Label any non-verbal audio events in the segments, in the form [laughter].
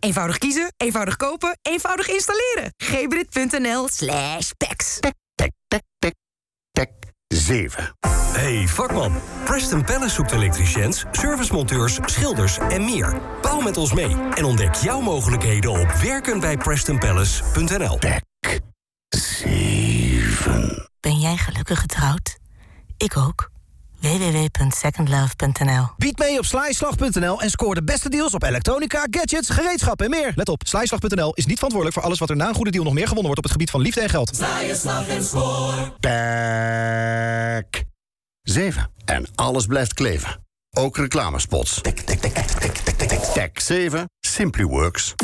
Eenvoudig kiezen, eenvoudig kopen, eenvoudig installeren. Gbrit.nl slash packs. Tek, tek, tek 7. Hey vakman, Preston Palace zoekt elektriciëns, servicemonteurs, schilders en meer. Bouw met ons mee en ontdek jouw mogelijkheden op werkenbijprestonpalace.nl. Tek 7. Ben jij gelukkig getrouwd? Ik ook. www.secondlove.nl Bied mee op slijslag.nl en scoor de beste deals op elektronica, gadgets, gereedschap en meer. Let op, slijslag.nl is niet verantwoordelijk voor alles wat er na een goede deal nog meer gewonnen wordt op het gebied van liefde en geld. Tek 7. En alles blijft kleven. Ook reclamespots. Tek, tek, tek, tek, tek, tek, tek, tek. Tek 7. Simply Works.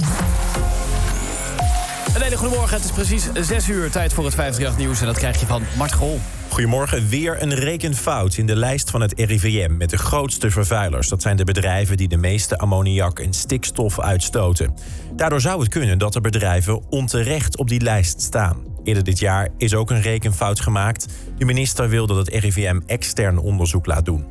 Een hele goede morgen. Het is precies 6 uur tijd voor het 538 nieuws. En dat krijg je van Mart Grol. Goedemorgen. Weer een rekenfout in de lijst van het RIVM met de grootste vervuilers. Dat zijn de bedrijven die de meeste ammoniak en stikstof uitstoten. Daardoor zou het kunnen dat er bedrijven onterecht op die lijst staan. Eerder dit jaar is ook een rekenfout gemaakt. De minister wil dat het RIVM extern onderzoek laat doen.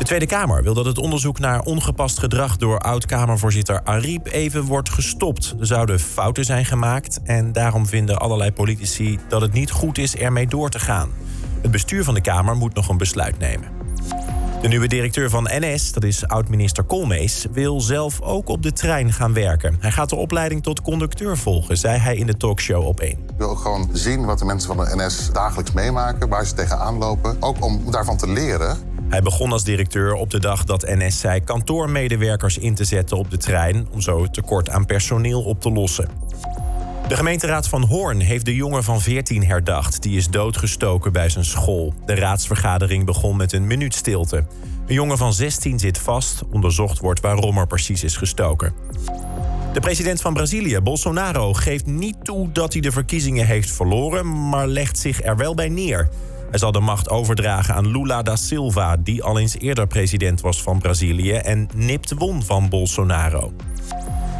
De Tweede Kamer wil dat het onderzoek naar ongepast gedrag door oud-Kamervoorzitter Ariep even wordt gestopt. Er zouden fouten zijn gemaakt en daarom vinden allerlei politici dat het niet goed is ermee door te gaan. Het bestuur van de Kamer moet nog een besluit nemen. De nieuwe directeur van NS, dat is oud-minister Koolmees, wil zelf ook op de trein gaan werken. Hij gaat de opleiding tot conducteur volgen, zei hij in de talkshow op 1. Ik wil ook gewoon zien wat de mensen van de NS dagelijks meemaken, waar ze tegenaan lopen. Ook om daarvan te leren. Hij begon als directeur op de dag dat NS zei kantoormedewerkers in te zetten op de trein om zo het tekort aan personeel op te lossen. De gemeenteraad van Hoorn heeft de jongen van 14 herdacht. Die is doodgestoken bij zijn school. De raadsvergadering begon met een minuut stilte. Een jongen van 16 zit vast. Onderzocht wordt waarom er precies is gestoken. De president van Brazilië, Bolsonaro, geeft niet toe dat hij de verkiezingen heeft verloren, maar legt zich er wel bij neer. Hij zal de macht overdragen aan Lula da Silva, die al eens eerder president was van Brazilië en nipt won van Bolsonaro.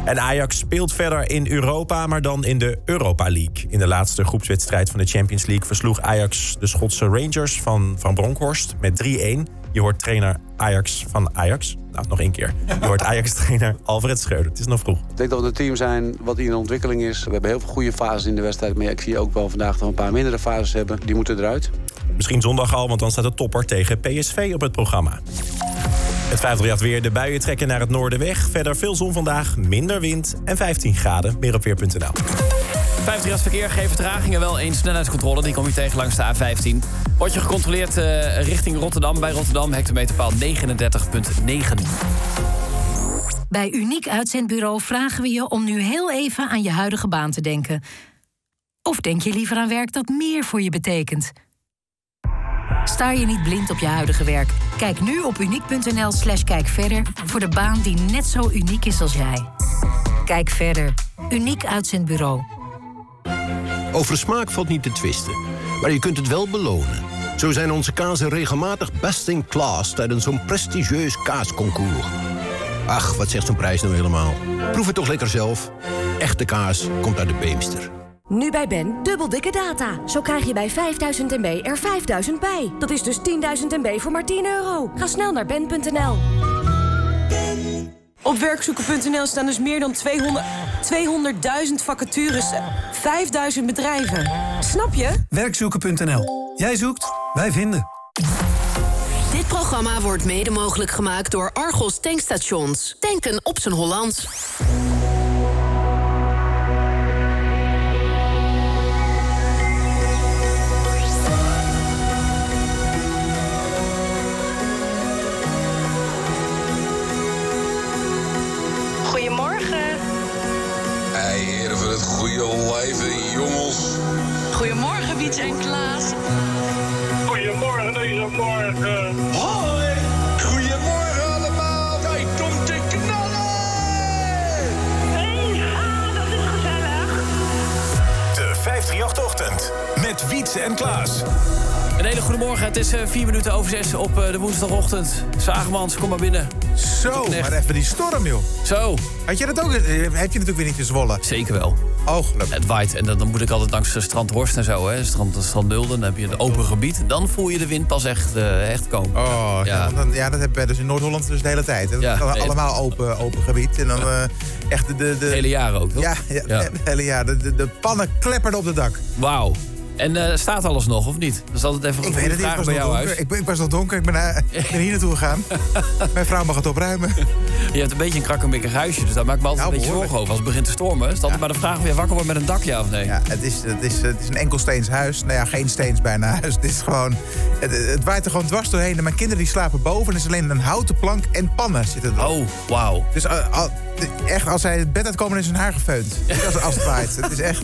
En Ajax speelt verder in Europa, maar dan in de Europa League. In de laatste groepswedstrijd van de Champions League versloeg Ajax de Schotse Rangers van Van Bronckhorst met 3-1. Je hoort trainer Ajax van Ajax. Nou, nog één keer. Je hoort Ajax-trainer Alfred Schreuder. Het is nog vroeg. Ik denk dat we een team zijn wat in ontwikkeling is. We hebben heel veel goede fases in de wedstrijd. Maar ik zie ook wel vandaag dat we een paar mindere fases hebben. Die moeten eruit. Misschien zondag al, want dan staat de topper tegen PSV op het programma. Het 538 weer. De buien trekken naar het noorden weg. Verder veel zon vandaag, minder wind en 15 graden. Meer op weer.nl. 538 verkeer geeft vertragingen wel een snelheidscontrole. Die kom je tegen langs de A15. Word je gecontroleerd eh, richting Rotterdam. Bij Rotterdam hectometerpaal 39.9. Bij Uniek Uitzendbureau vragen we je om nu heel even aan je huidige baan te denken. Of denk je liever aan werk dat meer voor je betekent? Sta je niet blind op je huidige werk? Kijk nu op uniek.nl slash kijk verder voor de baan die net zo uniek is als jij. Kijk verder. Uniek Uitzendbureau. Over smaak valt niet te twisten, maar je kunt het wel belonen. Zo zijn onze kazen regelmatig best in class tijdens zo'n prestigieus kaasconcours. Ach, wat zegt zo'n prijs nou helemaal? Proef het toch lekker zelf. Echte kaas komt uit de Beemster. Nu bij Ben, dubbel dikke data. Zo krijg je bij 5000 MB er 5000 bij. Dat is dus 10.000 MB voor maar 10 euro. Ga snel naar ben.nl. Op werkzoeken.nl staan dus meer dan 200 200.000 vacatures. eh, 5000 bedrijven. Snap je? Werkzoeken.nl. Jij zoekt, wij vinden. Dit programma wordt mede mogelijk gemaakt door Argos Tankstations. Tanken op zijn Hollands. Leven, jongens. Goedemorgen, Wiets en Klaas. Goedemorgen deze morgen. Hoi. Goedemorgen allemaal. Wij komt te knallen. Hey, ah, dat is gezellig. De 538-ochtend met Wietse en Klaas. Een hele goede morgen. Het is eh, vier minuten over zes op eh, de woensdagochtend. Zagemans, kom maar binnen. Zo, maar even die storm, joh. Zo. Had je dat ook? eh, Heb je natuurlijk weer niet in Zwolle? Zeker wel. Oh, gelukkig. Het waait en dan, dan moet ik altijd langs de strand Horst en zo. Hè. Strand, strand Nulden, dan heb je het open gebied. Dan voel je de wind pas echt, echt komen. Oh, ja. Ja. dan, ja, dat hebben wij dus in Noord-Holland dus de hele tijd. Dat Ja, nee. allemaal open, open gebied. En dan, Echt de... de, de Hele jaar ook, toch? Ja, ja, Ja. het [laughs] hele jaar. De, de, de pannen klepperden op het dak. Wauw. En eh, staat alles nog, of niet? Dat is altijd even een Ik weet het niet, ik vraag was, bij jouw donker. huis. Ik, ben- ik was nog donker, ik ben, ik ben hier naartoe gegaan. [laughs] Mijn vrouw mag het opruimen. Je hebt een beetje een krakkemikkig huisje, dus daar maak ik me altijd Nou, een beetje zorgen over. Als het begint te stormen, is het altijd maar de vraag of je wakker wordt met een dak, ja of nee? Ja, het is, het, is, het is een enkelsteens huis. Nou ja, geen steens bijna huis. [laughs] Het is gewoon... Het, het waait er gewoon dwars doorheen. En mijn kinderen die slapen boven. En er is alleen een houten plank en pannen zitten erop. Oh, wauw. Dus eh, al- echt, als zij het bed uitkomen, is hun haar gefeund. [laughs] Als, als het waait. Het is echt...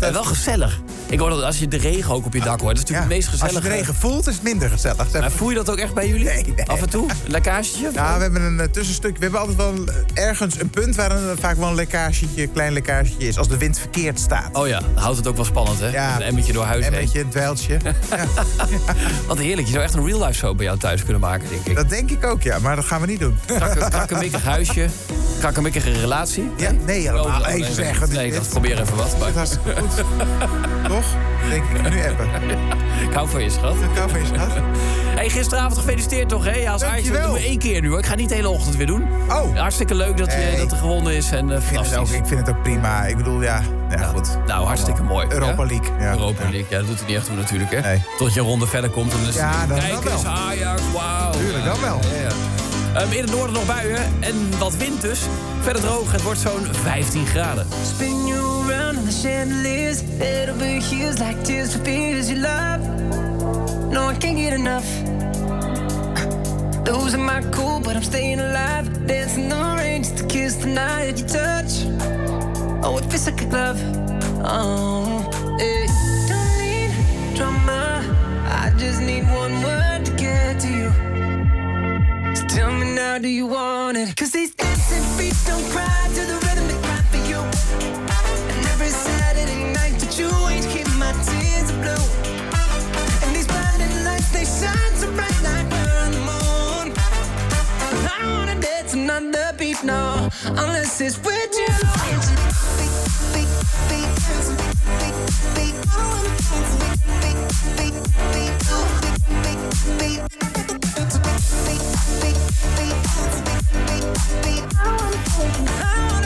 En wel gezellig. Ik hoor dat als je de regen ook op je dak hoort, dat is natuurlijk het meest Als gezellige. je de regen voelt, is het minder gezellig. Maar voel je dat ook echt bij jullie? Nee, nee. Af en toe? Een lekkagetje? Nou, we hebben een eh, tussenstuk. We hebben altijd wel een- ergens een punt waar een, vaak wel een lekkagetje, een klein lekkagetje is. Als de wind verkeerd staat. Oh ja, dan houdt het ook wel spannend, hè? Ja. Een emmetje door huis Een beetje een dweiltje. [laughs] Wat heerlijk. Je zou echt een real life show bij jou thuis kunnen maken, denk ik. Dat denk ik ook, ja. Maar dat gaan we niet doen. Krakke- Krakkemikkig huisje. Krakkemikkige relatie. Ja, nee, helemaal. Oh, nee, wat is Nee, dit? dat probeer even wat. Maar... Dat goed. [laughs] Toch? Denk ik nu appen. [laughs] Ik hou van je, schat. Ik hou van je schat. Hey, gisteravond gefeliciteerd toch, hè? Ja, als Ajax doen we één keer nu, hoor. Ik ga niet de hele ochtend weer doen. Oh. Hartstikke leuk dat, je, dat er gewonnen is en eh, Ik vind, het ook, fantastisch. ik vind het ook prima. Ik bedoel, ja, ja, goed. Nou, hartstikke mooi. Europa Ja? League. Ja. Europa League, ja, dat doet hij niet echt toe natuurlijk, hè? Nee. Tot je een ronde verder komt en dan is het- Ja, eens, wel. Ajax, wauw. Tuurlijk, dan wel. Ja, ja. Ehm, in het noorden nog buien en wat wind dus. Verder droog, het wordt zo'n 15 graden. Spin you around on the chandeliers, head over heels like tears for fears you love. No, I can't get enough. [laughs] Losing my cool, but I'm staying alive. Dancing in the rain just to kiss the night you touch. Oh, it feels like a glove. Oh, eh. Don't need drama. I just need one word to get to you. So tell me now, do you want it? Cause these dancing feet don't cry to the rhythm they cry for you. Every Saturday night that you ain't keep my tears blue. And these blinding lights, they shine so bright like we're on the moon. I don't wanna dance another beat, no, unless it's with you. I wanna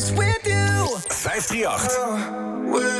it's with you. 538. 538.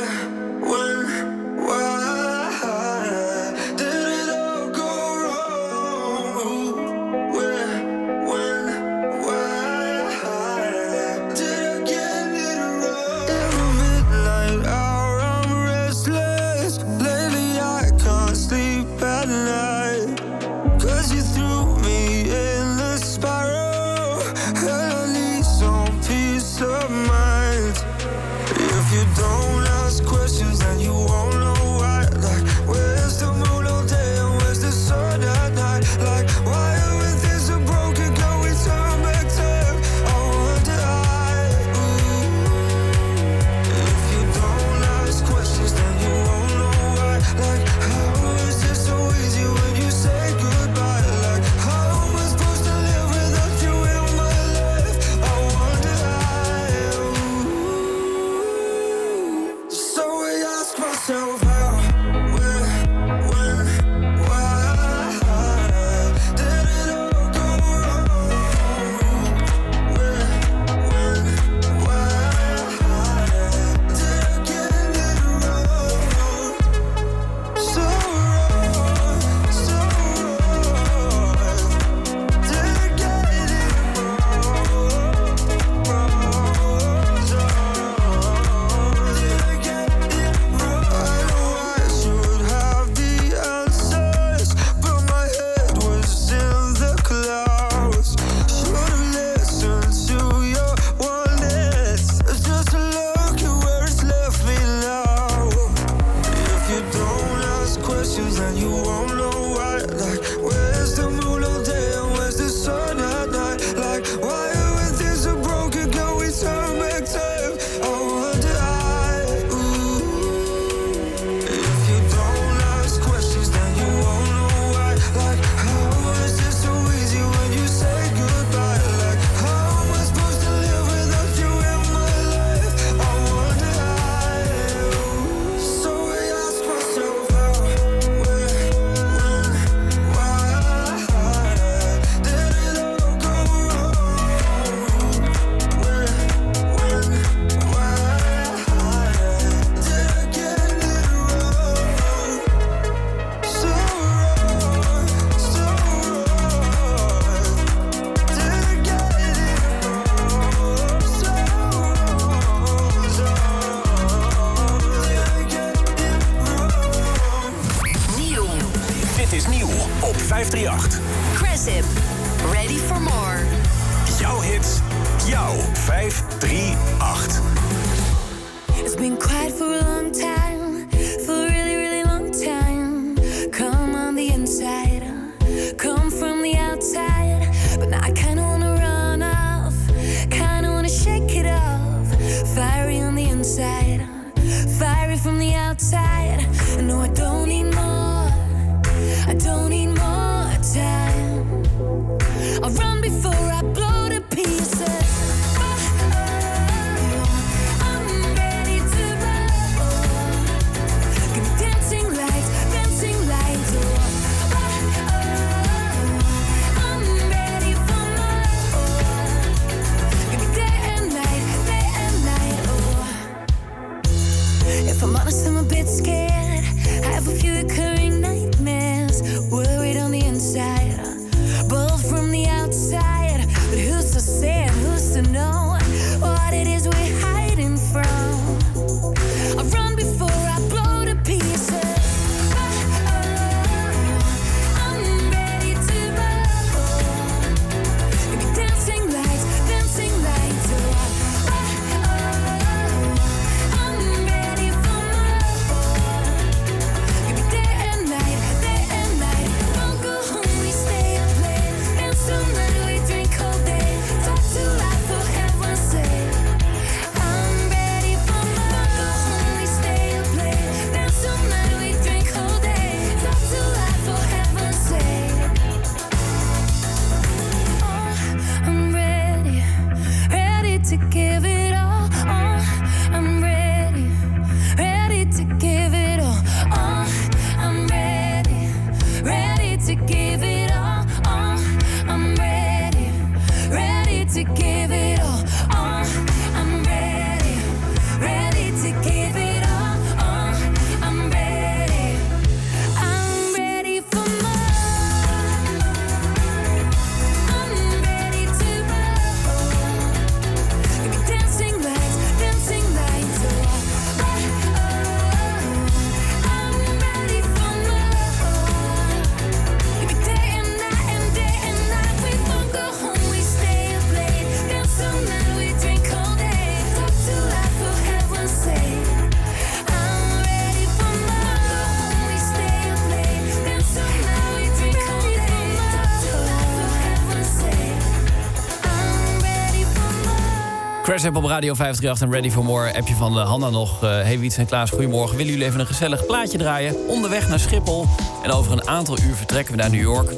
App op Radio 538 en Ready for More. Appje van eh, Hanna nog. Eh, hey Wiets en Klaas, goedemorgen. Willen jullie even een gezellig plaatje draaien? Onderweg naar Schiphol. En over een aantal uur vertrekken we naar New York.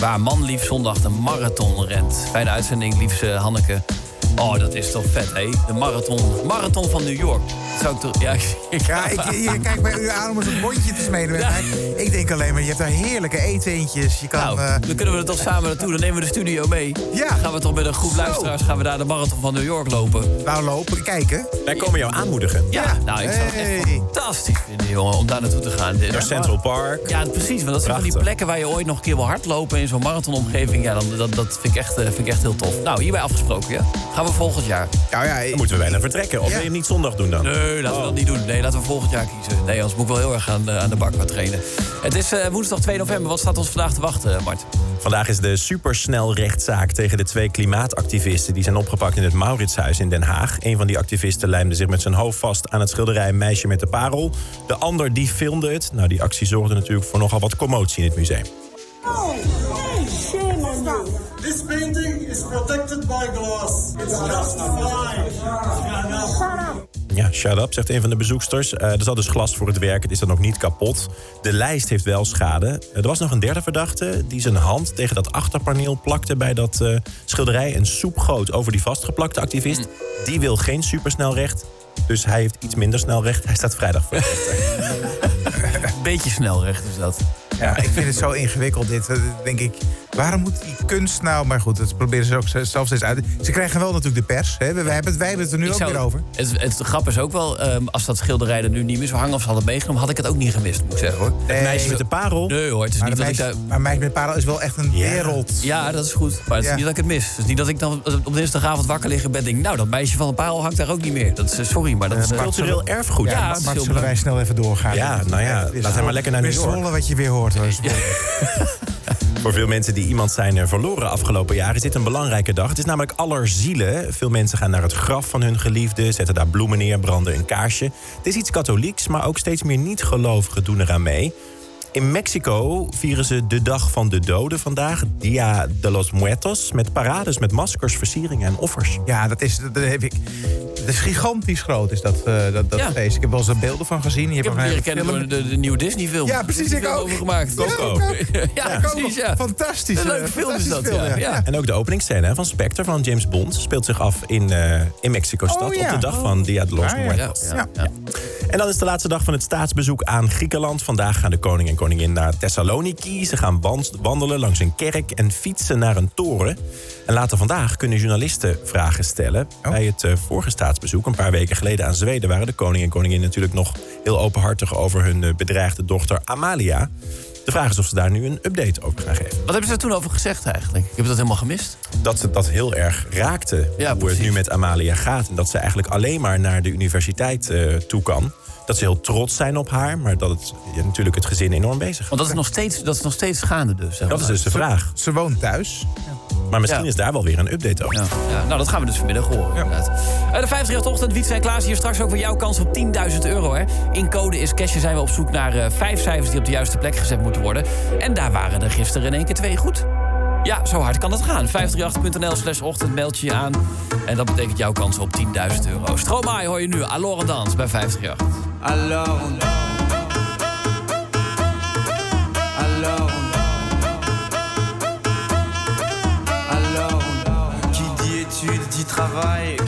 Waar man lief zondag de marathon rent. Fijne uitzending, liefste Hanneke. Oh, dat is toch vet, hé? De marathon, marathon van New York. Zou ik toch... Ja, [laughs] ik, Ja, ik, je kijkt bij u aan om eens een bondje te smeden met mij. Ik denk alleen maar, je hebt daar heerlijke eetentjes. Je kan... Nou, eh, dan kunnen we er toch samen naartoe. Dan nemen we de studio mee. Ja. Dan gaan we toch met een groep luisteraars gaan we daar de marathon van New York lopen. Nou, lopen, kijken. Wij komen jou aanmoedigen. Ja, nou, ik zou het echt fantastisch vinden, jongen, om daar naartoe te gaan. Naar Central Park. Ja, precies. Want dat zijn van die plekken waar je ooit nog een keer wil hardlopen in zo'n marathonomgeving. Ja, dan, dat, dat vind, ik echt, eh, vind ik echt heel tof. Nou, hierbij afgesproken, ja. Gaan we volgend jaar. Nou ja, Dan moeten we bijna vertrekken. Of Ja. wil je hem niet zondag doen dan? Nee, laten we dat niet doen. Nee, laten we volgend jaar kiezen. Nee, anders moet ik wel heel erg aan, eh, aan de bak gaan trainen. Het is eh, woensdag 2 november. Wat staat ons vandaag te wachten, Mart? Vandaag is de supersnelrechtszaak tegen de twee klimaatactivisten... die zijn opgepakt in het Mauritshuis in Den Haag. Een van die activisten lijmde zich met zijn hoofd vast aan het schilderij Meisje met de Parel. De ander die filmde het. Nou, die actie zorgde natuurlijk voor nogal wat commotie in het museum. Oh, shame on you. This painting is protected by glass. It's justified. Shut up. Ja, shut up, zegt een van de bezoeksters. Eh, er zat dus glas voor het werk, het is dan nog niet kapot. De lijst heeft wel schade. Eh, er was nog een derde verdachte die zijn hand tegen dat achterpaneel plakte... bij dat eh, schilderij en soep goot over die vastgeplakte activist. Die wil geen supersnelrecht, dus hij heeft iets minder snelrecht. Hij staat vrijdag voor. [laughs] Beetje snelrecht is dat. Ja, ik vind het zo ingewikkeld dit. Denk ik, waarom moet die kunst nou... Maar goed, dat proberen ze ook zelf steeds uit. Ze krijgen wel natuurlijk de pers. Hè? Wij, hebben het, wij hebben het er nu Ik ook zou- weer over. Het, het, de grap is ook wel, ehm, als dat schilderij er nu niet meer zou hangen... of ze hadden meegenomen, had ik het ook niet gemist, moet ik zeggen, hoor. Het meisje met de parel? Nee, hoor. Het is Maar, niet de dat ik meisje, daar... maar Meisje met Parel is wel echt een wereld. Ja, dat is goed. Maar het is Ja. niet dat ik het mis. Het is niet dat ik dan op dinsdagavond wakker lig en ben denk... nou, dat meisje van de parel hangt daar ook niet meer. Dat is, sorry, maar dat is cultureel erfgoed. Ja, Ja, maar zullen wij snel even doorgaan? Ja, nou ja, laat hem maar lekker naar New York. wat je weer hoort. Hoor. [laughs] Voor veel mensen die iemand zijn eh, verloren afgelopen jaar is dit een belangrijke dag. Het is namelijk Allerzielen. Veel mensen gaan naar het graf van hun geliefde, zetten daar bloemen neer, branden een kaarsje. Het is iets katholieks, maar ook steeds meer niet-gelovigen doen eraan mee. In Mexico vieren ze de Dag van de Doden vandaag, Dia de los Muertos, met parades met maskers, versieringen en offers. Ja, dat is, dat heb ik, dat is gigantisch groot, is dat, eh, dat, dat Ja. feest. Ik heb wel eens er beelden van gezien. Je Ik heb hem leren kennen door de, de nieuwe Disney-film. Ja, precies, ik ook. over gemaakt. Ja, Coco. ik ook. ja, Ja, precies, ja. Fantastisch. Een leuke eh, film is dat, ja. film, ja. En ook de openingsscène van Spectre van James Bond speelt zich af in, eh, in Mexico-stad Oh, ja. op de dag van Dia de los Ah, ja. Muertos. Ja, ja. En dan is de laatste dag van het staatsbezoek aan Griekenland. Vandaag gaan de koning en koningin naar Thessaloniki. Ze gaan wand- wandelen langs een kerk en fietsen naar een toren. En later vandaag kunnen journalisten vragen stellen. Oh. Bij het eh, vorige staatsbezoek, een paar weken geleden aan Zweden... waren de koning en koningin natuurlijk nog heel openhartig... over hun eh, bedreigde dochter Amalia. De vraag is of ze daar nu een update over gaan geven. Wat hebben ze er toen over gezegd eigenlijk? Ik heb dat helemaal gemist. Dat ze dat heel erg raakte, hoe het nu met Amalia gaat. En dat ze eigenlijk alleen maar naar de universiteit eh, toe kan. Dat ze heel trots zijn op haar, maar dat het ja, natuurlijk het gezin enorm bezig Want dat is nog steeds, dat is nog steeds gaande dus. zeg Dat is dus de vraag. Ze woont thuis. Maar misschien Ja. is daar wel weer een update over. Ja, ja, nou, dat gaan we dus vanmiddag horen. inderdaad. Eh, De 58-ochtend, Wietse en Klaas, hier straks ook weer jouw kans op 10.000 euro. Hè. In code is Cashje zijn we op zoek naar eh, vijf cijfers die op de juiste plek gezet moeten worden. En daar waren er gisteren in één keer twee goed. Ja, zo hard kan het gaan. 538.nl slash ochtend meld je je aan. En dat betekent jouw kans op 10.000 euro. Stromae hoor je nu. En dans bij 538. Alors Alors travail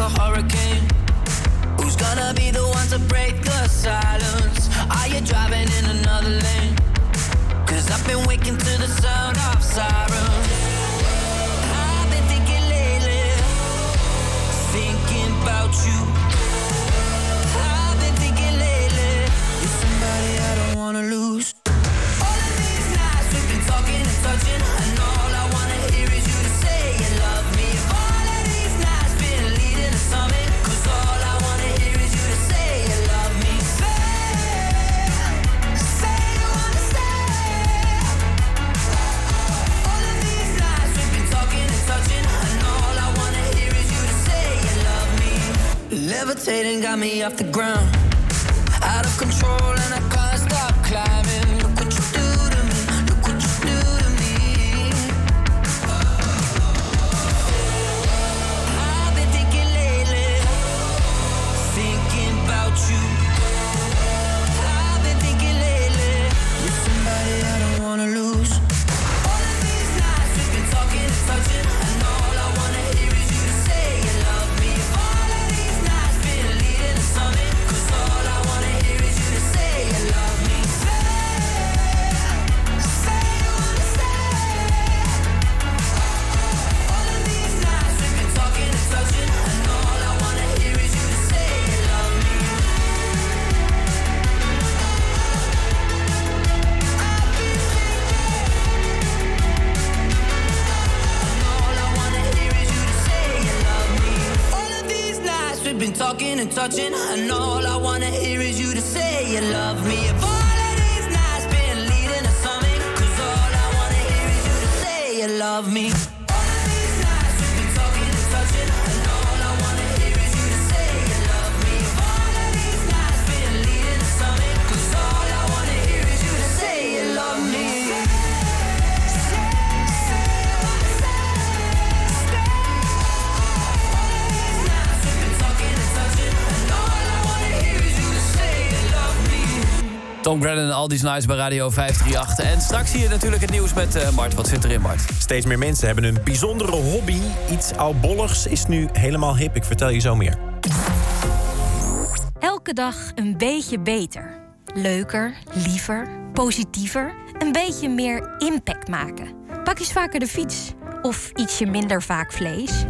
A hurricane. Who's gonna be the one to break the silence. Are you driving in another lane? Cause I've been waking to the sound of sirens. I've been thinking lately, thinking about you. I've been thinking lately, you're somebody I don't wanna lose. Levitating got me off the ground, These Nights bij Radio 538. En straks zie je natuurlijk het nieuws met eh, Mart. Wat zit erin, Mart? Steeds meer mensen hebben een bijzondere hobby. Iets oudbolligs is nu helemaal hip. Ik vertel je zo meer. Elke dag een beetje beter. Leuker, liever, positiever. Een beetje meer impact maken. Pak eens vaker de fiets. Of ietsje minder vaak vlees.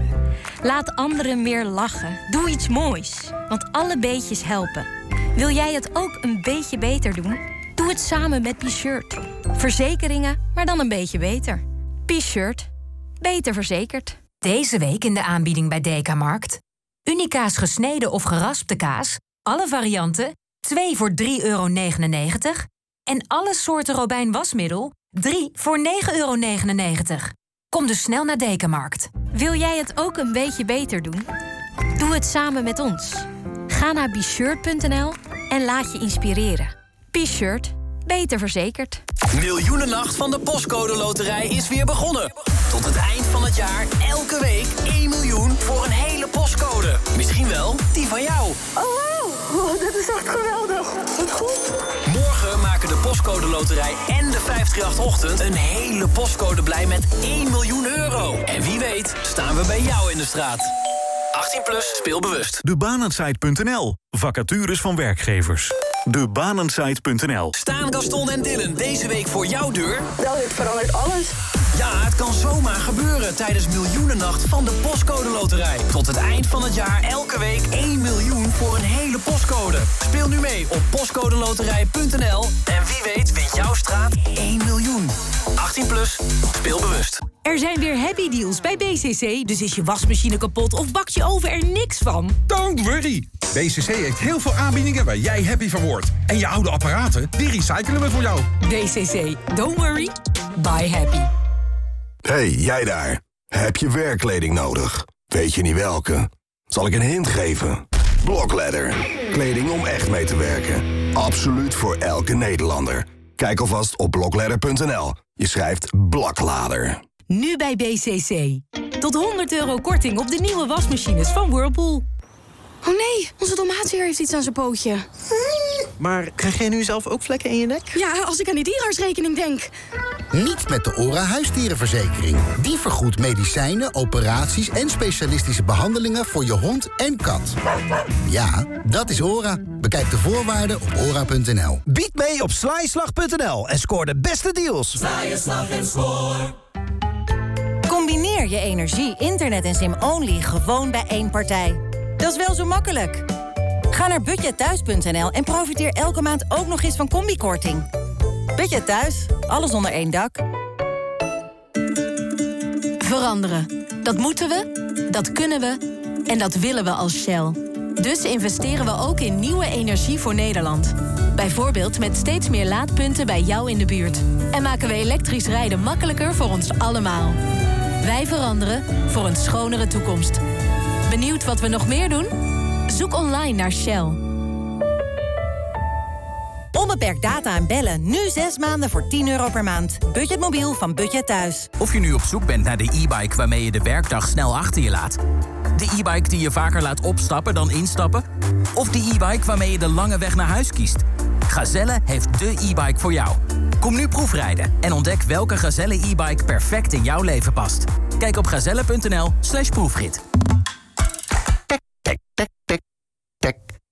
Laat anderen meer lachen. Doe iets moois. Want alle beetjes helpen. Wil jij het ook een beetje beter doen? Doe het samen met P-Shirt. Verzekeringen, maar dan een beetje beter. P-Shirt. Beter verzekerd. Deze week in de aanbieding bij Dekamarkt. Unica's gesneden of geraspte kaas. Alle varianten. 2 voor 3,99 euro. En alle soorten Robijn wasmiddel. 3 voor 9,99 euro. Kom dus snel naar Dekamarkt. Wil jij het ook een beetje beter doen? Doe het samen met ons. Ga naar bshirt.nl en laat je inspireren. Beter verzekerd. Miljoenennacht van de Postcode Loterij is weer begonnen. Tot het eind van het jaar elke week 1 miljoen voor een hele postcode. Misschien wel die van jou. Oh, wow. Dat is echt geweldig. Wat goed. Morgen maken de Postcode Loterij en de 538-ochtend... een hele postcode blij met 1 miljoen euro. En wie weet staan we bij jou in de straat. 18 plus, speel bewust. Debanensite.nl. Vacatures van werkgevers. Debanensite.nl. Staan Gaston en Dylan deze week voor jouw deur? Wel, dit verandert alles. Ja, het kan zomaar gebeuren tijdens Miljoenennacht van de Postcode Loterij. Tot het eind van het jaar elke week 1 miljoen voor een hele postcode. Speel nu mee op postcodeloterij.nl en wie weet wint jouw straat 1 miljoen. 18 plus, speel bewust. Er zijn weer happy deals bij BCC, dus is je wasmachine kapot of bakt je oven er niks van? Don't worry. BCC heeft heel veel aanbiedingen waar jij happy van wordt. En je oude apparaten, die recyclen we voor jou. BCC, don't worry, buy happy. Hey, jij daar. Heb je werkkleding nodig? Weet je niet welke? Zal ik een hint geven? Blokledder. Kleding om echt mee te werken. Absoluut voor elke Nederlander. Kijk alvast op blokledder.nl. Je schrijft blaklader. Nu bij BCC. Tot 100 euro korting op de nieuwe wasmachines van Whirlpool. Oh nee, onze tomaatweer heeft iets aan zijn pootje. maar krijg jij nu zelf ook vlekken in je nek? Ja, als ik aan die dierenartsrekening denk. Niet met de ORA huisdierenverzekering. Die vergoedt medicijnen, operaties en specialistische behandelingen voor je hond en kat. Ja, dat is ORA. Bekijk de voorwaarden op ora.nl. Bied mee op slijslag.nl en scoor de beste deals. Slijslag en score. Combineer je energie, internet en sim-only gewoon bij één partij. Dat is wel zo makkelijk. Ga naar budgetthuis.nl en profiteer elke maand ook nog eens van combikorting. Budget Thuis, alles onder één dak. Veranderen. Dat moeten we, dat kunnen we en dat willen we als Shell. Dus investeren we ook in nieuwe energie voor Nederland. Bijvoorbeeld met steeds meer laadpunten bij jou in de buurt. En maken we elektrisch rijden makkelijker voor ons allemaal. Wij veranderen voor een schonere toekomst. Benieuwd wat we nog meer doen? Zoek online naar Shell. Onbeperkt data en bellen. Nu zes maanden voor 10 euro per maand. Budgetmobiel van Budget Thuis. Of je nu op zoek bent naar de e-bike waarmee je de werkdag snel achter je laat. De e-bike die je vaker laat opstappen dan instappen. Of de e-bike waarmee je de lange weg naar huis kiest. Gazelle heeft de e-bike voor jou. Kom nu proefrijden en ontdek welke Gazelle e-bike perfect in jouw leven past. Kijk op gazelle.nl slash proefrit.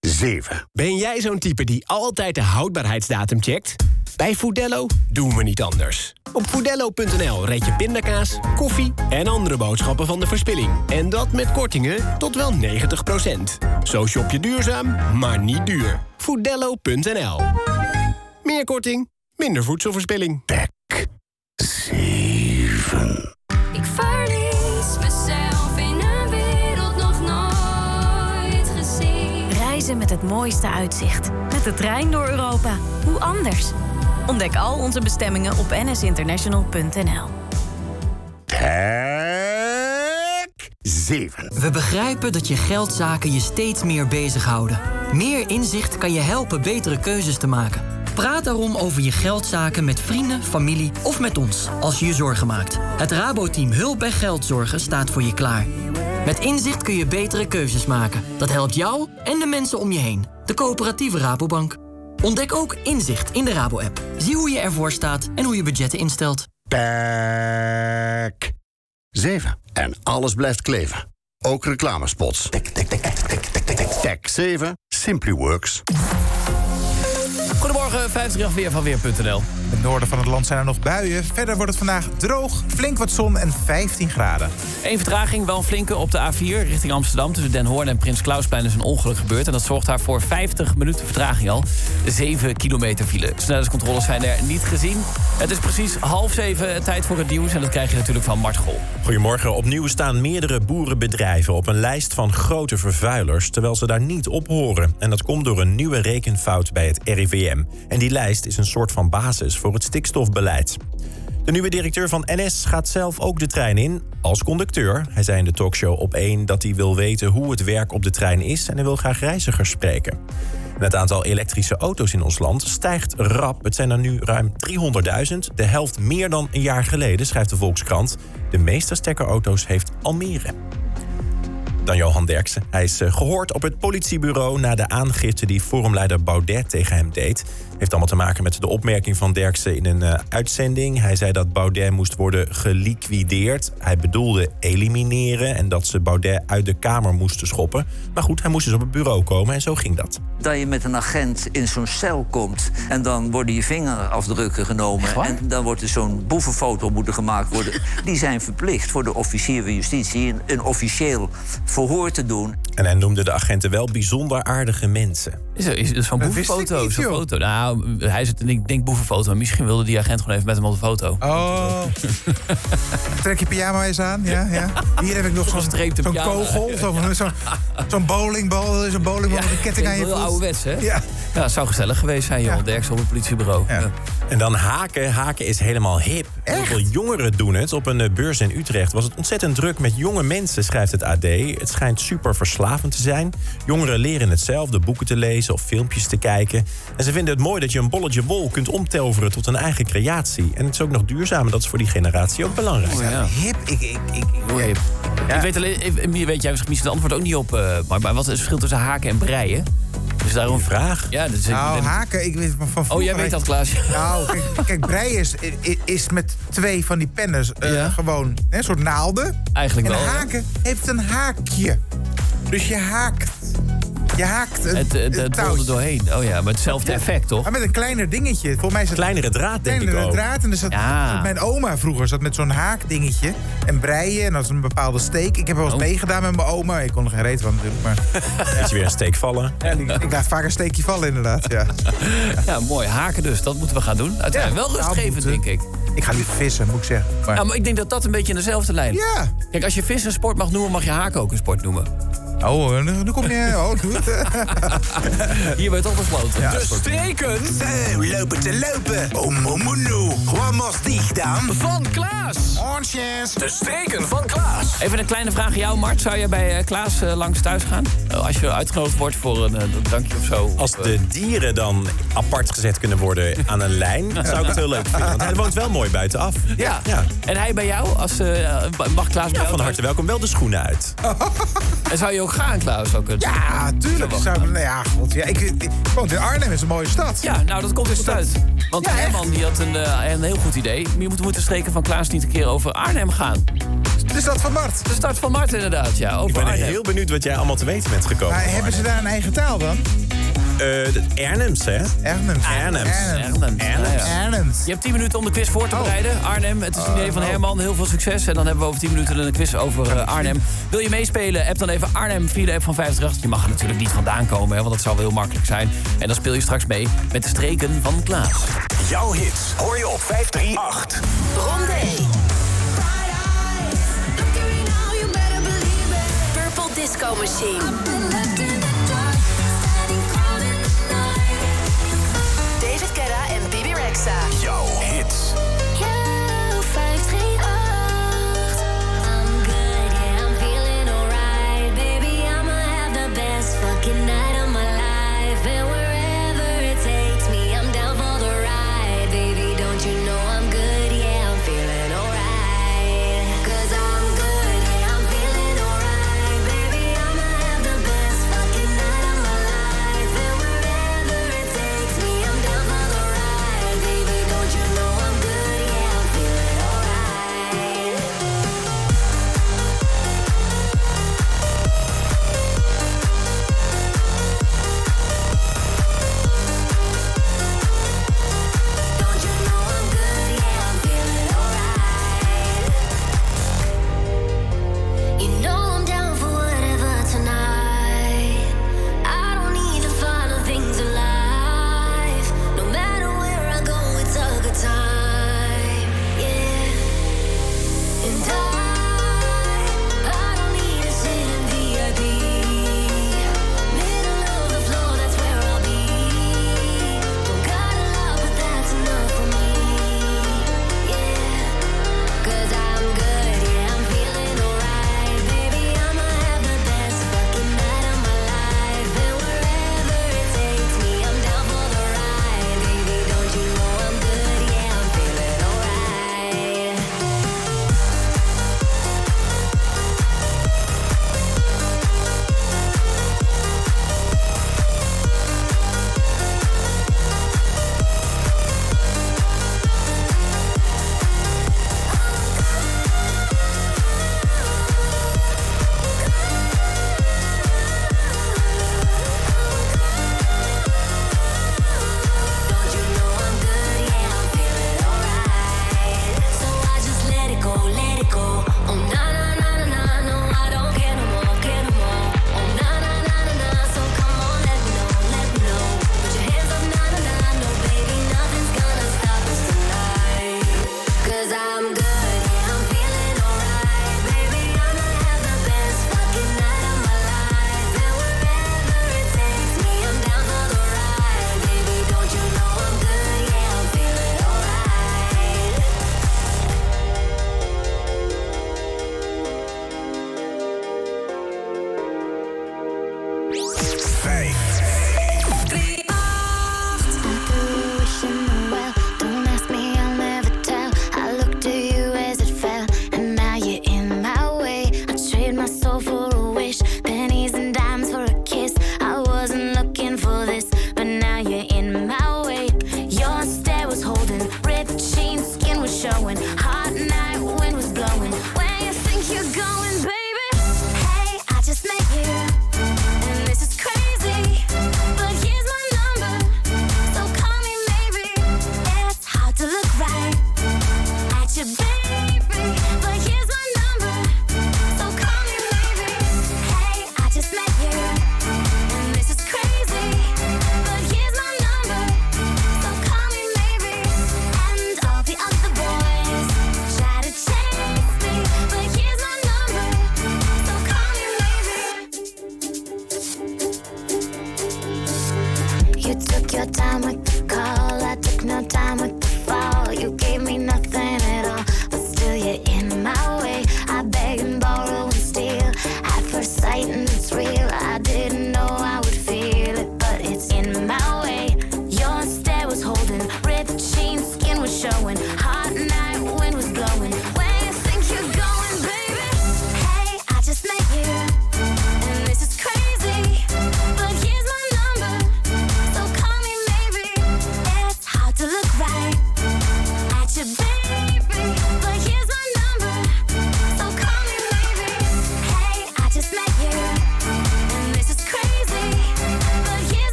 7. Ben jij zo'n type die altijd de houdbaarheidsdatum checkt? Bij Foodello doen we niet anders. Op foodello.nl red je pindakaas, koffie en andere boodschappen van de verspilling. En dat met kortingen tot wel 90%. Zo shop je duurzaam, maar niet duur. Foodello.nl Meer korting, minder voedselverspilling. Met het mooiste uitzicht. Met de trein door Europa. Hoe anders? Ontdek al onze bestemmingen op nsinternational.nl. 7. We begrijpen dat je geldzaken je steeds meer bezighouden. Meer inzicht kan je helpen betere keuzes te maken. Praat daarom over je geldzaken met vrienden, familie of met ons als je je zorgen maakt. Het Rabo-team Hulp bij Geldzorgen staat voor je klaar. Met inzicht kun je betere keuzes maken. Dat helpt jou en de mensen om je heen. De coöperatieve Rabobank. Ontdek ook inzicht in de Rabo-app. Zie hoe je ervoor staat en hoe je budgetten instelt. Pek 7. En alles blijft kleven. Ook reclamespots. Tek, tek, tek, tek, tek, tek, tek, tek. Tek 7. Simply Works. Goedemorgen, 50 weer van Weer.nl. In het noorden van het land zijn er nog buien. Verder wordt het vandaag droog, flink wat zon en 15 graden. Eén vertraging, wel een flinke op de A4 richting Amsterdam. Tussen Den Hoorn en Prins Klausplein is een ongeluk gebeurd. En dat zorgt daarvoor 50 minuten vertraging al. 7 kilometer file. Snelheidscontroles zijn er niet gezien. Het is precies half zeven, tijd voor het nieuws. En dat krijg je natuurlijk van Mart Gol. Goedemorgen. Opnieuw staan meerdere boerenbedrijven op een lijst van grote vervuilers... terwijl ze daar niet op horen. En dat komt door een nieuwe rekenfout bij het RIVM. En die lijst is een soort van basis voor het stikstofbeleid. De nieuwe directeur van NS gaat zelf ook de trein in als conducteur. Hij zei in de talkshow op 1 dat hij wil weten hoe het werk op de trein is... en hij wil graag reizigers spreken. En het aantal elektrische auto's in ons land stijgt rap. Het zijn er nu ruim 300.000, de helft meer dan een jaar geleden, schrijft de Volkskrant. De meeste stekkerauto's heeft Almere. Dan Johan Derksen. Hij is eh, gehoord op het politiebureau na de aangifte die forumleider Baudet tegen hem deed. Heeft allemaal te maken met de opmerking van Derksen in een eh, uitzending. Hij zei dat Baudet moest worden geliquideerd. Hij bedoelde elimineren en dat ze Baudet uit de kamer moesten schoppen. Maar goed, hij moest dus op het bureau komen en zo ging dat. Dat je met een agent in zo'n cel komt en dan worden je vingerafdrukken genomen. En dan wordt er zo'n boevenfoto moeten gemaakt worden. [laughs] Die zijn verplicht voor de officier van justitie een, een officieel verhoor te doen. En hij noemde de agenten wel bijzonder aardige mensen. Is er, is er zo'n Dat wist boevenfoto? ik niet, Zo'n joh. foto? Nou, hij zit en ik denk boevenfoto. Misschien wilde die agent gewoon even met hem op de foto. Oh. [laughs] Trek je pyjama eens aan, ja, ja. Hier heb ik nog zo'n zo'n kogel, zo'n zo'n zo'n bowlingbal, zo'n bowlingbal met een ketting aan je Heel voet. ouderwets, hè? Ja. Ja, het zou gezellig geweest zijn, Johan Derksen op het politiebureau. Ja. En dan haken. Haken is helemaal hip. Heel veel jongeren doen het. Op een eh, beurs in Utrecht was het ontzettend druk met jonge mensen, schrijft het AD. Het schijnt super verslavend te zijn. Jongeren leren hetzelfde, boeken te lezen of filmpjes te kijken. En ze vinden het mooi dat je een bolletje wol kunt omtelveren tot een eigen creatie. En het is ook nog duurzaam en dat is voor die generatie ook belangrijk. Oh, ja. Hip, ik... ik, ik Hip. Ik weet alleen, eh, Emilie, weet jij misschien het antwoord ook niet op. eh, maar, maar wat is het verschil tussen haken en breien? Dus daarom Een vraag. Ja, dat is Nou, haken, ik weet van, van Oh, jij vroeger- weet dat, Klaas. [laughs] Nou, kijk, kijk breien is, is, met twee van die pennen eh, gewoon hè, een soort naalden. Eigenlijk en wel, ja. haken heeft een haakje. Dus je haakt. Je haakt een, Het, het, het doorheen. Oh ja, maar hetzelfde effect, toch? Maar met een kleiner dingetje. Volgens mij is het Kleinere draad, denk ik kleinere ook. draad. En er zat, Ja. Mijn oma vroeger zat met zo'n haakdingetje. En breien. En dat is een bepaalde steek. Ik heb wel eens Oh. meegedaan met mijn oma. Ik kon er geen reet van natuurlijk. Maar [laughs] je weer een steek vallen. ja, ik, ik laat vaak een steekje vallen inderdaad. Ja. [laughs] Ja, mooi. Haken dus. Dat moeten we gaan doen. Uiteindelijk wel nou, rustgevend, denk ik. Ik ga liever vissen, moet ik zeggen. Maar, Ja, maar ik denk dat dat een beetje in dezelfde lijn is. Ja. Kijk, als je vis een sport mag noemen, mag je haken ook een sport noemen. Oh, nu, nu kom je... Oh, doe het. [laughs] Hier werd toch besloten. Ja, goed. Streken. Zo, lopen te lopen. Oh. Wat dich dan? Van Klaas. Oranges. De streken van Klaas. Even een kleine vraag aan jou, Mart. Zou je bij eh, Klaas eh, langs thuis gaan? Eh, Als je uitgenodigd wordt voor een, eh, een drankje of zo. Als Of, de dieren dan apart gezet kunnen worden aan een lijn, [laughs] zou ik het heel leuk vinden. Want hij woont wel mooi buitenaf. eh, ja. Ja. En hij bij jou? Als, eh, mag Klaas bij Ja, jou van harte welkom. Wel de schoenen uit. En zou je ook gaan, Klaas? Ook een... Ja, tuurlijk. Zou, ik- nou ja, god, ja, ik, ik, woont in Arnhem, is een mooie stad. Ja, nou, dat komt dus uit. Want Ja? Herman die had een, eh, een heel goed idee. Je moet, moeten streken van Klaas niet een keer over Arnhem gaan. De stad van Mart. De start van Mart inderdaad, ja. Over Ik ben Arnhem. heel benieuwd wat jij allemaal te weten bent gekomen. Maar hebben ze daar een eigen taal dan? Eh, de Ernems, hè? Arnhems. Arnhems. Arnhems. Je hebt 10 minuten om de quiz voor te Oh. bereiden. Arnhem, het is het idee van Herman. Heel veel succes. En dan hebben we over 10 minuten een quiz over eh, Arnhem. Wil je meespelen? App dan even Arnhem via de app van 538. Je mag er natuurlijk niet vandaan komen, hè, want dat zou wel heel makkelijk zijn. En dan speel je straks mee met de streken van Klaas. Jouw hits hoor je op 538. Ronde 1. Purple Disco Machine. Rexa. Jouw hits.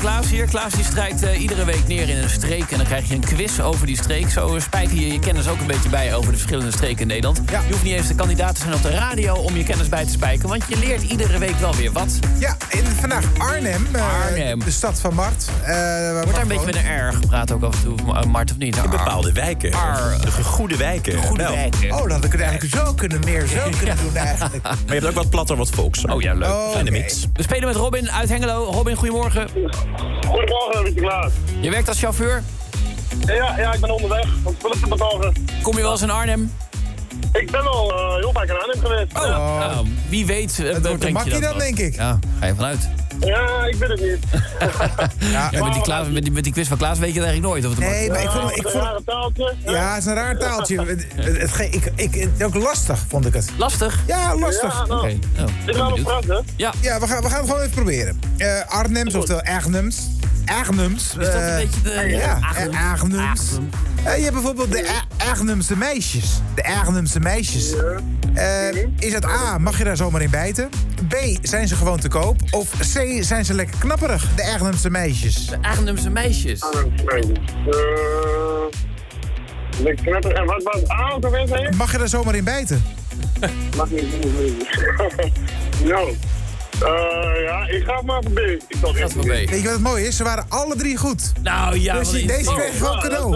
Klaas hier. Klaas die strijkt eh, iedere week neer in een streek. En dan krijg je een quiz over die streek. Zo spijker je je kennis ook een beetje bij over de verschillende streken in Nederland. Je hoeft niet eens de kandidaat te zijn op de radio om je kennis bij te spijken. Want je leert iedere week wel weer wat. Ja, en vandaag Arnhem. eh, Arnhem. De stad van Mart. eh, Wordt daar een beetje met een R gepraat ook af en toe, Ma- Mart of niet? In bepaalde wijken. Ar. De goede wijken. Goede Wel. wijken. Oh, dat had ik het eigenlijk zo kunnen, meer zo [laughs] kunnen doen eigenlijk. Maar je hebt ook wat platter, wat volks. Oh ja, leuk. Fijne mix. We spelen met Robin uit Hengelo. Robin, goedemorgen. Je werkt als chauffeur. Ja, ja, ik ben onderweg. Om spullen te betogen. Kom je wel eens in Arnhem? Ik ben al eh, heel vaak in Arnhem geweest. Oh, Ja. nou, wie weet. eh, Het wordt een makkie dat dan, denk ik. Ja, ga je vanuit. Ja, ik weet het niet. [laughs] Ja, met, die Klaas, met, die, met die quiz van Klaas weet je het eigenlijk nooit. Of het Nee, maar ik vond, ik een vond, rare taaltje. ja, het is een raar taaltje. Het, het, het ge- ik, ik, het is ook lastig, vond ik het. Lastig? Ja, lastig. Ja, nou, nou, ik ben ga hem benieuwd. praten. Ja, Ja, we gaan, we gaan het gewoon even proberen. Eh Arnhems, oftewel Ergnems. Ergnems. Is dat een eh, beetje de- Ja, eh, je hebt bijvoorbeeld de Ergnemse meisjes. De Ergnemse meisjes. Eh, is het A, mag je daar zomaar in bijten? B, zijn ze gewoon te koop? Of C, zijn ze lekker knapperig? De Ergnemse meisjes. de Arnhemse meisjes. Eh, ik knap er- En wat was A ook alweer, zei je? Mag je daar zomaar in bijten? Mag niet. [laughs] Nou. Ja, ik ga maar voor B. Ik zal Dat van B. Weet je wat het mooie is? Ze waren alle drie goed. Nou ja, Dus je- deze kreeg gewoon ja, cadeau.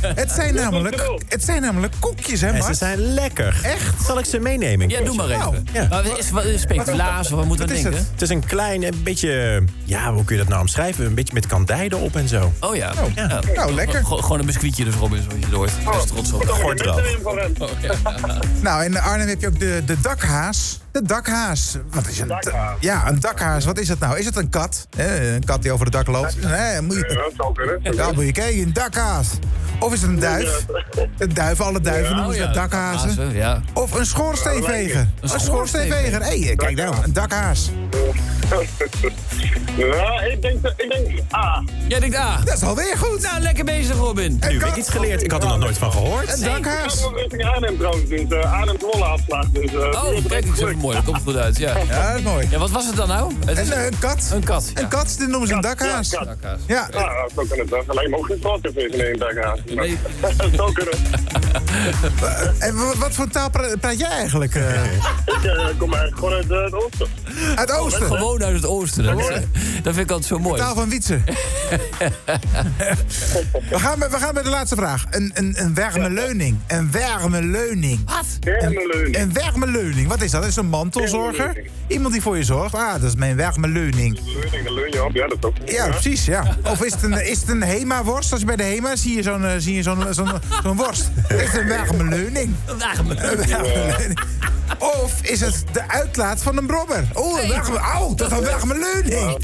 dat, Het zijn [laughs] namelijk, het zijn namelijk koekjes, hè, En ze zijn lekker. Echt? Zal ik ze meenemen? Ja, doe maar Nou, even. ja. Maar is, wat is speculaas of wat moeten we denken? het? Het is een klein, een beetje, ja, hoe kun je dat nou omschrijven? Een beetje met kandijden op en zo. Oh ja. Oh, ja. nou, lekker. Go- gewoon een biscuitje dus, Robin, zoals je het hoort. Best trots op. Gort eraf. Oh, ja. Nou, in Arnhem heb je ook de, de dakhaas. De dakhaas. Wat is een Dakhaas. Ja, een dakhaas. Wat is het nou? Is het een kat? Hè, Een kat die over het dak loopt? Nee, moet Ja, je, dat zou kunnen. ja, moet je kijken. Een dakhaas. Of is het een duif? Een duif, alle duiven noemen Oh ze ja, dat dakhazen. Of een schoorsteenveger. Een Een schoorsteenveger. Hé, hey, kijk nou, een dakhaas. Ja, [laughs] ik denk, ik denk A. Jij denkt A. Dat is alweer goed. Nou, lekker bezig, Robin. Nu heb ik iets geleerd. Ik had er nog nooit van gehoord. Een dakhaas. Ik ga richting Arnhem trouwens, dus uh, Arnhem Zwolle afslag. Dus, uh, Oh, kijk, dat is ook mooi. Dat komt goed uit, ja. [laughs] Ja, dat is mooi. Ja, wat was het dan nou? Het is Een, eh, een kat. een kat. Ja. Een kat, dit noemen ze een dakhaas. Ja, kat. Dakhaas. Ja. Ja, zo kan het toch. Alleen maar ook geen sportcafé in één dakhaas. Nee. [laughs] zo kunnen. En wa- wat voor taal pra- praat jij eigenlijk? eh? Ik kom eigenlijk gewoon uit het oosten. uit het oosten? Gewoon uit het oosten. Dat, vind ik altijd zo mooi. Taal van Wietse. [laughs] we, gaan met, we gaan met de laatste vraag. Een, een, een warme leuning. Een warme leuning. Wat? Warme leuning. Een warme leuning. Wat is dat? Is een mantelzorger? Iemand die voor je zorgt? Ah, dat is mijn warme leuning. Leuning, dan leun je op. Ja, dat is ook. Ja, precies, ja. Of is het een, is het een Hema-worst? Als je bij de Hema zie je zo'n eh, zie je zo'n zo'n zo'n worst. Is het een warme leuning? Een warme Een warme leuning. Of is het de uitlaat van een brommer? Oh, een warme... Dat is een warme leuning. Ja,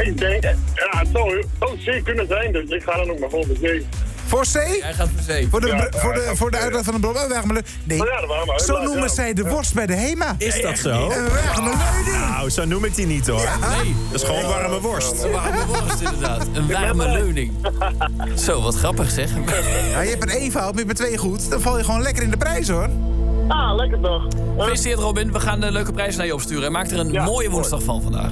ik denk, [laughs] ja, het zou, zou C kunnen zijn, dus ik ga dan ook maar voor de C. Voor C? Jij gaat voor zee. Voor de, Ja, voor de, voor de uitlaat van? Een warme leuning? Nee, ja, de warme zo noemen zij de worst bij de Hema. Is dat zo? Een warme leuning. Nou, zo noem ik die niet hoor. Nee. Dat is gewoon warme worst. Een warme [laughs] worst, inderdaad. Een warme leuning. Zo, wat grappig zeg. Ja, je hebt een eenvoud, maar je hebt twee goed. Dan val je gewoon lekker in de prijs, hoor. Ah, lekker toch. Gefeliciteerd Robin, we gaan de leuke prijzen naar je opsturen. En maak er een Ja, mooie mooi. woensdag van vandaag.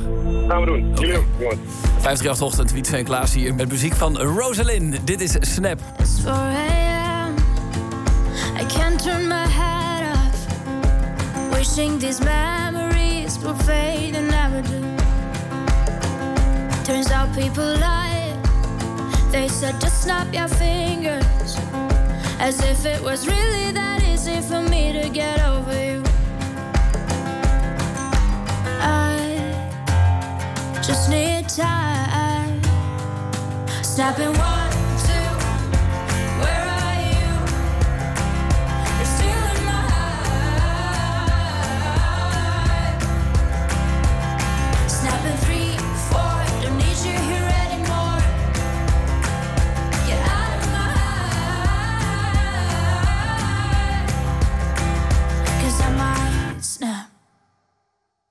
Gaan we doen. Jullie ook, jongens. 538 ochtend, Wietse en Klaas hier met muziek van Rosalind. Dit is Snap. It's 4 a.m. I can't turn my head off. Wishing these memories will fade and never do. Turns out people lie. They said just snap your fingers. As if it was really that easy for me to get over you. I just need time. Snapping one, two.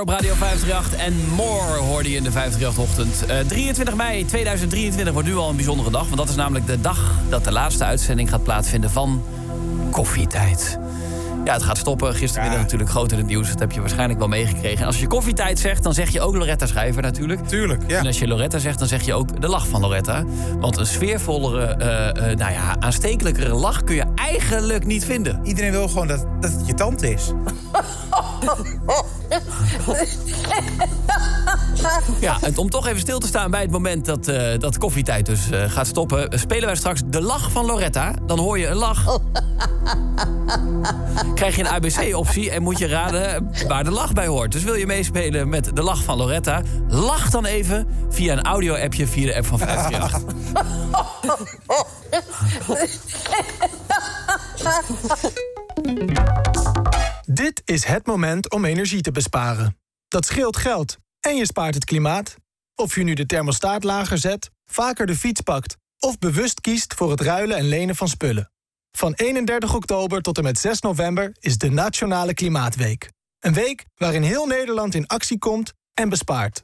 Op Radio 538 en More hoorde je in de 538-ochtend. 23 mei 2023 wordt nu al een bijzondere dag... want dat is namelijk de dag dat de laatste uitzending gaat plaatsvinden van Koffietijd. Ja, het gaat stoppen. Gistermiddag natuurlijk groot in het nieuws. Dat heb je waarschijnlijk wel meegekregen. En als je koffietijd zegt, dan zeg je ook Loretta Schrijver natuurlijk. Tuurlijk, ja. En als je Loretta zegt, dan zeg je ook de lach van Loretta. Want een sfeervollere, eh, eh, nou ja, aanstekelijkere lach kun je eigenlijk niet vinden. Iedereen wil gewoon dat, dat het je tante is. [laughs] Ja, en om toch even stil te staan bij het moment dat, eh, dat koffietijd dus eh, gaat stoppen... spelen wij straks de lach van Loretta. Dan hoor je een lach. Krijg je een ABC-optie en moet je raden waar de lach bij hoort. Dus wil je meespelen met de lach van Loretta... lach dan even via een audio-appje via de app van 538. [laughs] [laughs] Is het moment om energie te besparen. Dat scheelt geld en je spaart het klimaat. Of je nu de thermostaat lager zet, vaker de fiets pakt... of bewust kiest voor het ruilen en lenen van spullen. Van 31 oktober tot en met 6 november is de Nationale Klimaatweek. Een week waarin heel Nederland in actie komt en bespaart.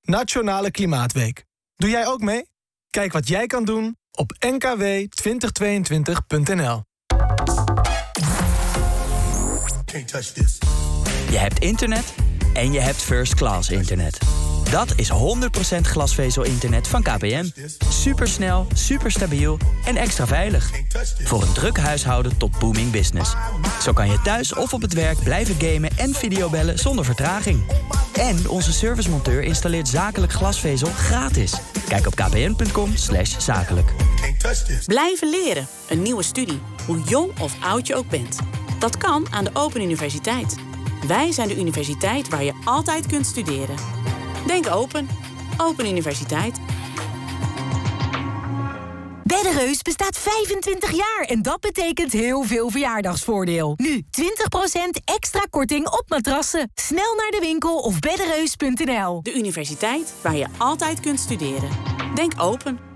Nationale Klimaatweek. Doe jij ook mee? Kijk wat jij kan doen op nkw2022.nl. Je hebt internet en je hebt first class internet. Dat is 100% glasvezel-internet van KPN. Supersnel, superstabiel en extra veilig. Voor een druk huishouden tot booming business. Zo kan je thuis of op het werk blijven gamen en videobellen zonder vertraging. En onze servicemonteur installeert zakelijk glasvezel gratis. Kijk op kpn.com zakelijk. Blijven leren. Een nieuwe studie. Hoe jong of oud je ook bent. Dat kan aan de Open Universiteit. Wij zijn de universiteit waar je altijd kunt studeren. Denk open. Open Universiteit. Beddenreus bestaat 25 jaar en dat betekent heel veel verjaardagsvoordeel. Nu 20% extra korting op matrassen. Snel naar de winkel of beddenreus.nl. De universiteit waar je altijd kunt studeren. Denk open.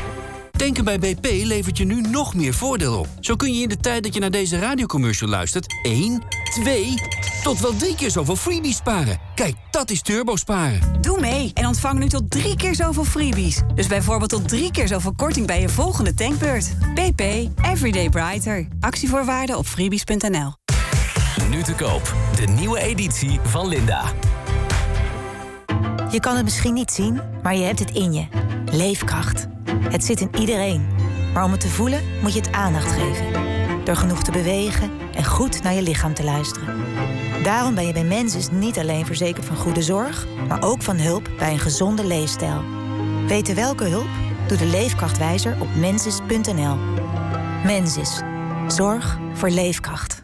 Tanken bij BP levert je nu nog meer voordeel op. Zo kun je in de tijd dat je naar deze radiocommercial luistert... 1, 2, tot wel drie keer zoveel freebies sparen. Kijk, dat is turbo sparen. Doe mee en ontvang nu tot drie keer zoveel freebies. Dus bijvoorbeeld tot drie keer zoveel korting bij je volgende tankbeurt. BP, Everyday Brighter. Actievoorwaarden op freebies.nl. Nu te koop. De nieuwe editie van Linda. Je kan het misschien niet zien, maar je hebt het in je. Leefkracht. Het zit in iedereen. Maar om het te voelen moet je het aandacht geven. Door genoeg te bewegen en goed naar je lichaam te luisteren. Daarom ben je bij Mensis niet alleen verzekerd van goede zorg... maar ook van hulp bij een gezonde leefstijl. Weten welke hulp? Doe de Leefkrachtwijzer op mensis.nl. Mensis. Zorg voor leefkracht.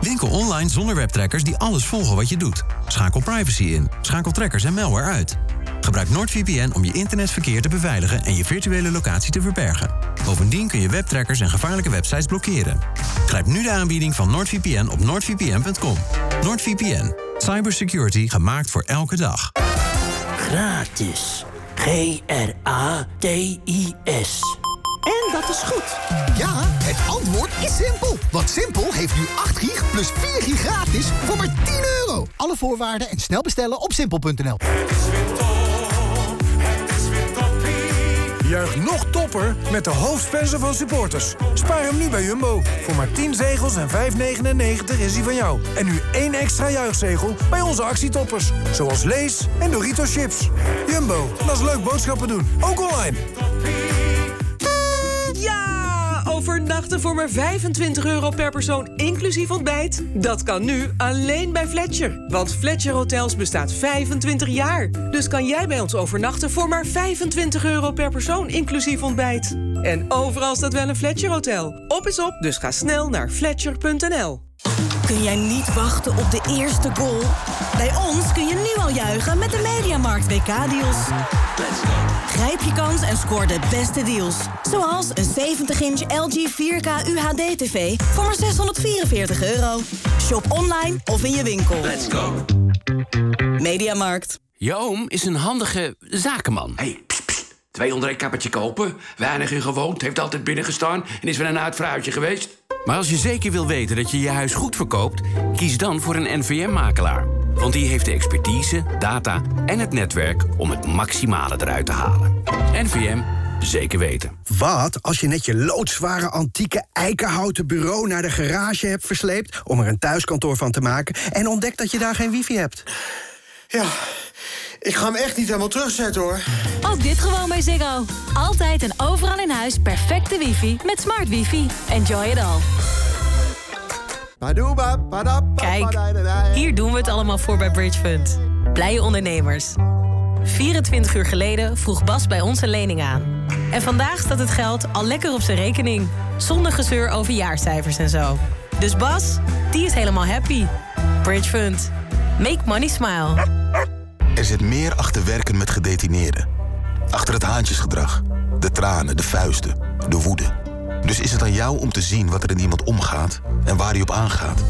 Winkel online zonder webtrackers die alles volgen wat je doet. Schakel privacy in. Schakel trackers en malware uit. Gebruik NordVPN om je internetverkeer te beveiligen en je virtuele locatie te verbergen. Bovendien kun je webtrackers en gevaarlijke websites blokkeren. Grijp nu de aanbieding van NordVPN op nordvpn.com. NordVPN. Cybersecurity gemaakt voor elke dag. Gratis. G-R-A-T-I-S. En dat is goed. Ja, het antwoord is simpel. Want Simpel heeft nu 8 gig plus 4 gig gratis voor maar 10 euro. Alle voorwaarden en snel bestellen op simpel.nl. Juich nog topper met de hoofdsponsor van supporters. Spaar hem nu bij Jumbo. Voor maar 10 zegels en 5,99 is hij van jou. En nu één extra juichzegel bij onze actietoppers. Zoals Lees en Doritos Chips. Jumbo, dat is leuk boodschappen doen. Ook online. Overnachten voor maar 25 euro per persoon, inclusief ontbijt? Dat kan nu alleen bij Fletcher. Want Fletcher Hotels bestaat 25 jaar. Dus kan jij bij ons overnachten voor maar 25 euro per persoon, inclusief ontbijt. En overal staat wel een Fletcher Hotel. Op is op, dus ga snel naar fletcher.nl. Kun jij niet wachten op de eerste goal? Bij ons kun je nu al juichen met de Mediamarkt WK-deals. Grijp je kans en scoor de beste deals. Zoals een 70-inch LG 4K UHD-TV voor maar 644 euro. Shop online of in je winkel. Let's go. Mediamarkt. Je oom is een handige zakenman. hey. Twee onder een kappertje kopen. Weinig in gewoond, heeft altijd binnengestaan... en is wel een oud vrouwtje geweest. Maar als je zeker wil weten dat je je huis goed verkoopt... kies dan voor een NVM-makelaar. Want die heeft de expertise, data en het netwerk... om het maximale eruit te halen. NVM, zeker weten. Wat als je net je loodzware antieke eikenhouten bureau naar de garage hebt versleept om er een thuiskantoor van te maken en ontdekt dat je daar geen wifi hebt? Ja, ik ga hem echt niet helemaal terugzetten hoor. Ook dit gewoon bij Ziggo. Altijd en overal in huis perfecte wifi met smart wifi. Enjoy it all. Kijk, hier doen we het allemaal voor bij Bridge Fund. Blije ondernemers. 24 uur geleden vroeg Bas bij ons een lening aan. En vandaag staat het geld al lekker op zijn rekening. Zonder gezeur over jaarcijfers en zo. Dus Bas, die is helemaal happy. Bridge Fund. Make money smile. Er zit meer achter werken met gedetineerden. Achter het haantjesgedrag, de tranen, de vuisten, de woede. Dus is het aan jou om te zien wat er in iemand omgaat en waar hij op aangaat.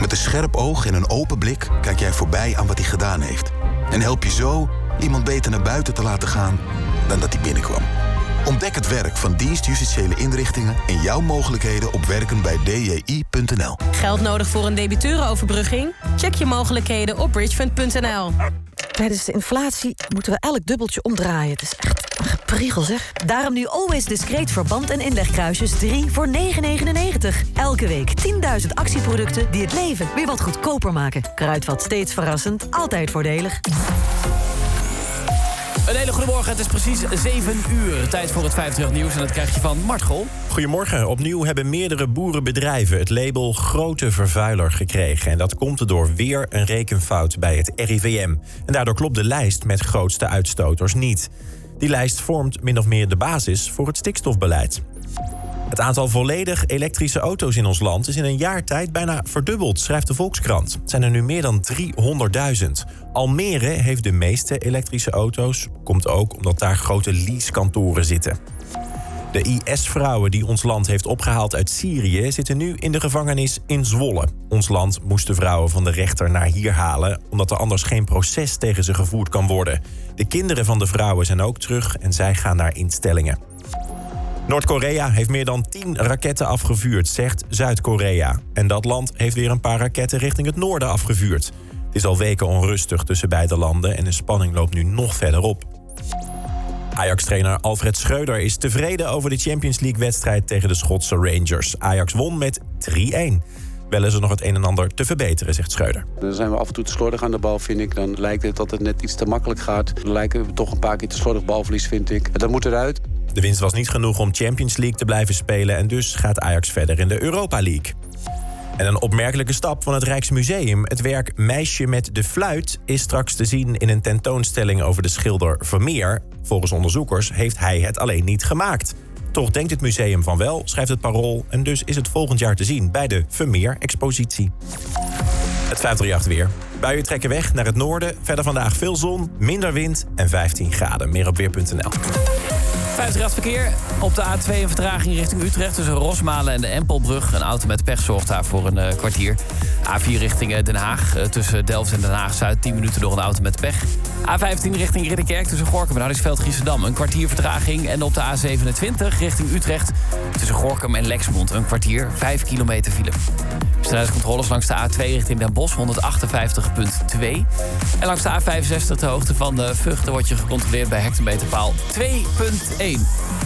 Met een scherp oog en een open blik kijk jij voorbij aan wat hij gedaan heeft. En help je zo iemand beter naar buiten te laten gaan dan dat hij binnenkwam. Ontdek het werk van dienstjustitiële inrichtingen en jouw mogelijkheden op werkenbijdji.nl. Geld nodig voor een debiteurenoverbrugging? Check je mogelijkheden op bridgefund.nl. Tijdens de inflatie moeten we elk dubbeltje omdraaien. Het is echt een gepriegel, zeg. Daarom nu Always Discreet verband en inlegkruisjes 3 voor 9,99. Elke week 10.000 actieproducten die het leven weer wat goedkoper maken. Kruidvat steeds verrassend, altijd voordelig. Een hele goede morgen, het is precies 7 uur. Tijd voor het 50 nieuws en dat krijg je van Martgol. Goedemorgen. Opnieuw hebben meerdere boerenbedrijven het label grote vervuiler gekregen. En dat komt door weer een rekenfout bij het RIVM. En daardoor klopt de lijst met grootste uitstoters niet. Die lijst vormt min of meer de basis voor het stikstofbeleid. Het aantal volledig elektrische auto's in ons land is in een jaar tijd bijna verdubbeld, schrijft de Volkskrant. Het zijn er nu meer dan 300.000. Almere heeft de meeste elektrische auto's. Komt ook omdat daar grote leasekantoren zitten. De IS-vrouwen die ons land heeft opgehaald uit Syrië zitten nu in de gevangenis in Zwolle. Ons land moest de vrouwen van de rechter naar hier halen, omdat er anders geen proces tegen ze gevoerd kan worden. De kinderen van de vrouwen zijn ook terug en zij gaan naar instellingen. Noord-Korea heeft meer dan 10 raketten afgevuurd, zegt Zuid-Korea. En dat land heeft weer een paar raketten richting het noorden afgevuurd. Het is al weken onrustig tussen beide landen en de spanning loopt nu nog verder op. Ajax-trainer Alfred Schreuder is tevreden over de Champions League-wedstrijd tegen de Schotse Rangers. Ajax won met 3-1. Wel is er nog het een en ander te verbeteren, zegt Schreuder. Dan zijn we af en toe te slordig aan de bal, vind ik. Dan lijkt het dat het net iets te makkelijk gaat. Dan lijken we toch een paar keer te slordig balverlies, vind ik. Dat moet eruit. De winst was niet genoeg om Champions League te blijven spelen... en dus gaat Ajax verder in de Europa League. En een opmerkelijke stap van het Rijksmuseum. Het werk Meisje met de fluit is straks te zien in een tentoonstelling over de schilder Vermeer. Volgens onderzoekers heeft hij het alleen niet gemaakt. Toch denkt het museum van wel, schrijft het Parool... en dus is het volgend jaar te zien bij de Vermeer-expositie. Het 538 weer. Buien trekken weg naar het noorden. Verder vandaag veel zon, minder wind en 15 graden. Meer op weer.nl. 50 verkeer. Op de A2 een vertraging richting Utrecht tussen Rosmalen en de Empelbrug. Een auto met pech zorgt daar voor een eh, kwartier. A4 richting eh, Den Haag. eh, tussen Delft en Den Haag-Zuid 10 minuten door een auto met pech. A15 richting Ridderkerk tussen Gorkum en Hardingsveld-Giessendam. Een kwartier vertraging. En op de A27 richting Utrecht tussen Gorkum en Lexmond. Een kwartier, 5 kilometer file. Snelheidscontroles langs de A2 richting Den Bosch 158,2. En langs de A65 de hoogte van de Vught wordt je gecontroleerd bij hectometerpaal 2,1.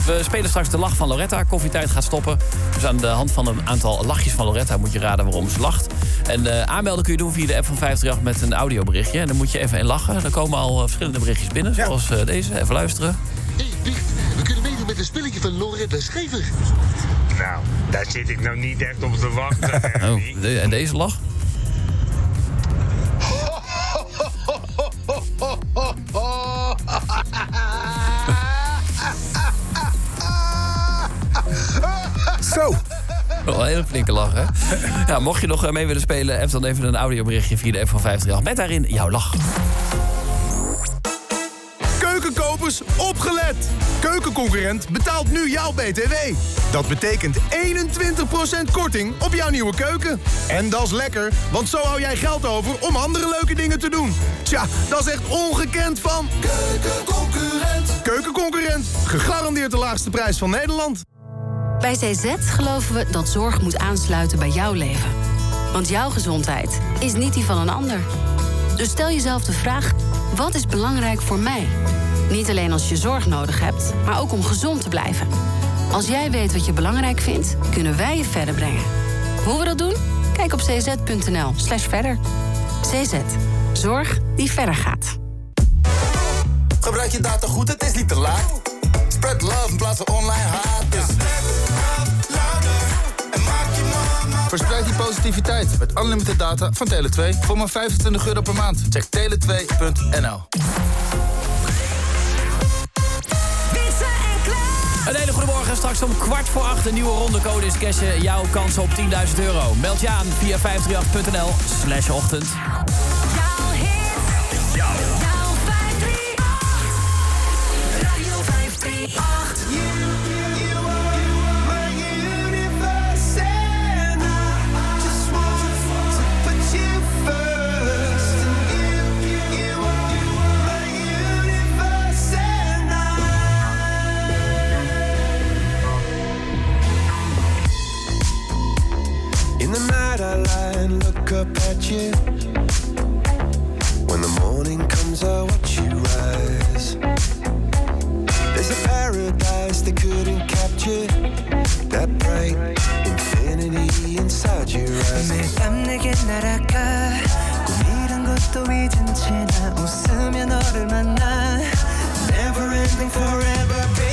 We spelen straks de lach van Loretta. Koffietijd gaat stoppen. Dus aan de hand van een aantal lachjes van Loretta moet je raden waarom ze lacht. En eh, aanmelden kun je doen via de app van 538 met een audioberichtje. En dan moet je even in lachen. Er komen al eh, verschillende berichtjes binnen, zoals eh, deze. Even luisteren. Hey, Piet, we kunnen meedoen met een spelletje van Loretta Schever. Nou, daar zit ik nou niet echt op te wachten. [laughs] Oh, de- en deze lach? Zo, Wel een hele flinke lach, hè? Ja, mocht je nog eh, mee willen spelen, heb dan even een audioberichtje via de app van 538. Met daarin jouw lach. Opgelet! Keukenconcurrent betaalt nu jouw BTW. Dat betekent 21% korting op jouw nieuwe keuken. En dat is lekker, want zo hou jij geld over om andere leuke dingen te doen. Tja, dat is echt ongekend van... Keukenconcurrent. Keukenconcurrent, gegarandeerd de laagste prijs van Nederland. Bij CZ geloven we dat zorg moet aansluiten bij jouw leven. Want jouw gezondheid is niet die van een ander. Dus stel jezelf de vraag, wat is belangrijk voor mij? Niet alleen als je zorg nodig hebt, maar ook om gezond te blijven. Als jij weet wat je belangrijk vindt, kunnen wij je verder brengen. Hoe we dat doen? Kijk op cz.nl slash verder. CZ. Zorg die verder gaat. Gebruik je data goed, het is niet te laat. Spread love in plaats van online haat. Dus Verspreid die positiviteit met unlimited data van Tele2 voor maar 25 euro per maand. Check tele2.nl. Een hele goede morgen. Straks om kwart voor acht een nieuwe ronde code is cashen. Jouw kans op 10.000 euro. Meld je aan via 538.nl slash ochtend. the night I lie and look up at you. When the morning comes, I watch you rise. There's a paradise they couldn't capture. That bright infinity inside your eyes. 매일 밤 내게 날아가 꿈이란 것도 잊은 채 나 웃으며 너를 만나 Never ending forever baby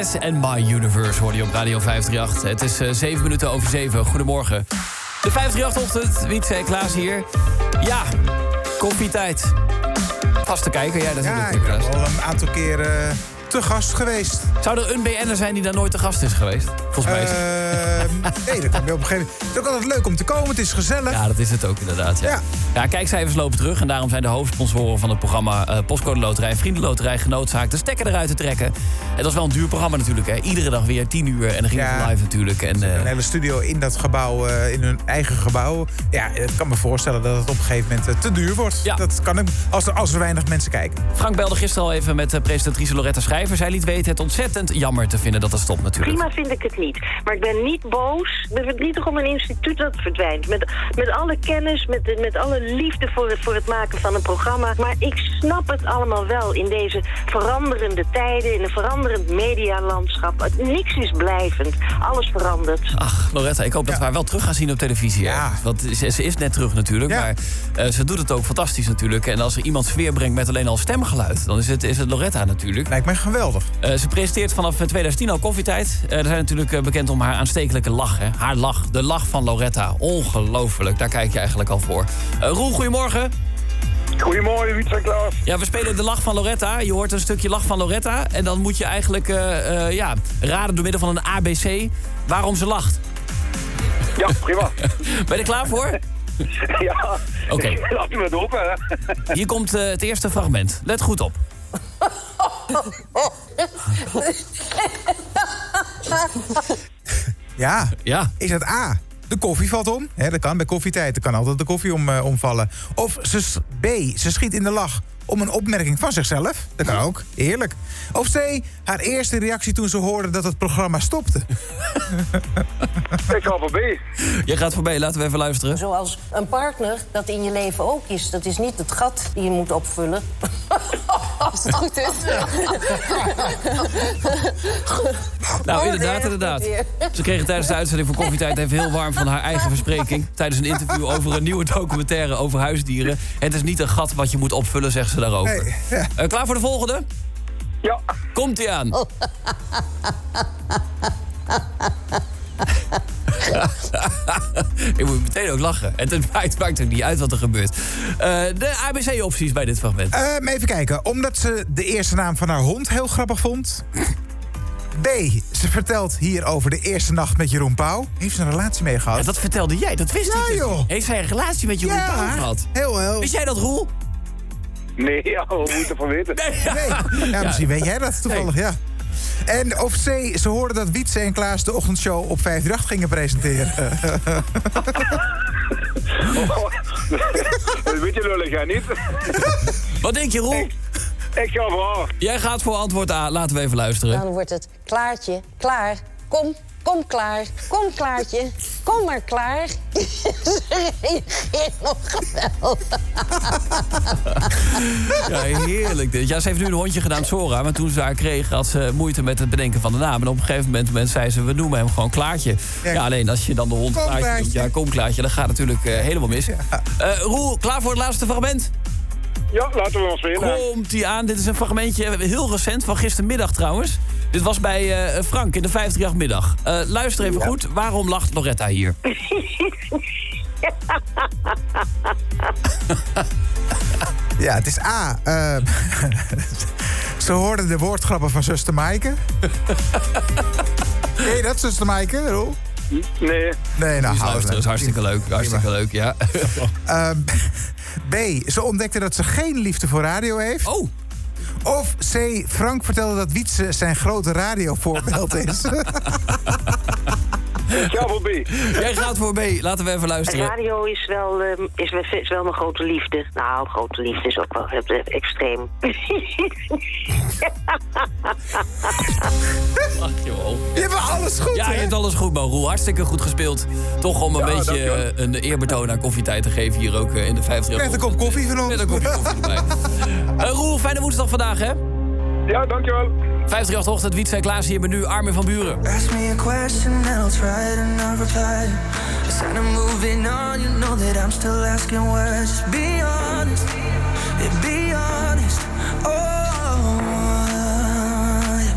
BTS en My Universe hoor je op Radio 538. Het is eh, 7 minuten over 7. Goedemorgen. De 538-ochtend, Wietse Klaas hier. Ja, koffietijd. Vaste kijker, jij dat Ja, natuurlijk, ik Klaas. heb al een aantal keren te gast geweest. Zou er een BN'er zijn die daar nooit te gast is geweest? Volgens mij is het. Ehm, [laughs] nee, dat kan je op een gegeven moment. Het is ook altijd leuk om te komen, het is gezellig. Ja, dat is het ook inderdaad. Ja. Ja. kijkcijfers lopen terug. En daarom zijn de hoofdsponsoren van het programma eh, Postcode Loterij en Vriendenloterij genoodzaakt de stekker eruit te trekken. Het was wel een duur programma natuurlijk. Hè. Iedere dag weer 10 uur en dan ging het live natuurlijk. En, eh, Een hele studio in dat gebouw, eh, in hun eigen gebouw. Ja, ik kan me voorstellen dat het op een gegeven moment te duur wordt. Dat kan ik, als er, als er weinig mensen kijken. Frank belde gisteren al even met presentatrice Loretta Schrijver. Zij liet weten het ontzettend jammer te vinden dat het stopt natuurlijk. Prima vind ik het niet. Maar ik ben niet boos. Ik ben verdrietig om een instituut dat verdwijnt. Met, met alle kennis, met, met alle liefde voor het, voor het maken van een programma. Maar ik snap het allemaal wel in deze veranderende tijden... in een veranderend medialandschap. Het- Niks is blijvend. Alles verandert. Ach, Loretta, ik hoop dat we haar wel terug gaan zien op televisie. Ja. Want ze, ze is net terug natuurlijk. Maar eh, ze doet het ook fantastisch natuurlijk. En als er iemand sfeer brengt met alleen al stemgeluid... dan is het, is het Loretta natuurlijk. Lijkt mij geweldig. Eh, ze presenteert vanaf 2010 al Koffietijd. Eh er zijn natuurlijk eh, bekend om haar aanstekelijke lach. Hè? Haar lach, de lach van Loretta. Ongelooflijk, daar kijk je eigenlijk al voor. Eh Roel, goedemorgen. Goedemorgen, Wiets en Klaas. Ja, we spelen de lach van Loretta. Je hoort een stukje lach van Loretta. En dan moet je eigenlijk eh, eh, ja, raden door middel van een ABC waarom ze lacht. Ja, prima. [laughs] Ben je er klaar voor? Ja. Oké. [laughs] Laat me het op, hè. Hier komt eh, het eerste fragment. Let goed op. [laughs] [laughs] Ja. ja. Is het A? De koffie valt om. Dat kan bij koffietijd. Er kan altijd de koffie om, eh, omvallen. Of ze, B. Ze schiet in de lach om een opmerking van zichzelf. Dat kan ook. Heerlijk. Of C. Haar eerste reactie toen ze hoorde dat het programma stopte. [laughs] Ik ga voor B. Je gaat voorbij, laten we even luisteren. Zoals een partner dat in je leven ook is. Dat is niet het gat die je moet opvullen. [laughs] Als het goed is. Nou, inderdaad, inderdaad. Ze kregen tijdens de uitzending van Koffietijd even heel warm van haar eigen verspreking. Tijdens een interview over een nieuwe documentaire over huisdieren. Het is niet een gat wat je moet opvullen, zegt ze daarover. Eh, klaar voor de volgende? Ja. Komt-ie aan. [laughs] Ik moet meteen ook lachen. En het maakt, maakt ook niet uit wat er gebeurt. Eh, de ABC-opties bij dit fragment. Ehm, even kijken. Omdat ze de eerste naam van haar hond heel grappig vond. B. Ze vertelt hier over de eerste nacht met Jeroen Pauw. Heeft ze een relatie mee gehad? dat vertelde jij, dat wist ja, ik. dus joh. Heeft zij een relatie met Jeroen Ja, Pauw gehad? Heel, heel. Wist jij dat, Roel? Nee, [laughs] ja, hoe moet je ervan weten? Nee. Ja, misschien weet jij dat toevallig, ja. En of C, ze hoorden dat Wietse en Klaas de ochtendshow op 538 gingen presenteren. [laughs] Dat weet je lullig, hè, niet? [laughs] Wat denk je, Roel? Ik, ik ga voor A. Jij gaat voor antwoord A. Laten we even luisteren. Dan wordt het Klaartje, klaar. Kom, kom klaar. Kom Klaartje. Kom maar klaar. Ze reageert nog geweldig. Ja, heerlijk dit. Ja, ze heeft nu een hondje gedaan, Sora. Maar toen ze haar kreeg, had ze moeite met het bedenken van de naam. En op een gegeven moment, zei ze, we noemen hem gewoon Klaartje. Ja, alleen als je dan de hond Kom, Klaartje noemt, ja, kom Klaartje, dat gaat natuurlijk eh, helemaal mis. Eh, Roel, klaar voor het laatste fragment? Ja, laten we ons spelen. Komt die aan. Dit is een fragmentje, heel recent, van gistermiddag trouwens. Dit was bij eh, Frank in de 538-middag. Eh, luister even goed, waarom lacht Loretta hier? [laughs] Ja, het is A. ehm, [laughs] ze hoorden de woordgrappen van zuster Maaike. [laughs] Je dat, zuster Maaike, Roel? Nee. Nee, nou, luisteren, is hartstikke leuk, hartstikke leuk, ja. Ehm, B. Ze ontdekte dat ze geen liefde voor radio heeft. Oh. Of C. Frank vertelde dat Wietse zijn grote radiovoorbeeld is. [laughs] Ik ga voor B. Jij gaat voor B, laten we even luisteren. Radio is wel, ehm, is, wel, is wel mijn grote liefde. Nou, grote liefde is ook wel eh, extreem. Ach, joh. Je hebt alles goed, Ja, je hebt alles goed, man. Roel. Hartstikke goed gespeeld. Toch om een Ja, beetje dankjewel. eh, een eerbetoon aan koffietijd te geven hier ook eh, in de 50 Met een kop koffie van ons. Met een kopje koffie erbij. [laughs] Eh, Roel, fijne woensdag vandaag, hè? Ja, dankjewel. 58 ochtend, Wietse en Klaas hier, maar nu Armin van Buren. Ask me a question and I'll try to not reply. Instead of moving on, you know that I'm still asking why. Just be honest, yeah, be honest. Oh, yeah.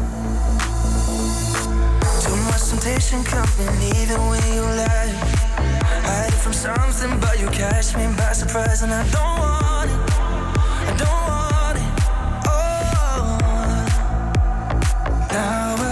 Too much temptation coming even when you lie. Hide from something, but you catch me by surprise, and I don't want it. I don't want it. Now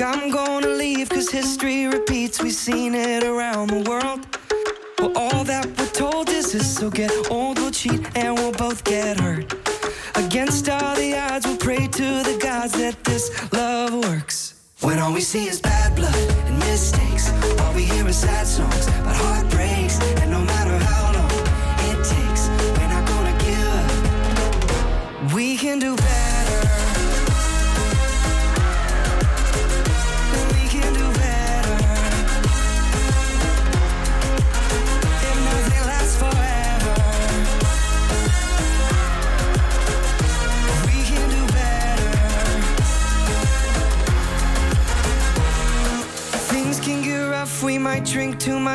think I'm gonna leave cause history repeats. We've seen it around the world. Well, all that we're told is this. So get old, we'll cheat, and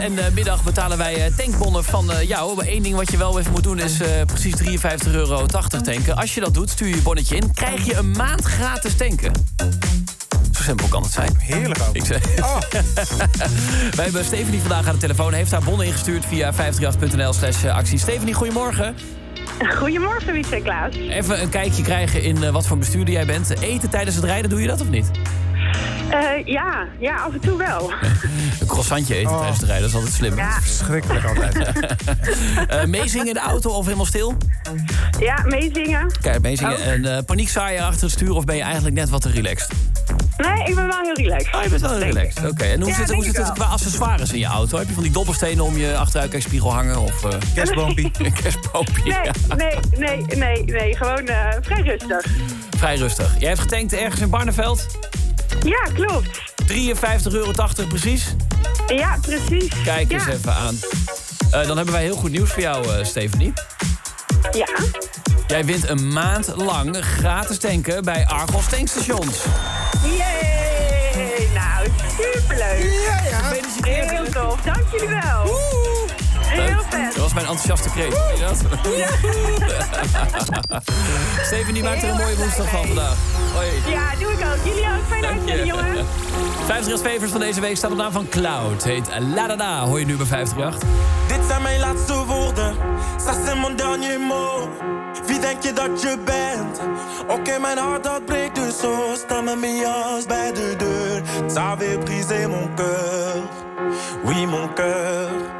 En eh, middag betalen wij eh, tankbonnen van eh, jou. Maar één ding wat je wel even moet doen is eh, precies 53,80 euro tanken. Als je dat doet, stuur je je bonnetje in. Krijg je een maand gratis tanken. Zo simpel kan het zijn. Heerlijk ook. Ik zeg. [laughs] Wij hebben Stephanie vandaag aan de telefoon. Heeft haar bonnen ingestuurd via 538.nl slash actie. Stephanie, goedemorgen. Goedemorgen, Wietse Klaas. Even een kijkje krijgen in eh, wat voor bestuurder jij bent. Eten tijdens het rijden, doe je dat of niet? Eh, ja, ja, af en toe wel. [laughs] Een croissantje eten tijdens het rijden, dat is altijd slim. Ja. Verschrikkelijk altijd. [laughs] Eh, meezingen in de auto of helemaal stil? Ja, meezingen. Kijk, meezingen. Oh. En uh, paniekzaaier achter het stuur of ben je eigenlijk net wat te relaxed? Nee, ik ben wel heel relaxed. Oh, je bent wel heel relaxed. Oké, en hoe Ja, zit, hoe zit het qua accessoires in je auto? Heb je van die dobbelstenen om je achteruitkijkspiegel hangen? Of, [laughs] uh... Kerstboompie. Kerstboompie, Nee, ja. nee, nee, nee, nee. Gewoon eh, vrij rustig. Vrij rustig. Jij hebt getankt ergens in Barneveld? Ja, klopt. 53,80 euro precies? Ja, precies. Kijk ja. eens even aan. Eh, dan hebben wij heel goed nieuws voor jou, eh, Stephanie. Ja. Jij wint een maand lang gratis tanken bij Argos tankstations. Yay! Nou, superleuk. Ja, ja. Heel tof. Dank jullie wel. Leuk. Dat was mijn enthousiaste kreet. Zie je dat? [laughs] Stephanie maakt er een mooie woensdag van vandaag. Hoi. Ja, doe ik ook. Jullie ook. Fijne uitzending, jongen. 50 favors van deze week staat op naam van Cloud. Heet La Da Da. Hoor je nu bij 538. Dit zijn mijn laatste woorden, ça c'est mon dernier mot. Wie denk je dat je bent? Oké, mijn hart dat breekt dus zo. Sta met mijn jas bij de deur. Ça avait brisé mon cœur. Oui, mon cœur.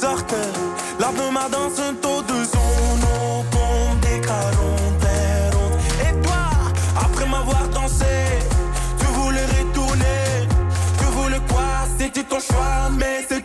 Muziek niet zachter. Laat me maar dansen tot de zon opkomt. Ik ga rond en rond. Et toi, après m'avoir dansé, tu voulais retourner. Tu voulais quoi? C'était ton choix, mais c'est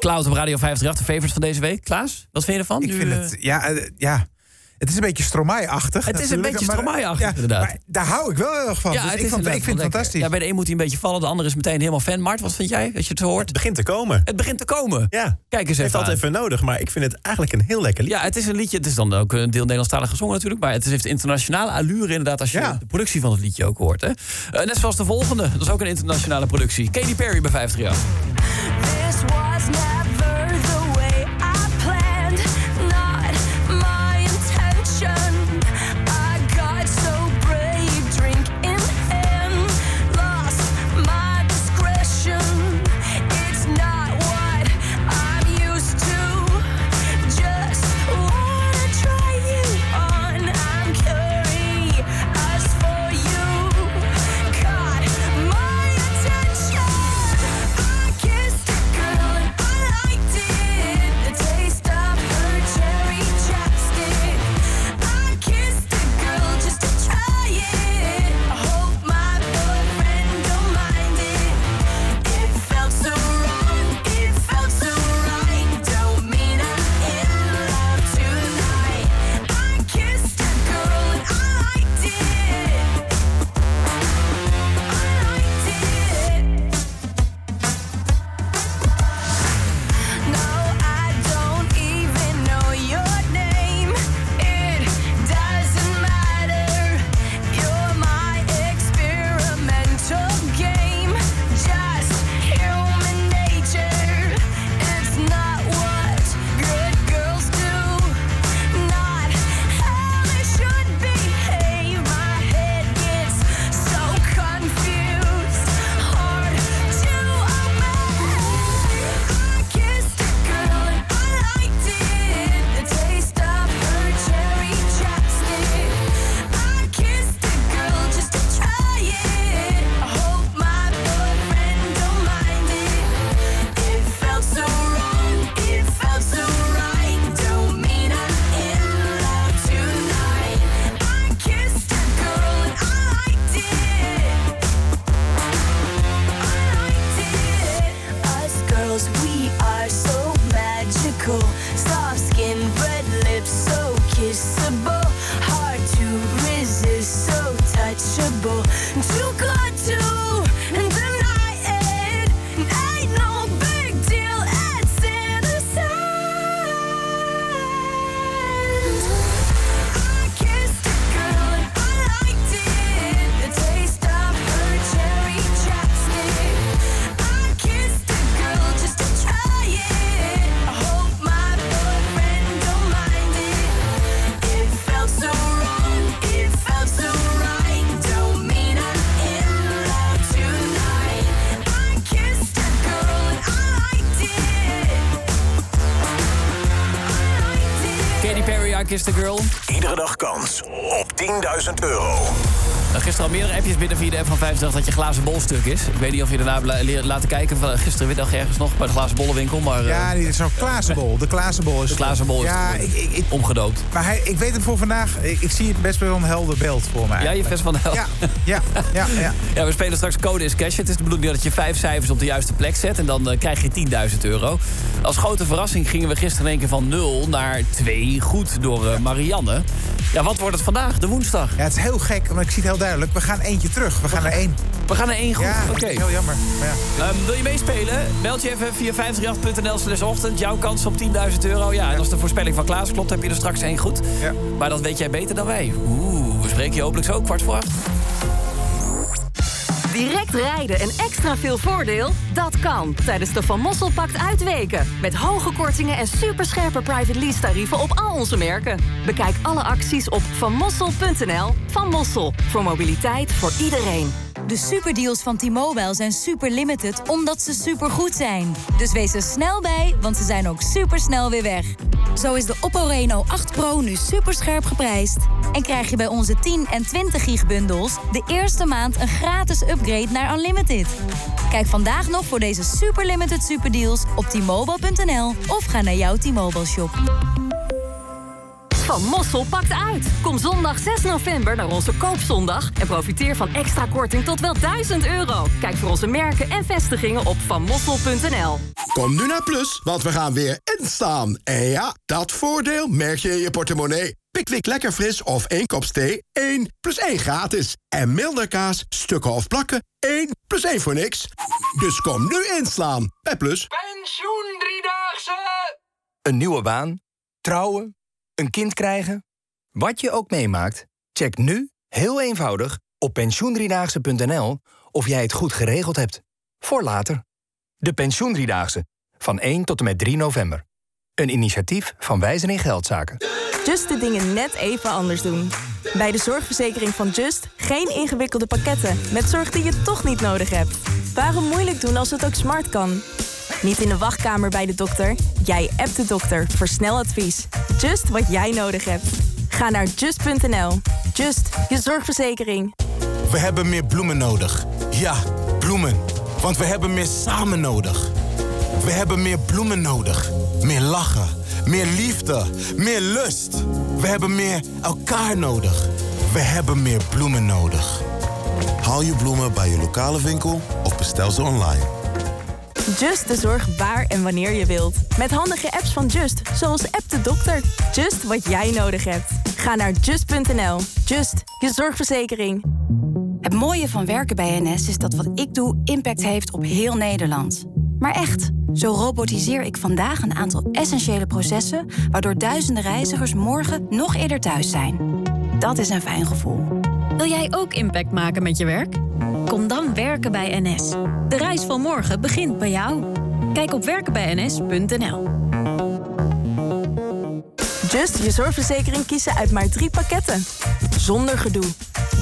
Cloud op Radio 538, de favorite van deze week. Klaas, wat vind je ervan? Ik Nu, vind eh, het, ja, eh, ja. Het is een beetje Stromae-achtig. Het is een beetje Stromae-achtig, ja, inderdaad. Maar daar hou ik wel heel erg van. Ja, Dus het ik, vond, ik vind het fantastisch. Ja, bij de een moet hij een beetje vallen, de ander is meteen helemaal fan. Mart, wat vind jij als je het hoort? Het begint te komen. Het begint te komen. Ja. Kijk eens heeft even altijd aan. even nodig, maar ik vind het eigenlijk een heel lekker lied. Ja, het is een liedje. Het is dan ook een deel Nederlandstalig gezongen natuurlijk. Maar het heeft internationale allure inderdaad als je de productie van het liedje ook hoort. Hè? Eh, net zoals de volgende. Dat is ook een internationale productie. Katy Perry bij 538. Was never 10.000 euro. Nou, gisteren al meerdere appjes binnen via de app van 50 dat je glazen bol stuk is. Ik weet niet of je daarna laten kijken. Van, gisteren middag ergens nog bij de glazen bollenwinkel. Maar, eh, Ja, die is zo'n Klaasenbol. De Klaasenbol is... De Klaasenbol is Ja, ik, ik, ik- omgedoopt. maar hij, ik weet het voor vandaag. Ik, ik zie het best wel een helder beeld voor mij. Ja, je best van de helft. Ja, ja, ja, ja. [laughs] Ja, we spelen straks Code is Cash. Het is de bedoeling dat je vijf cijfers op de juiste plek zet. En dan eh, krijg je 10.000 euro. Als grote verrassing gingen we gisteren in één keer van 0 naar 2 goed door eh, Marianne. Ja, wat wordt het vandaag? De woensdag. Ja, het is heel gek, maar ik zie het heel duidelijk. We gaan eentje terug. We gaan naar één. We gaan naar één goed. Ja, Oké. heel jammer. Maar ja. Ehm, wil je meespelen? Meld je even via 538.nl slash ochtend. Jouw kans op 10.000 euro. Ja, en als de voorspelling van Klaas klopt, heb je er straks één goed. Maar dat weet jij beter dan wij. Oeh, we spreken je hopelijk zo kwart voor acht. Direct rijden en extra veel voordeel? Dat kan tijdens de Van Mossel Pact uitweken. Met hoge kortingen en superscherpe private lease tarieven op al onze merken. Bekijk alle acties op vanmossel.nl. Van Mossel, voor mobiliteit voor iedereen. De superdeals van T-Mobile zijn super limited omdat ze supergoed zijn. Dus wees er snel bij, want ze zijn ook supersnel weer weg. Zo is de Oppo Reno 8 Pro nu superscherp geprijsd. En krijg je bij onze 10 en 20 gig bundels de eerste maand een gratis upgrade naar Unlimited. Kijk vandaag nog voor deze super limited superdeals op T-Mobile.nl of ga naar jouw T-Mobile shop. Van Mossel pakt uit. Kom zondag 6 november naar onze koopzondag en profiteer van extra korting tot wel 1000 euro. Kijk voor onze merken en vestigingen op vanmossel.nl. Kom nu naar Plus, want we gaan weer En ja, dat voordeel merk je in je portemonnee. Pickwick Lekker Fris of 1 kop thee, 1 plus 1 gratis. En milder kaas, stukken of plakken, 1 plus 1 voor niks. Dus kom nu inslaan bij Plus. Pensioen Driedaagse! Een nieuwe baan, trouwen, een kind krijgen. Wat je ook meemaakt, check nu, heel eenvoudig, op pensioendriedaagse.nl of jij het goed geregeld hebt. Voor later. De Pensioendriedaagse, van 1 tot en met 3 november. Een initiatief van Wijzer in Geldzaken. Just de dingen net even anders doen. Bij de zorgverzekering van Just geen ingewikkelde pakketten met zorg die je toch niet nodig hebt. Waarom moeilijk doen als het ook smart kan? Niet in de wachtkamer bij de dokter. Jij appt de dokter voor snel advies. Just wat jij nodig hebt. Ga naar just.nl. Just, je zorgverzekering. We hebben meer bloemen nodig. Ja, bloemen. Want we hebben meer samen nodig. We hebben meer bloemen nodig. Meer lachen. Meer liefde. Meer lust. We hebben meer elkaar nodig. We hebben meer bloemen nodig. Haal je bloemen bij je lokale winkel of bestel ze online. Just de zorg waar en wanneer je wilt. Met handige apps van Just, zoals App de Dokter. Just wat jij nodig hebt. Ga naar just.nl. Just, je zorgverzekering. Het mooie van werken bij NS is dat wat ik doe impact heeft op heel Nederland. Maar echt, zo robotiseer ik vandaag een aantal essentiële processen... waardoor duizenden reizigers morgen nog eerder thuis zijn. Dat is een fijn gevoel. Wil jij ook impact maken met je werk? Kom dan werken bij NS. De reis van morgen begint bij jou. Kijk op werkenbijns.nl. Just je zorgverzekering kiezen uit maar drie pakketten. Zonder gedoe.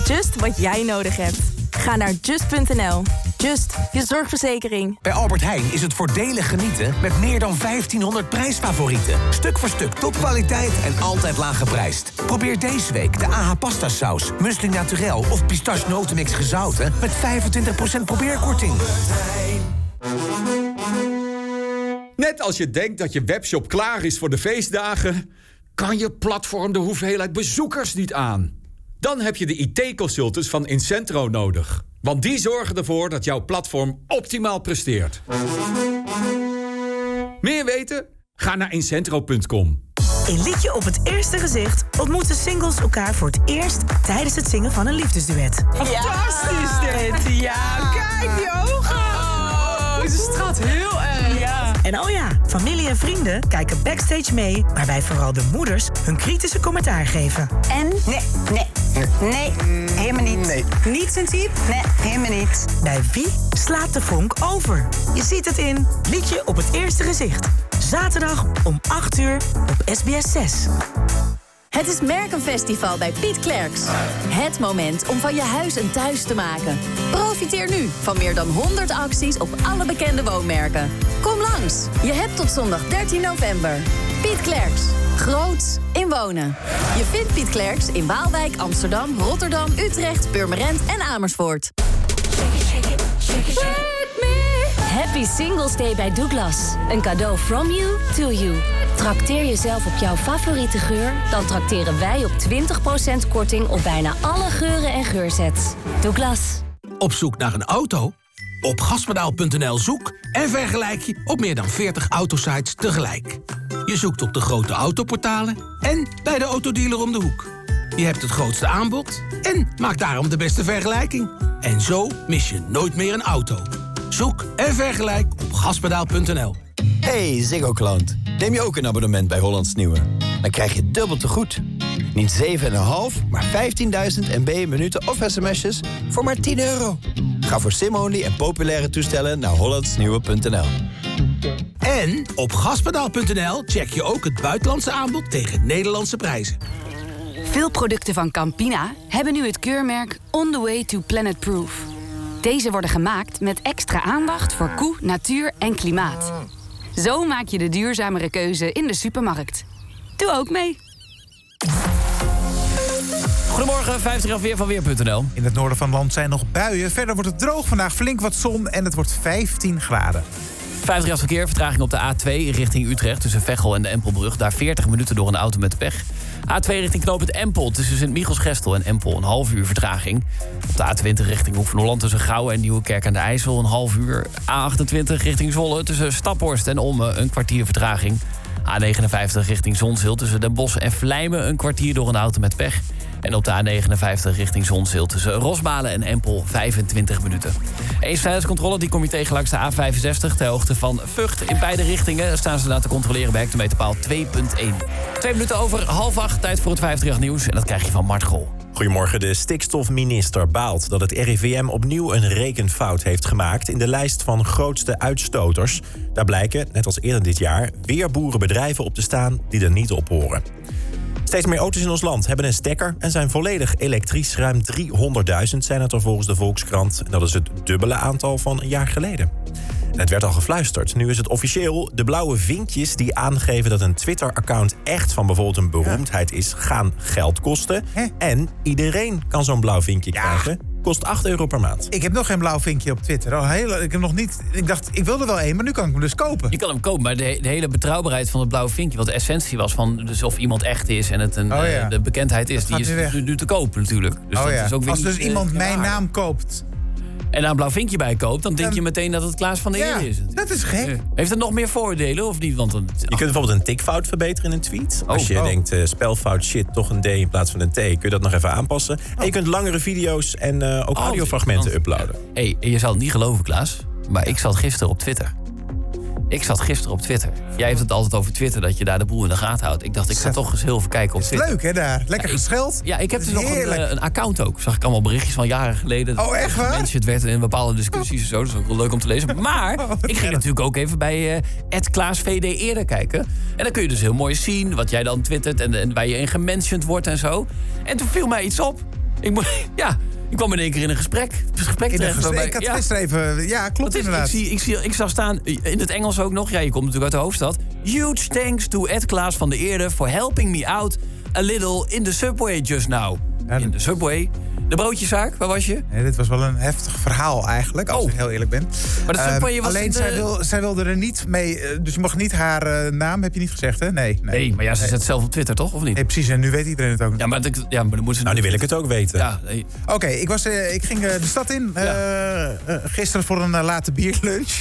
Just wat jij nodig hebt. Ga naar just.nl. Just, je zorgverzekering. Bij Albert Heijn is het voordelig genieten met meer dan 1500 prijsfavorieten. Stuk voor stuk topkwaliteit en altijd laag geprijsd. Probeer deze week de AH pasta saus, muesli naturel of pistache notenmix gezouten met 25% probeerkorting. Net als je denkt dat je webshop klaar is voor de feestdagen, kan je platform de hoeveelheid bezoekers niet aan. Dan heb je de IT-consultants van Incentro nodig. Want die zorgen ervoor dat jouw platform optimaal presteert. Meer weten? Ga naar incentro.com. In Liedje op het Eerste Gezicht ontmoeten singles elkaar voor het eerst tijdens het zingen van een liefdesduet. Fantastisch dit. Ja, kijk die ogen. Oh, ze straalt heel erg. Ja. En oh ja, familie en vrienden kijken backstage mee, waarbij vooral de moeders hun kritische commentaar geven. En? Nee, nee, nee, helemaal niet. Nee. Niet zijn type? Nee, helemaal niet. Bij wie slaat de vonk over? Je ziet het in Liedje op het Eerste Gezicht. Zaterdag om 8 uur op SBS 6. Het is Merkenfestival bij Piet Klerks. Het moment om van je huis een thuis te maken. Profiteer nu van meer dan 100 acties op alle bekende woonmerken. Kom langs. Je hebt tot zondag 13 november. Piet Klerks. Groots wonen. Je vindt Piet Klerks in Waalwijk, Amsterdam, Rotterdam, Utrecht, Purmerend en Amersfoort. Happy Singles Day bij Douglas. Een cadeau from you to you. Trakteer jezelf op jouw favoriete geur? Dan trakteren wij op 20% korting op bijna alle geuren en geursets. Douglas. Op zoek naar een auto? Op gaspedaal.nl zoek en vergelijk je op meer dan 40 autosites tegelijk. Je zoekt op de grote autoportalen en bij de autodealer om de hoek. Je hebt het grootste aanbod en maakt daarom de beste vergelijking. En zo mis je nooit meer een auto. Zoek en vergelijk op gaspedaal.nl. Hey Ziggo-klant, neem je ook een abonnement bij Hollands Nieuwe? Dan krijg je dubbel te goed. Niet 7,5, maar 15.000 MB minuten of sms'jes voor maar 10 euro. Ga voor sim-only en populaire toestellen naar hollandsnieuwe.nl. En op gaspedaal.nl check je ook het buitenlandse aanbod tegen Nederlandse prijzen. Veel producten van Campina hebben nu het keurmerk On the Way to Planet Proof. Deze worden gemaakt met extra aandacht voor koe, natuur en klimaat. Zo maak je de duurzamere keuze in de supermarkt. Doe ook mee. Goedemorgen, 50 weer van Weer.nl. In het noorden van het land zijn nog buien. Verder wordt het droog vandaag, flink wat zon en het wordt 15 graden. 50 graden verkeer, vertraging op de A2 richting Utrecht... tussen Veghel en de Empelbrug. Daar 40 minuten door een auto met pech. A2 richting knooppunt Empel tussen Sint-Michels-Gestel en Empel... een half uur vertraging. Op de A20 richting Hoek van Holland tussen Gouwen en Nieuwekerk aan de IJssel... een half uur. A28 richting Zwolle tussen Staphorst en Omme een kwartier vertraging. A59 richting Zonzeel tussen Den Bosch en Vlijmen... een kwartier door een auto met pech. En op de A59 richting Zonzeel tussen Rosmalen en Empel 25 minuten. Eens veiligheidscontrole, die kom je tegen langs de A65... ter hoogte van Vught. In beide richtingen staan ze te controleren bij hectometerpaal 2.1. Twee minuten over half acht, tijd voor het 50 nieuws. En dat krijg je van Mart Gol. Goedemorgen. De stikstofminister baalt dat het RIVM opnieuw een rekenfout heeft gemaakt in de lijst van grootste uitstoters. Daar blijken, net als eerder dit jaar, weer boerenbedrijven op te staan die er niet op horen. Steeds meer auto's in ons land hebben een stekker en zijn volledig elektrisch. Ruim 300.000 zijn het er volgens de Volkskrant. En dat is het dubbele aantal van een jaar geleden. En het werd al gefluisterd. Nu is het officieel. De blauwe vinkjes die aangeven dat een Twitter-account echt van bijvoorbeeld een beroemdheid is, gaan geld kosten. En iedereen kan zo'n blauw vinkje krijgen. Kost 8 euro per maand. Ik heb nog geen blauw vinkje op Twitter. Al heel, ik heb nog niet. Ik dacht, ik wilde wel één, maar nu kan ik hem dus kopen. Je kan hem kopen, maar de, de hele betrouwbaarheid van het blauwe vinkje... wat de essentie was van dus of iemand echt is en het een, Oh ja. eh, de bekendheid is... Dat die is nu te kopen natuurlijk. Dus oh dat ja. is ook weer Als dus eh, iemand mijn naam koopt. En daar een blauw vinkje bij koopt... dan denk je meteen dat het Klaas van der Ja, Eer is. dat is gek. Heeft het nog meer voordelen of niet? Want een, Je kunt bijvoorbeeld een tikfout verbeteren in een tweet. Als je oh. denkt eh, spelfout shit, toch een D in plaats van een T, kun je dat nog even aanpassen. En je kunt langere video's en eh, ook Oh, audiofragmenten oh. uploaden. hey, je zal het niet geloven, Klaas. Maar ik zat gisteren op Twitter. Ik zat gisteren op Twitter. Jij heeft het altijd over Twitter, dat je daar de boel in de gaten houdt. Ik dacht, ik ga toch eens heel even kijken op Twitter. Leuk hè daar. Lekker gescheld. Ja, ik heb dus nog een, eh, een account ook. Zag ik allemaal berichtjes van jaren geleden. Oh, echt waar? Mensen het werd in bepaalde discussies en zo. Dat is ook wel leuk om te lezen. [laughs] Maar ik ging natuurlijk ook even bij eh Klaas VD eerder kijken. En dan kun je dus heel mooi zien wat jij dan twittert... en, en waar je in gementiond wordt en zo. En toen viel mij iets op. Ik, [laughs] ja, ik kwam in één keer in een gesprek. Een gesprek In terecht gesprek- waarbij- ik had ja. gisteren even... Ja, klopt is, ik, inderdaad. zie, ik, zie, ik zag staan, in het Engels ook nog... Ja, je komt natuurlijk uit de hoofdstad. Huge thanks to Ed Klaas van de Eerde... for helping me out a little in the subway just now. In de subway. De broodjeszaak, waar was je? Nee, dit was wel een heftig verhaal eigenlijk, als ik heel eerlijk ben. Oh. Maar de Ehm, was alleen, zij, wil, zij wilde er niet mee... eh, Dus je mag niet haar eh, naam, heb je niet gezegd, hè? Nee. Nee, Nee, maar ja, ze zet het zelf op Twitter, toch? Of niet? Nee, precies. En nu weet iedereen het ook. Ja, maar, dat, ja, maar dan moeten ze... Nou, nu wil ik het ook weten. Ja, nee. Oké, ik, was, eh, ik ging de stad in. gisteren voor een late bierlunch.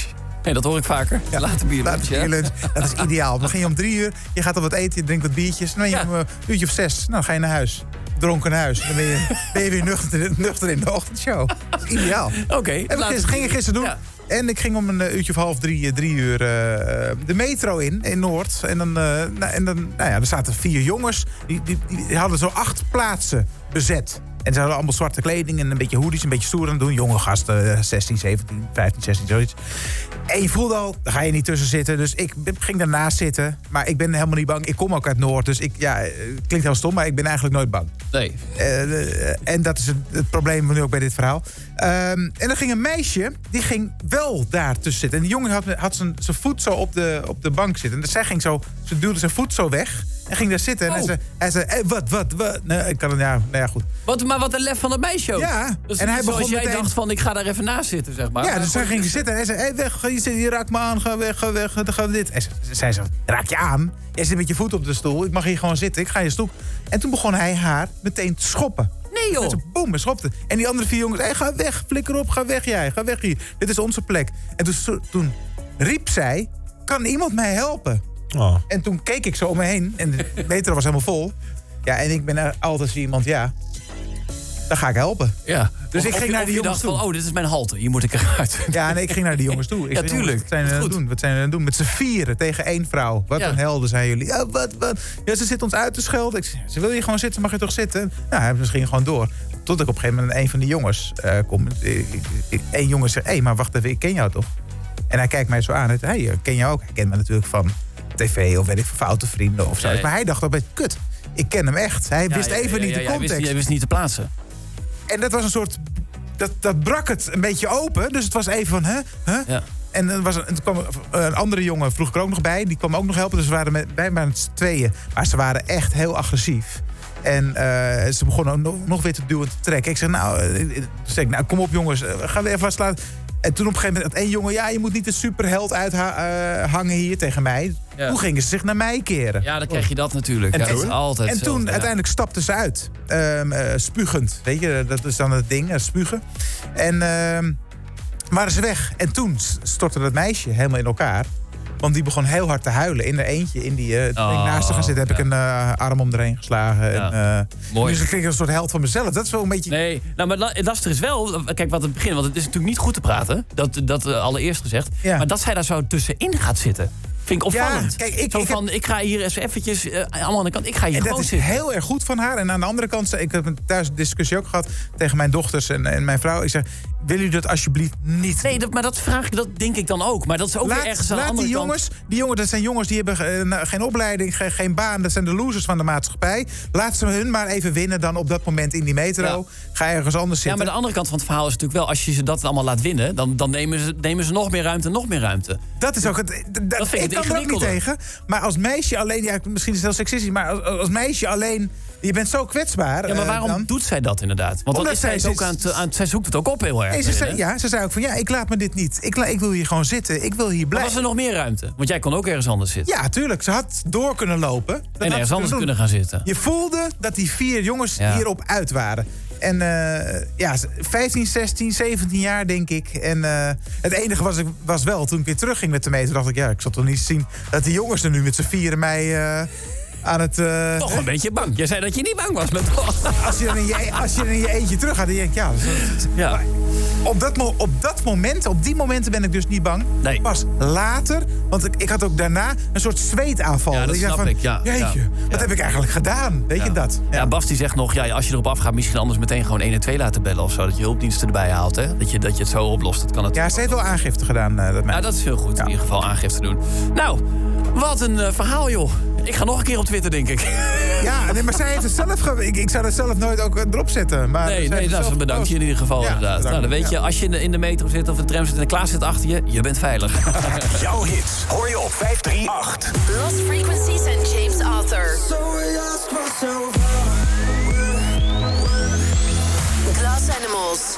Nee, dat hoor ik vaker. Later bierlunch, Late ja. bierlunch. Dat is ideaal. Dan [laughs] ging je om drie uur, je gaat al wat eten, je drinkt wat biertjes. Dan ben je om een uurtje of zes, nou dan ga je naar huis. Dronken huis. Dan ben je, ben je weer nuchter, nuchter in de ochtendshow. Dat is ideaal. Oké. En gingen gisteren doen. En ik ging om een eh, uurtje of half drie, eh, drie uur eh, de metro in, in Noord. En dan, nou, en dan nou ja, er zaten vier jongens. Die, die, die hadden zo acht plaatsen bezet. En ze hadden allemaal zwarte kleding en een beetje hoodies, een beetje stoer aan het doen. Jonge gasten, eh, 16, 17, 15, 16, zoiets. En je voelde al, daar ga je niet tussen zitten. Dus ik ging daarnaast zitten. Maar ik ben helemaal niet bang. Ik kom ook uit Noord. Dus ik, ja, eh, klinkt heel stom, maar ik ben eigenlijk nooit bang. Nee. Eh, eh, en dat is het, het probleem nu ook bij dit verhaal. Ehm, en er ging een meisje, die ging wel daar tussen zitten. En die jongen had, had zijn, zijn voet zo op de, op de bank zitten. En zij ging zo, ze duwde zijn voet zo weg. En ging daar zitten. En hij zei, hij zei hey, wat, wat, wat? Nee, ik kan het, ja, nou ja, goed. Wat, maar wat een lef van dat meisje ook. Ja, Dus en hij zoals begon jij meteen- dacht van, ik ga daar even naast zitten, zeg maar. Ja, dus hij ging zitten en hij zei, hey, weg, je, zit, je raakt me aan, ga weg, ga weg, dan gaan we dit. En ze ze zei zo, raak je aan? Jij zit met je voet op de stoel, ik mag hier gewoon zitten, ik ga je stoel. En toen begon hij haar meteen te schoppen. Nee joh. En ze, boem, schopte. En die andere vier jongens, hey, ga weg, flikker op, ga weg jij, ga weg hier. Dit is onze plek. En toen, toen riep zij, kan iemand mij helpen? Oh. En toen keek ik zo om me heen en de [laughs] metro was helemaal vol. Ja, en ik ben er altijd zo iemand, ja, dan ga ik helpen. Ja. Dus Of- ik ging je- naar of die je jongens dacht toe. van, oh, dit is mijn halte, hier moet ik eruit. [laughs] Ja, nee, ik ging naar die jongens toe. Ik Ja, zei, jongens, tuurlijk. Wat zijn jullie aan het doen? Wat zijn jullie aan het doen? Met z'n vieren tegen één vrouw. Wat Ja. een helden zijn jullie. Ja, wat, wat? Ja, ze zit ons uit te schelden. Ik zei, ze wil je gewoon zitten, mag je toch zitten? Nou, hij misschien gewoon door. Tot ik op een gegeven moment een van die jongens eh kom. Eén jongen zegt, hé, maar wacht even, ik ken jou toch? En hij kijkt mij zo aan. Hé, hey, ik ken jou ook. Hij kent me natuurlijk van tv of weet ik, foute vrienden of zo. Ja, ja. Maar hij dacht op kut. Ik ken hem echt. Hij wist even niet de ja, hij wist context. Hij wist niet te plaatsen. En dat was een soort. Dat, dat brak het een beetje open. Dus het was even van, hè? Huh? Ja. En er was een, kwam een andere jongen, vroeg ik er ook nog bij. Die kwam ook nog helpen. Dus we waren met, wij waren met tweeën. Maar ze waren echt heel agressief. En eh, ze begonnen ook nog, nog weer te duwen en te trekken. Ik zeg, nou, eh, eh, ik, nou kom op jongens, eh, gaan we even vastlaten. En toen op een gegeven moment had één jongen... ja, je moet niet de superheld uithangen hier tegen mij. Ja. Toen gingen ze zich naar mij keren. Ja, dan krijg je dat natuurlijk. En, Ja, dat is altijd en toen ja. uiteindelijk stapten ze uit. Ehm, eh, spugend. Weet je, dat is dan het ding, eh, spugen. En ehm, waren ze weg. En toen stortte dat meisje helemaal in elkaar. Want die begon heel hard te huilen in er eentje. In die, Oh, naast haar gaan zitten, heb ik een eh, arm om erheen geslagen. Ja. En, eh, Mooi. Dus ik kreeg een soort held van mezelf. Dat is wel een beetje... Nee, nou, maar het lastige is wel... Kijk, wat het begin... Want het is natuurlijk niet goed te praten. Dat, dat allereerst gezegd. Maar dat zij daar zo tussenin gaat zitten... Vind ik opvallend. Ja, kijk, ik- Zo ik heb- van, ik ga hier eens eventjes... eh, allemaal aan de kant. Ik ga hier En dat gewoon is zitten. heel erg goed van haar. En aan de andere kant, ik heb een thuis een discussie ook gehad tegen mijn dochters en, en mijn vrouw. Ik zeg, wil u dat alsjeblieft niet Nee, dat, maar dat vraag ik, dat denk ik dan ook. Maar dat is ook laat, weer ergens aan de laat andere die kant. jongens, die jongens, dat zijn jongens die hebben eh, geen opleiding, geen, geen baan. Dat zijn de losers van de maatschappij. Laat ze hun maar even winnen dan op dat moment in die metro. Ga ergens anders Ja, zitten. maar de andere kant van het verhaal is natuurlijk wel... als je ze dat allemaal laat winnen... dan, dan nemen, ze, nemen ze nog meer ruimte, nog meer ruimte. Dat is ook het. d- d- Dat vind ik ik kan er ook niet tegen. Maar als meisje alleen, ja, misschien is het heel seksistisch, maar als, als meisje alleen, je bent zo kwetsbaar. Ja, maar eh, waarom dan. doet zij dat inderdaad? Want Omdat is zij, ook aan, aan, zij zoekt het ook op heel erg. Nee, ze zei, ja, ze zei ook van ja, ik laat me dit niet. Ik, ik wil hier gewoon zitten. Ik wil hier Maar blijven. was er nog meer ruimte? Want jij kon ook ergens anders zitten. Ja, tuurlijk. Ze had door kunnen lopen. Dat en ergens anders doen. kunnen gaan zitten. Je voelde dat die vier jongens Ja. hierop uit waren. En eh, ja, 15, 16, 17 jaar denk ik. En eh, het enige was, was wel, toen ik weer terugging met de meter... dacht ik, ja, ik zat toch niet zien dat die jongens er nu met z'n vieren mij aan het... eh, Toch een beetje bang. Jij zei dat je niet bang was. Met... [laughs] als, je dan in je, als je in je eentje terug gaat, dan denk ik, ja... dat Ja. Op dat, op dat moment, op die momenten ben ik dus niet bang. Nee. Pas later, want ik, ik had ook daarna een soort zweetaanval. Ja, dat snap van, ik, ja. Jeetje, Ja. wat heb ik eigenlijk gedaan? Weet je dat? Ja. Bas die zegt nog, ja, als je erop afgaat... misschien anders meteen gewoon 1 en 2 laten bellen of zo. Dat je hulpdiensten erbij haalt, hè? Dat je, dat je het zo oplost. Dat kan het. Ja, ze heeft wel aangifte gedaan. eh, dat Ja, meisje. dat is heel goed. In ieder geval aangifte doen. Nou, wat een eh, verhaal, joh. Ik ga nog een keer op Twitter, denk ik. [laughs] Ja, nee, maar zij heeft het zelf... Ge ik, ik zou het zelf nooit ook eh, erop zetten. Maar Nee, zij nee heeft het dat zelf bedankt je in ieder geval Ja, inderdaad. bedankt. Nou, dan weet je, als je in de, in de metro zit of de tram zit en Klaas zit achter je... je bent veilig. [laughs] Jouw hits hoor je op 538. Lost Frequencies en James Arthur. Glass Animals.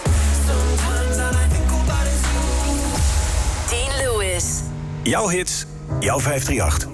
Dean Lewis. Jouw hits, jouw 538.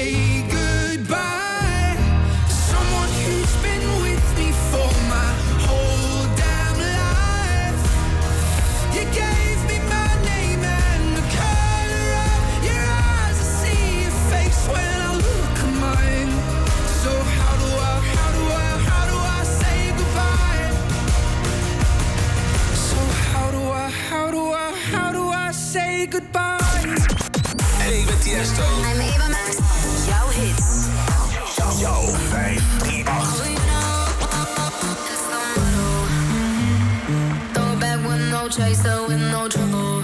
goodbye? Hey, met Tiesto. I'm Eva Max. Jouw hits. Jouw 538. Throw it back with no chaser, with no trouble.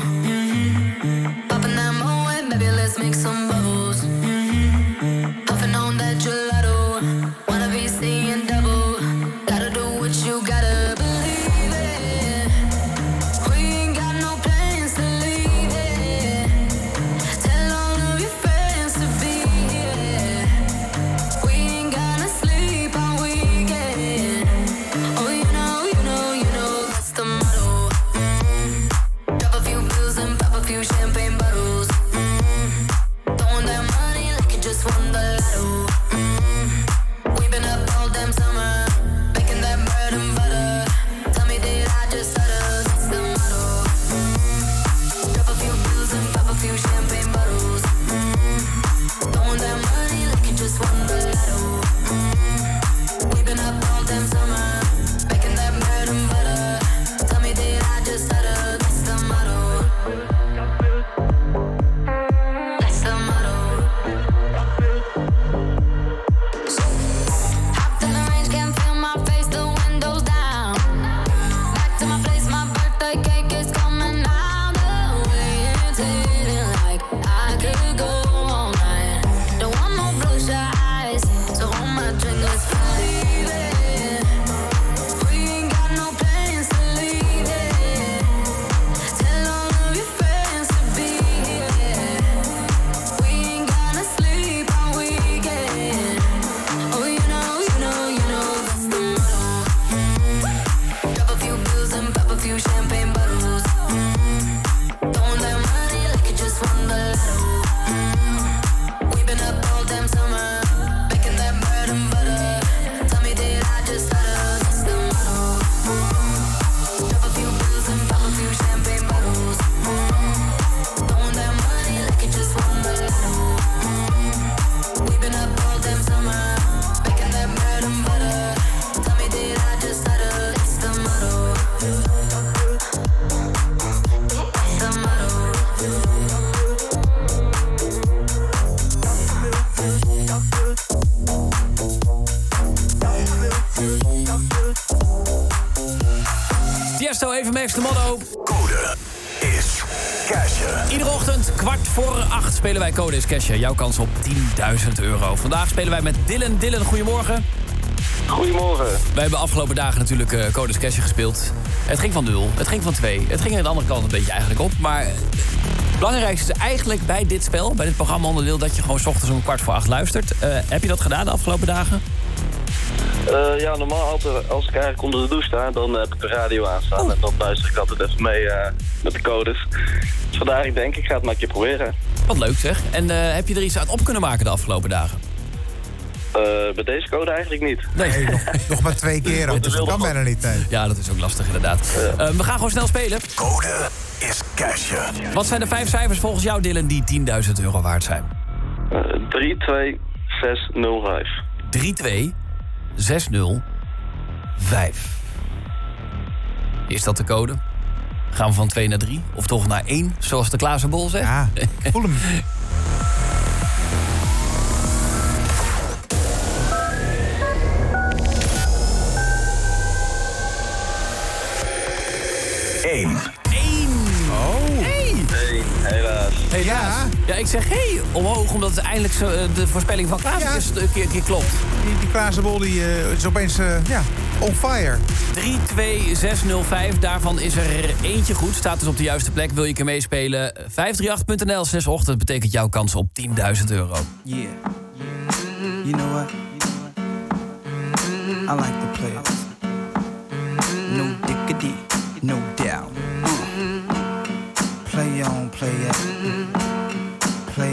Mee de motto. Code is cashen. Iedere ochtend, kwart voor acht, spelen wij Code is Cashen. Jouw kans op 10.000 euro. Vandaag spelen wij met Dylan. Dylan, goedemorgen. Goedemorgen. Wij hebben afgelopen dagen natuurlijk uh, Code is Cashen gespeeld. Het ging van 0, het ging van 2. Het ging aan de andere kant een beetje eigenlijk op. Maar het belangrijkste is eigenlijk bij dit spel, bij dit programma onderdeel... dat je gewoon 's ochtends om kwart voor acht luistert. Uh, heb je dat gedaan de afgelopen dagen? Uh, ja, normaal altijd, als ik eigenlijk onder de douche sta, dan heb ik de radio aanstaan. Oh. En dan luister ik altijd even mee uh, met de codes. Dus vandaar ik denk, ik ga het maar een keer proberen. Wat leuk zeg. En uh, heb je er iets uit op kunnen maken de afgelopen dagen? Uh, bij deze code eigenlijk niet. Nee, nee nog, [laughs] nog, maar twee keer ook, dus dat kan bijna niet. Nee. Ja, dat is ook lastig inderdaad. Ja. we gaan gewoon snel spelen. Code is cashen. Wat zijn de vijf cijfers volgens jou, Dylan, die 10.000 euro waard zijn? Eh, 32605. 32605. Is dat de code? Gaan we van 2 naar 3? Of toch naar 1, zoals de Klaasenbol zegt? Ja, [laughs] voel hem. Eén. Oh. Hey. Hey, helaas. Helaas. Ja. ik zeg hey omhoog, omdat het eindelijk zo, eh, de voorspelling van Klaas Ja. een, een keer, een keer klopt. Die, die Klaasenbol die, eh, is opeens eh, ja, on fire. 32605, daarvan is er eentje goed. Staat dus op de juiste plek. Wil je een keer meespelen? 538.nl, 6 ochtend betekent jouw kans op 10.000 euro. Yeah. You know what? I like to play. No diggity, no doubt. Play on, play it.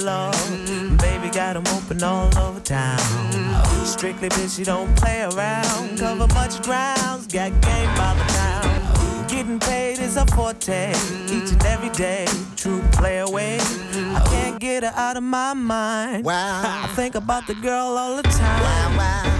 lord. Baby got 'em open all over town. Strictly bitch, you don't play around. Cover much grounds, got game by the town. Getting paid is a forte, each and every day. True play away. I can't get her out of my mind. Wow. I think about the girl all the time. Wow, wow.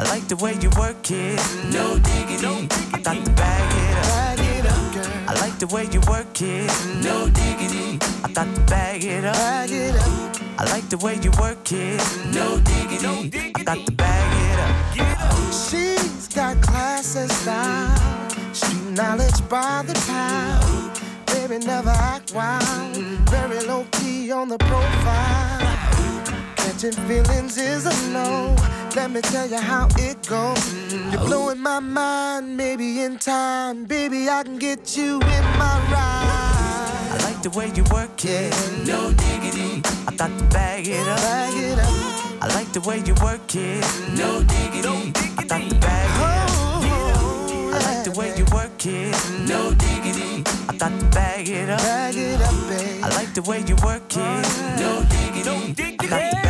I like the way you work it, no diggity. I got to bag it up, bag it up, girl. I like the way you work it, no diggity. I got to bag it up, bag it up. I like the way you work it, no diggity. I got to bag it up. She's got class and style, street knowledge by the pound. Baby, never act wild, very low key on the profile. Catching feelings is a no. Let me tell you how it goes. You're blowing my mind, maybe in time, baby, I can get you in my ride. I like the way you work it, no diggity. I got to bag it up, bag it up. I like the way you work it, no diggity. I got to bag it up. Oh, I like the way you work it, no diggity. I got to bag it up, bag it up, babe. I like the way you work it, no diggity. I got to bag it up.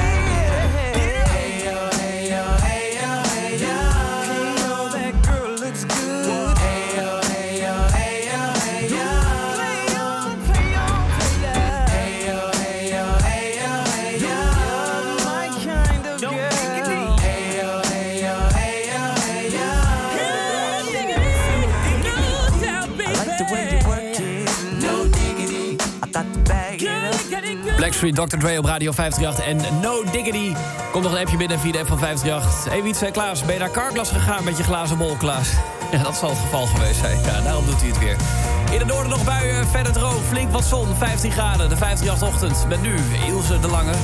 Blackstreet, Dr. Dre op Radio 538 en No Diggity. Komt nog een appje binnen via de app van 538. Hey Wietse, Klaas, ben je naar Carglass gegaan met je glazen bol, Klaas? Ja, dat zal het geval geweest zijn. Ja, daarom doet hij het weer. In het noorden nog buien, verder droog, flink wat zon, 15 graden. De 538-ochtend met nu Ilse de Lange.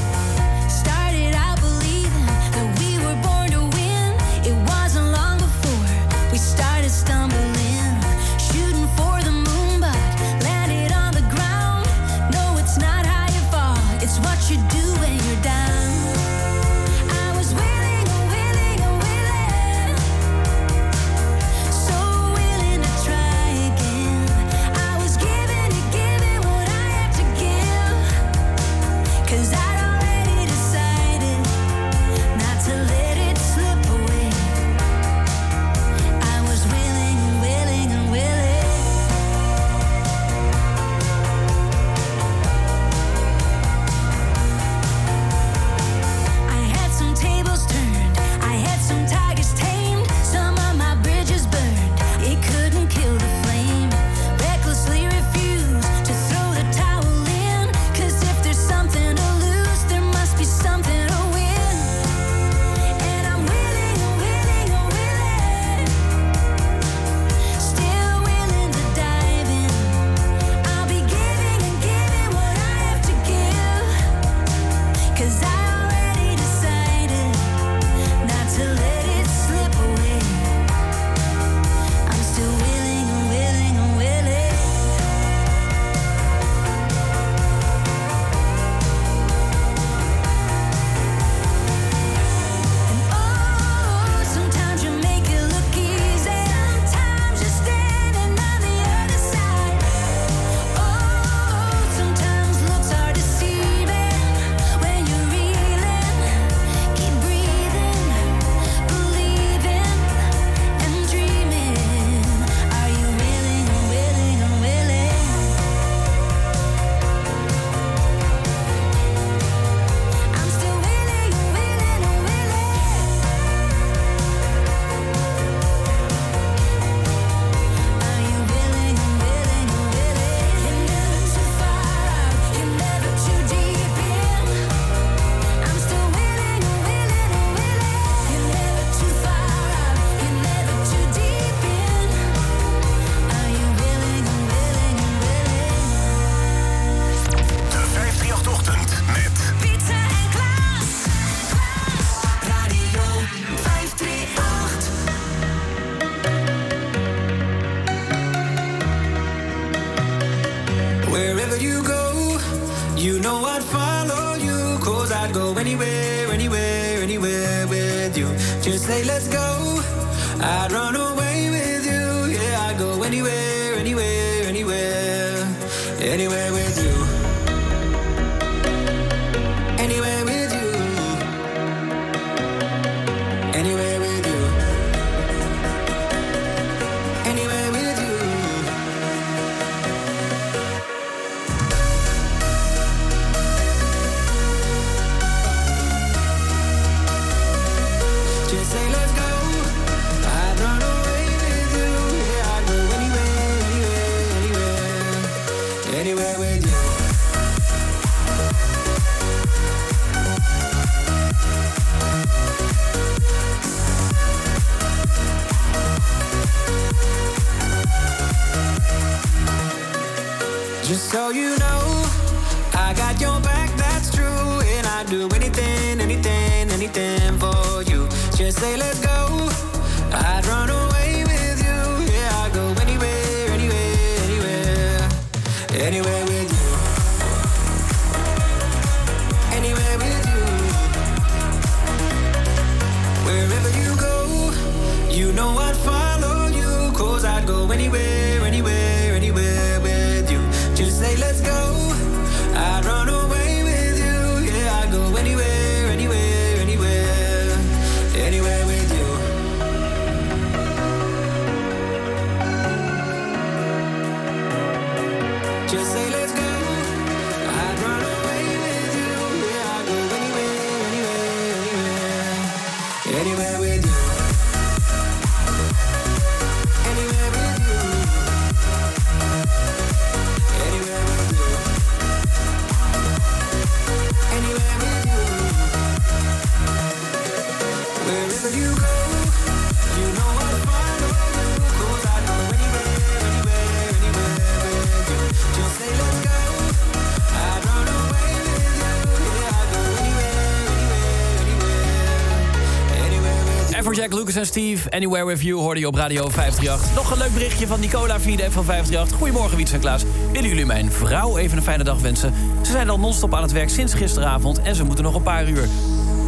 En Steve, Anywhere With You hoorde je op Radio 538. Nog een leuk berichtje van Nicola via de app van 538. Goedemorgen Wiets en Klaas. Willen jullie mijn vrouw even een fijne dag wensen? Ze zijn al non-stop aan het werk sinds gisteravond en ze moeten nog een paar uur.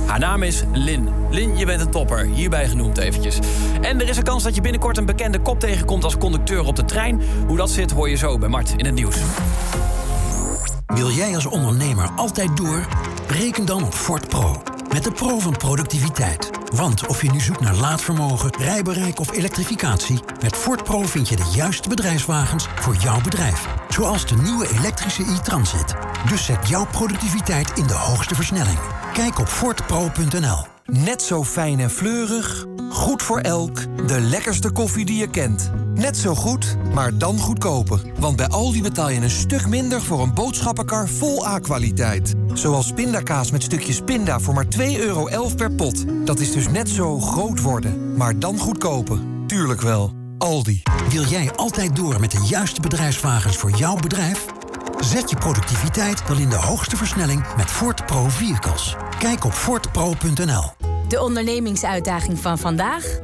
Haar naam is Lin. Lin, je bent een topper. Hierbij genoemd eventjes. En er is een kans dat je binnenkort een bekende kop tegenkomt als conducteur op de trein. Hoe dat zit hoor je zo bij Mart in het nieuws. Wil jij als ondernemer altijd door? Reken dan op Ford Pro. Met de Pro van productiviteit. Want of je nu zoekt naar laadvermogen, rijbereik of elektrificatie... met Ford Pro vind je de juiste bedrijfswagens voor jouw bedrijf. Zoals de nieuwe elektrische e-Transit. Dus zet jouw productiviteit in de hoogste versnelling. Kijk op fordpro.nl. Net zo fijn en fleurig. Goed voor elk. De lekkerste koffie die je kent. Net zo goed, maar dan goedkoper. Want bij Aldi betaal je een stuk minder voor een boodschappenkar vol A-kwaliteit. Zoals pindakaas met stukjes pinda voor maar 2,11 euro per pot. Dat is dus net zo groot worden, maar dan goedkoper. Tuurlijk wel. Aldi. Wil jij altijd door met de juiste bedrijfswagens voor jouw bedrijf? Zet je productiviteit dan in de hoogste versnelling met Ford Pro Vehicles. Kijk op fordpro.nl. De ondernemingsuitdaging van vandaag?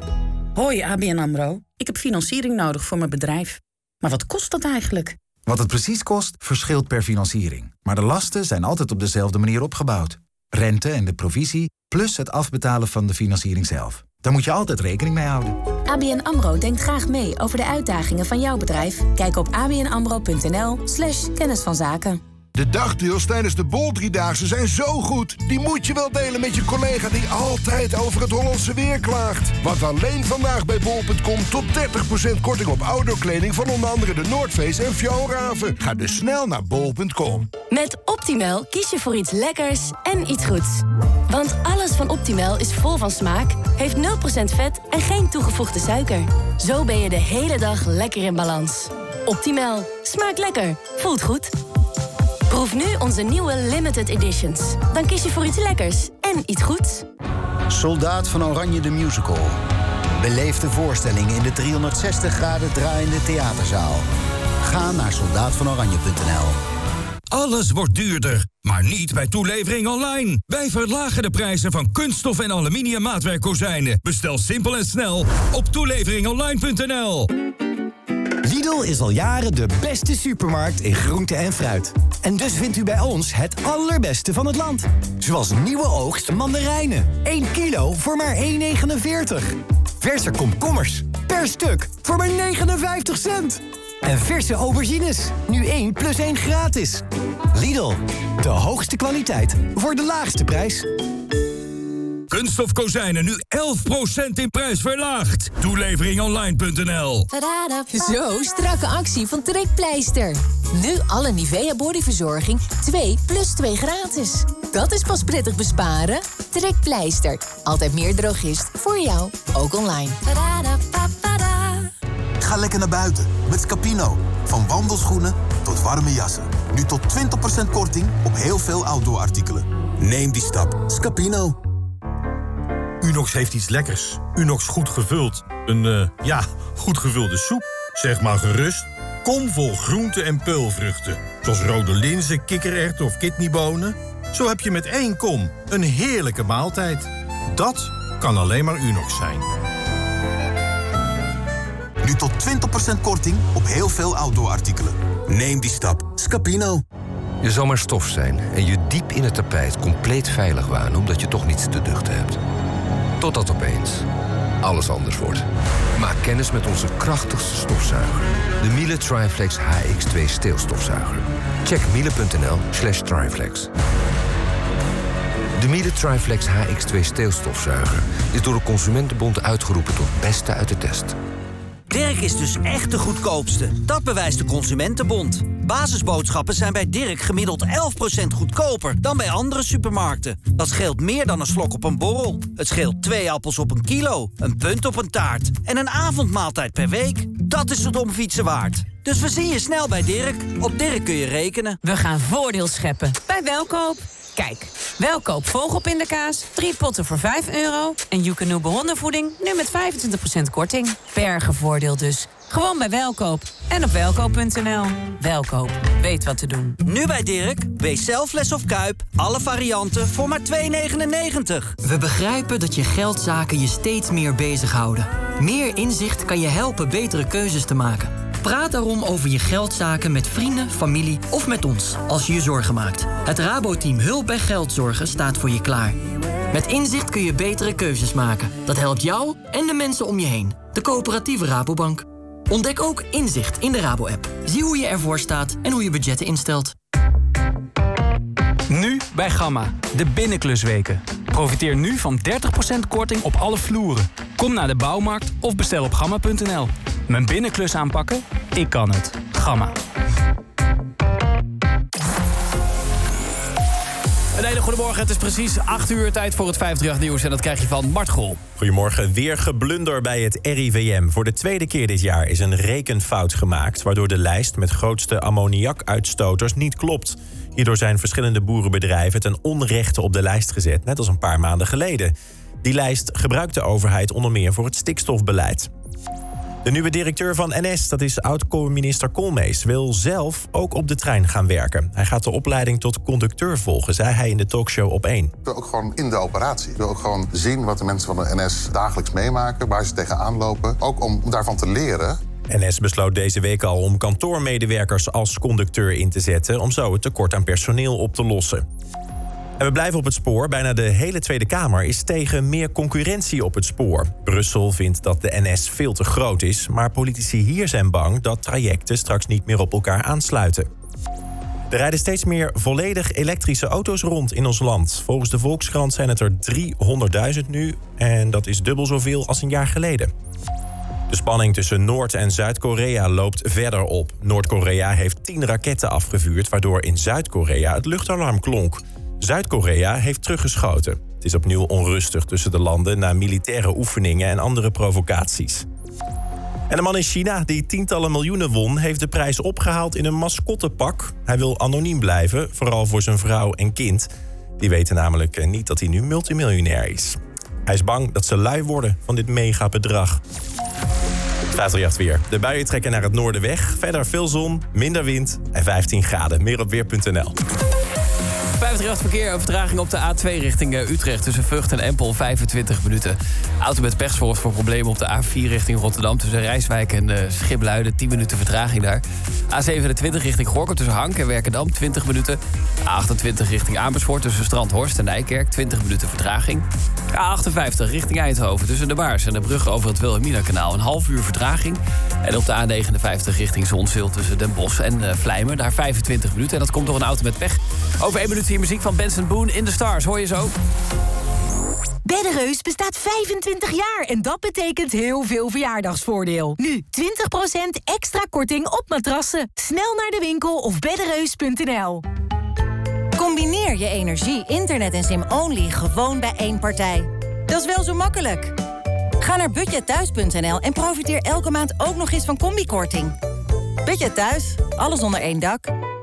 Hoi ABN AMRO. Ik heb financiering nodig voor mijn bedrijf. Maar wat kost dat eigenlijk? Wat het precies kost, verschilt per financiering. Maar de lasten zijn altijd op dezelfde manier opgebouwd. Rente en de provisie, plus het afbetalen van de financiering zelf. Daar moet je altijd rekening mee houden. ABN AMRO denkt graag mee over de uitdagingen van jouw bedrijf. Kijk op abnamro.nl slash kennis van zaken. De dagdeals tijdens de Bol Driedaagse zijn zo goed. Die moet je wel delen met je collega die altijd over het Hollandse weer klaagt. Want alleen vandaag bij bol.com tot 30% korting op outdoorkleding... van onder andere de Noordface en Fjallraven. Ga dus snel naar bol.com. Met Optimal kies je voor iets lekkers en iets goeds. Want alles van Optimal is vol van smaak, heeft 0% vet en geen toegevoegde suiker. Zo ben je de hele dag lekker in balans. Optimal. Smaakt lekker. Voelt goed. Proef nu onze nieuwe limited editions. Dan kies je voor iets lekkers en iets goeds. Soldaat van Oranje de Musical. Beleef de voorstelling in de 360 graden draaiende theaterzaal. Ga naar soldaatvanoranje.nl. Alles wordt duurder, maar niet bij toelevering online. Wij verlagen de prijzen van kunststof en aluminium maatwerkkozijnen. Bestel simpel en snel op toeleveringonline.nl. Lidl is al jaren de beste supermarkt in groente en fruit. En dus vindt u bij ons het allerbeste van het land. Zoals nieuwe oogst mandarijnen. 1 kilo voor maar 1,49. Verse komkommers. Per stuk voor maar 59 cent. En verse aubergines. Nu 1 plus 1 gratis. Lidl, de hoogste kwaliteit voor de laagste prijs. Kunststof kozijnen nu 11% in prijs verlaagd. Toeleveringonline.nl Zo, strakke actie van Trekpleister. Nu alle Nivea bodyverzorging 2 plus 2 gratis. Dat is pas prettig besparen. Trekpleister. Altijd meer drogist voor jou, ook online. Ga lekker naar buiten met Scapino. Van wandelschoenen tot warme jassen. Nu tot 20% korting op heel veel outdoor artikelen. Neem die stap. Scapino. Unox heeft iets lekkers. Unox goed gevuld. Een, eh, ja, goed gevulde soep. Zeg maar gerust. Kom vol groenten en peulvruchten. Zoals rode linzen, kikkererwten of kidneybonen. Zo heb je met één kom een heerlijke maaltijd. Dat kan alleen maar Unox zijn. Nu tot 20% korting op heel veel outdoor artikelen. Neem die stap. Scapino. Je zal maar stof zijn en je diep in het tapijt compleet veilig wanen... omdat je toch niets te duchten hebt. Totdat opeens alles anders wordt. Maak kennis met onze krachtigste stofzuiger. De Miele Triflex HX2 steelstofzuiger. Check miele.nl slash triflex. De Miele Triflex HX2 steelstofzuiger is door de Consumentenbond uitgeroepen tot beste uit de test. Dirk is dus echt de goedkoopste. Dat bewijst de Consumentenbond. Basisboodschappen zijn bij Dirk gemiddeld 11% goedkoper dan bij andere supermarkten. Dat scheelt meer dan een slok op een borrel. Het scheelt twee appels op een kilo, een punt op een taart en een avondmaaltijd per week. Dat is het om fietsen waard. Dus we zien je snel bij Dirk. Op Dirk kun je rekenen. We gaan voordeel scheppen bij Welkoop. Kijk, Welkoop vogelpindakaas, drie potten voor 5 euro... en Joekanoe hondenvoeding nu met 25% korting. Bergenvoordeel dus. Gewoon bij Welkoop en op welkoop.nl. Welkoop, weet wat te doen. Nu bij Dirk, wees zelf les of kuip, alle varianten voor maar 2,99. We begrijpen dat je geldzaken je steeds meer bezighouden. Meer inzicht kan je helpen betere keuzes te maken. Praat daarom over je geldzaken met vrienden, familie of met ons als je je zorgen maakt. Het Rabo-team Hulp bij Geldzorgen staat voor je klaar. Met inzicht kun je betere keuzes maken. Dat helpt jou en de mensen om je heen. De coöperatieve Rabobank. Ontdek ook inzicht in de Rabo-app. Zie hoe je ervoor staat en hoe je budgetten instelt. Nu bij Gamma, de binnenklusweken. Profiteer nu van 30% korting op alle vloeren. Kom naar de bouwmarkt of bestel op gamma.nl. Mijn binnenklus aanpakken? Ik kan het. Gamma. Een hele goede morgen. Het is precies 8 uur tijd voor het 538 nieuws. En dat krijg je van Mart Grol. Goedemorgen. Weer geblunder bij het RIVM. Voor de tweede keer dit jaar is een rekenfout gemaakt... waardoor de lijst met grootste ammoniakuitstoters niet klopt. Hierdoor zijn verschillende boerenbedrijven ten onrechte op de lijst gezet... net als een paar maanden geleden. Die lijst gebruikt de overheid onder meer voor het stikstofbeleid. De nieuwe directeur van NS, dat is oud-minister Koolmees... wil zelf ook op de trein gaan werken. Hij gaat de opleiding tot conducteur volgen, zei hij in de talkshow op 1. Ik wil ook gewoon in de operatie. Ik wil ook gewoon zien wat de mensen van de NS dagelijks meemaken, waar ze tegenaan lopen. Ook om daarvan te leren. NS besloot deze week al om kantoormedewerkers als conducteur in te zetten... om zo het tekort aan personeel op te lossen. En we blijven op het spoor. Bijna de hele Tweede Kamer is tegen meer concurrentie op het spoor. Brussel vindt dat de NS veel te groot is... maar politici hier zijn bang dat trajecten straks niet meer op elkaar aansluiten. Er rijden steeds meer volledig elektrische auto's rond in ons land. Volgens de Volkskrant zijn het er 300.000 nu... en dat is dubbel zoveel als een jaar geleden. De spanning tussen Noord- en Zuid-Korea loopt verder op. Noord-Korea heeft 10 raketten afgevuurd... waardoor in Zuid-Korea het luchtalarm klonk. Zuid-Korea heeft teruggeschoten. Het is opnieuw onrustig tussen de landen... na militaire oefeningen en andere provocaties. En de man in China die tientallen miljoenen won... heeft de prijs opgehaald in een mascottepak. Hij wil anoniem blijven, vooral voor zijn vrouw en kind. Die weten namelijk eh, niet dat hij nu multimiljonair is. Hij is bang dat ze lui worden van dit megabedrag. 538 weer. De buien trekken naar het noorden weg. Verder veel zon, minder wind en 15 graden. Meer op weer.nl. 538 538 verkeer, een vertraging op de A2 richting eh, Utrecht... tussen Vught en Empel, 25 minuten. Auto met pech zorgt voor problemen op de A4 richting Rotterdam... tussen Rijswijk en uh, Schipluiden, 10 minuten vertraging daar. A27 richting Gorkum tussen Hank en Werkendam, 20 minuten. A28 richting Amersfoort tussen Strandhorst en Nijkerk, 20 minuten vertraging. A58 richting Eindhoven tussen de Baars en de brug over het Wilhelmina-kanaal... een half uur vertraging. En op de A59 richting Zonzeel tussen Den Bosch en uh, Vlijmen, daar 25 minuten. En dat komt door een auto met pech. Over 1 minuut hier muziek van Benson Boone in the Stars. Hoor je zo? Beddereus bestaat 25 jaar en dat betekent heel veel verjaardagsvoordeel. Nu 20% extra korting op matrassen. Snel naar de winkel of beddereus.nl. Combineer je energie, internet en sim-only gewoon bij één partij. Dat is wel zo makkelijk. Ga naar budgetthuis.nl en profiteer elke maand ook nog eens van combikorting. Budget Thuis, alles onder één dak.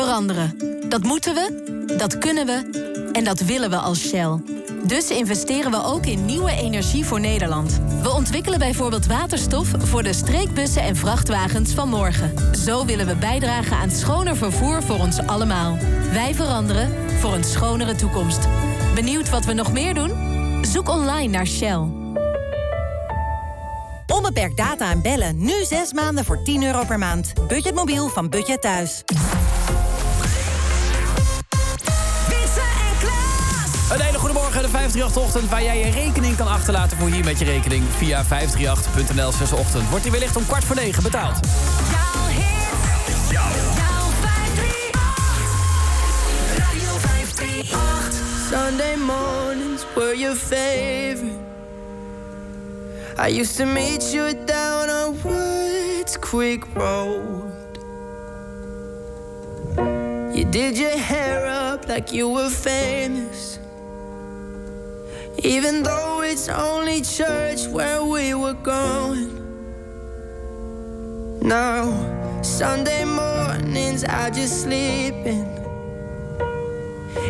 Veranderen. Dat moeten we, dat kunnen we en dat willen we als Shell. Dus investeren we ook in nieuwe energie voor Nederland. We ontwikkelen bijvoorbeeld waterstof voor de streekbussen en vrachtwagens van morgen. Zo willen we bijdragen aan schoner vervoer voor ons allemaal. Wij veranderen voor een schonere toekomst. Benieuwd wat we nog meer doen? Zoek online naar Shell. Onbeperkt data en bellen. Nu 6 maanden voor 10 euro per maand. Budgetmobiel van Budget Thuis. Een hele goede morgen, de 538-ochtend... waar jij je rekening kan achterlaten voor hier met je rekening... via 538.nl 6 ochtend. Wordt die wellicht om kwart voor negen betaald. Jouw hit. Jouw, jouw 538. Radio 538. Sunday mornings were your favorite. I used to meet you down on Woods Quick Road. You did your hair up like you were famous. Even though it's only church where we were going. Now, Sunday mornings I just sleep in.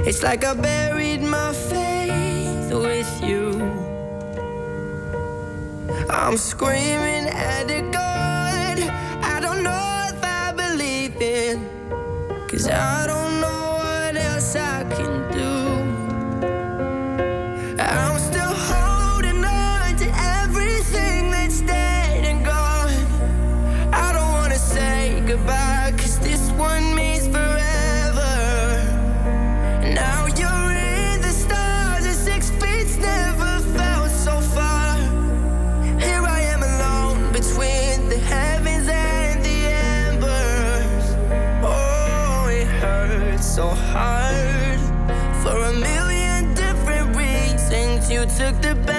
It's like I buried my faith with you. I'm screaming at a God I don't know if I believe in. Cause I don't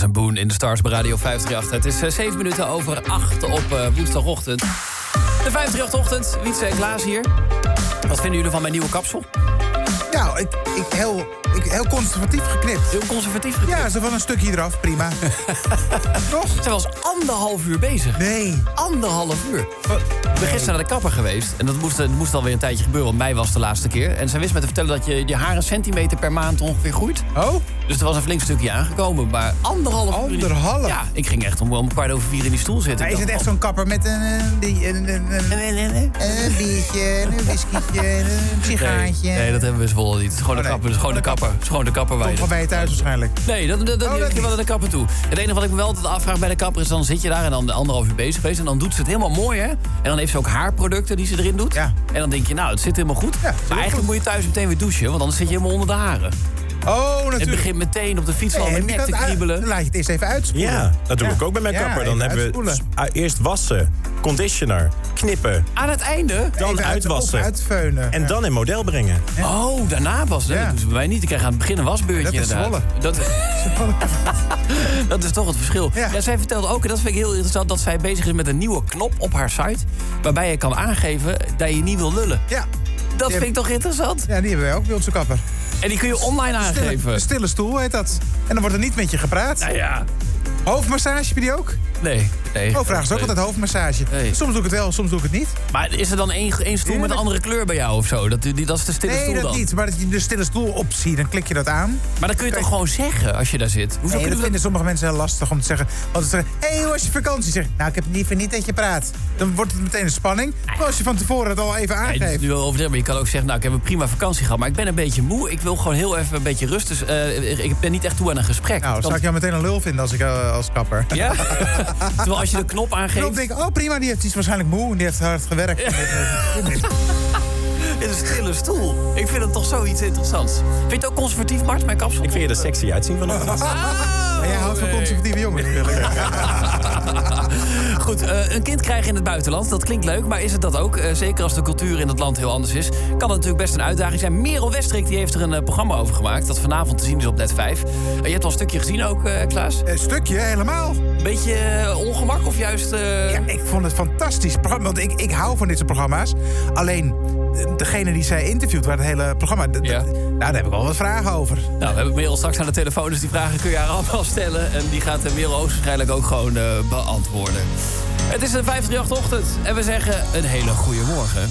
Benson Boone in de Stars bij Radio 538. Het is eh, 7 minuten over 8 op eh, woensdagochtend. De 538-ochtend, Wietse en Klaas hier. Wat vinden jullie van mijn nieuwe kapsel? Nou, ik, ik heel, ik, heel conservatief geknipt. Heel conservatief geknipt? Ja, zo van een stukje eraf, prima. [laughs] Toch? Zij was anderhalf uur bezig. Nee. Anderhalf uur. Ik ben gisteren naar de kapper geweest. En dat moest, dat moest alweer een tijdje gebeuren, want mei was de laatste keer. En zij wist me te vertellen dat je je haar een centimeter per maand ongeveer groeit. Oh? Dus er was een flink stukje aangekomen. Maar anderhalf uur. Anderhalf? Ja, ik ging echt om, om kwart over vier in die stoel zitten. Maar is het echt zo'n kapper met een, een, die- een, een, een, een biertje, een whiskietje, een sigaartje? Nee, dat hebben we in Zwolle niet. Het is gewoon de kapper. Het is gewoon de kapper. Het is gewoon de kapper waar je Komt gewoon bij je thuis waarschijnlijk. Nee, dat, dat, dat, Oh, dat ik wel naar de kapper toe. Het enige wat ik me wel altijd afvraag bij de kapper is... dan zit je daar en dan anderhalf uur bezig geweest... en dan doet ze het helemaal mooi, hè? En dan heeft ze ook haarproducten die ze erin doet. En dan denk je, nou, het zit helemaal goed. maar eigenlijk moet je thuis meteen weer douchen... want anders zit je helemaal onder de haren. Oh, natuurlijk. Het begint meteen op de fiets al met nek te het kriebelen. Dan laat je het eerst even uitspoelen. Ja, dat doe Ja. ik ook bij mijn Ja, kapper. Dan hebben we ah, eerst wassen, conditioner, knippen. Aan het einde? Dan Even uitwassen. uitveunen. En dan in model brengen. Oh, daarna pas. hè? Dat doen ze bij mij niet. Ik krijg aan het begin een wasbeurtje Dat is inderdaad. Dat, [laughs] dat is toch het verschil. Ja. zij vertelde ook, en dat vind ik heel interessant... dat zij bezig is met een nieuwe knop op haar site... waarbij je kan aangeven dat je niet wil lullen. Ja. Dat vind ik toch interessant? Ja, die hebben wij ook bij onze kapper. En die kun je online stille- aangeven. Een stille stoel heet dat. En dan wordt er niet met je gepraat. Nou ja. Hoofdmassage, heb je die ook? Nee. nee. Oh, vragen ze ook Nee. altijd hoofdmassage. Soms doe ik het wel, soms doe ik het niet. Maar is er dan één, één stoel met een andere kleur bij jou of zo? Dat, die, dat is de stille nee, stoel dat dan? niet. Maar dat je de stille stoel opziet, dan klik je dat aan. Maar dan kun je toch gewoon zeggen als je daar zit? Hoezo Nee, dat vinden sommige mensen heel lastig om te zeggen. Want ze zeggen, hé, hey, hoe was je vakantie? Zeg, nou, ik heb liever niet dat je praat. Dan wordt het meteen een spanning. Maar als je van tevoren het al even Nee, dat is aangeeft. nu wel overdreven, maar je kan ook zeggen... nou, ik heb een prima vakantie gehad, maar ik ben een beetje moe. Ik wil gewoon heel even een beetje rust. Dus eh, ik ben niet echt toe aan een gesprek. Nou, Het zou ik jou meteen een lul vinden als ik eh, als kapper. Ja? [laughs] Terwijl als je de knop aangeeft... Knop denk ik, oh prima, die, heeft, die is waarschijnlijk moe en die heeft hard gewerkt. [laughs] In een stille stoel. Ik vind het toch zoiets interessants. Vind je het ook conservatief, Mart, mijn kapsel? Ik vind je er sexy uitzien vanochtend. Maar jij houdt van conservatieve jongens [laughs] natuurlijk. Goed, eh, een kind krijgen in het buitenland, dat klinkt leuk, maar is het dat ook? Eh, zeker als de cultuur in het land heel anders is, kan het natuurlijk best een uitdaging zijn. Merel Westrik die heeft er een eh, programma over gemaakt, dat vanavond te zien is op Net 5. Eh, je hebt al een stukje gezien ook, Klaas? Een stukje, helemaal. Beetje ongemak of juist... Ja, ik vond het fantastisch. Want ik, ik hou van dit soort programma's. Alleen, degene die zij interviewt, waar het hele programma... Nou, daar heb ik wel wat vragen over. Nou, we hebben Merel straks aan de telefoon, dus die vragen kun je haar allemaal [laughs] stellen. En die gaat eh, Merel hoogstwaarschijnlijk ook gewoon eh, beantwoorden. Het is een 538-ochtend en we zeggen een hele goede morgen.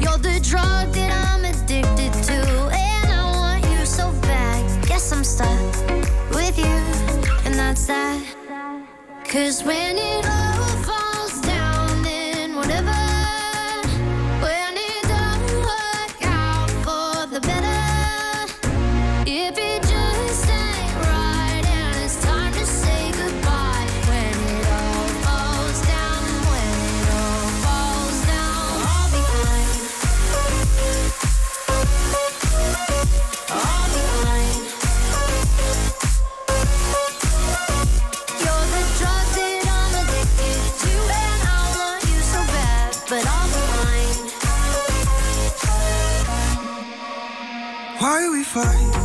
You're the drug that I'm addicted to, and I want you so bad. Guess I'm stuck with you, and that's that. Cause when it all fight?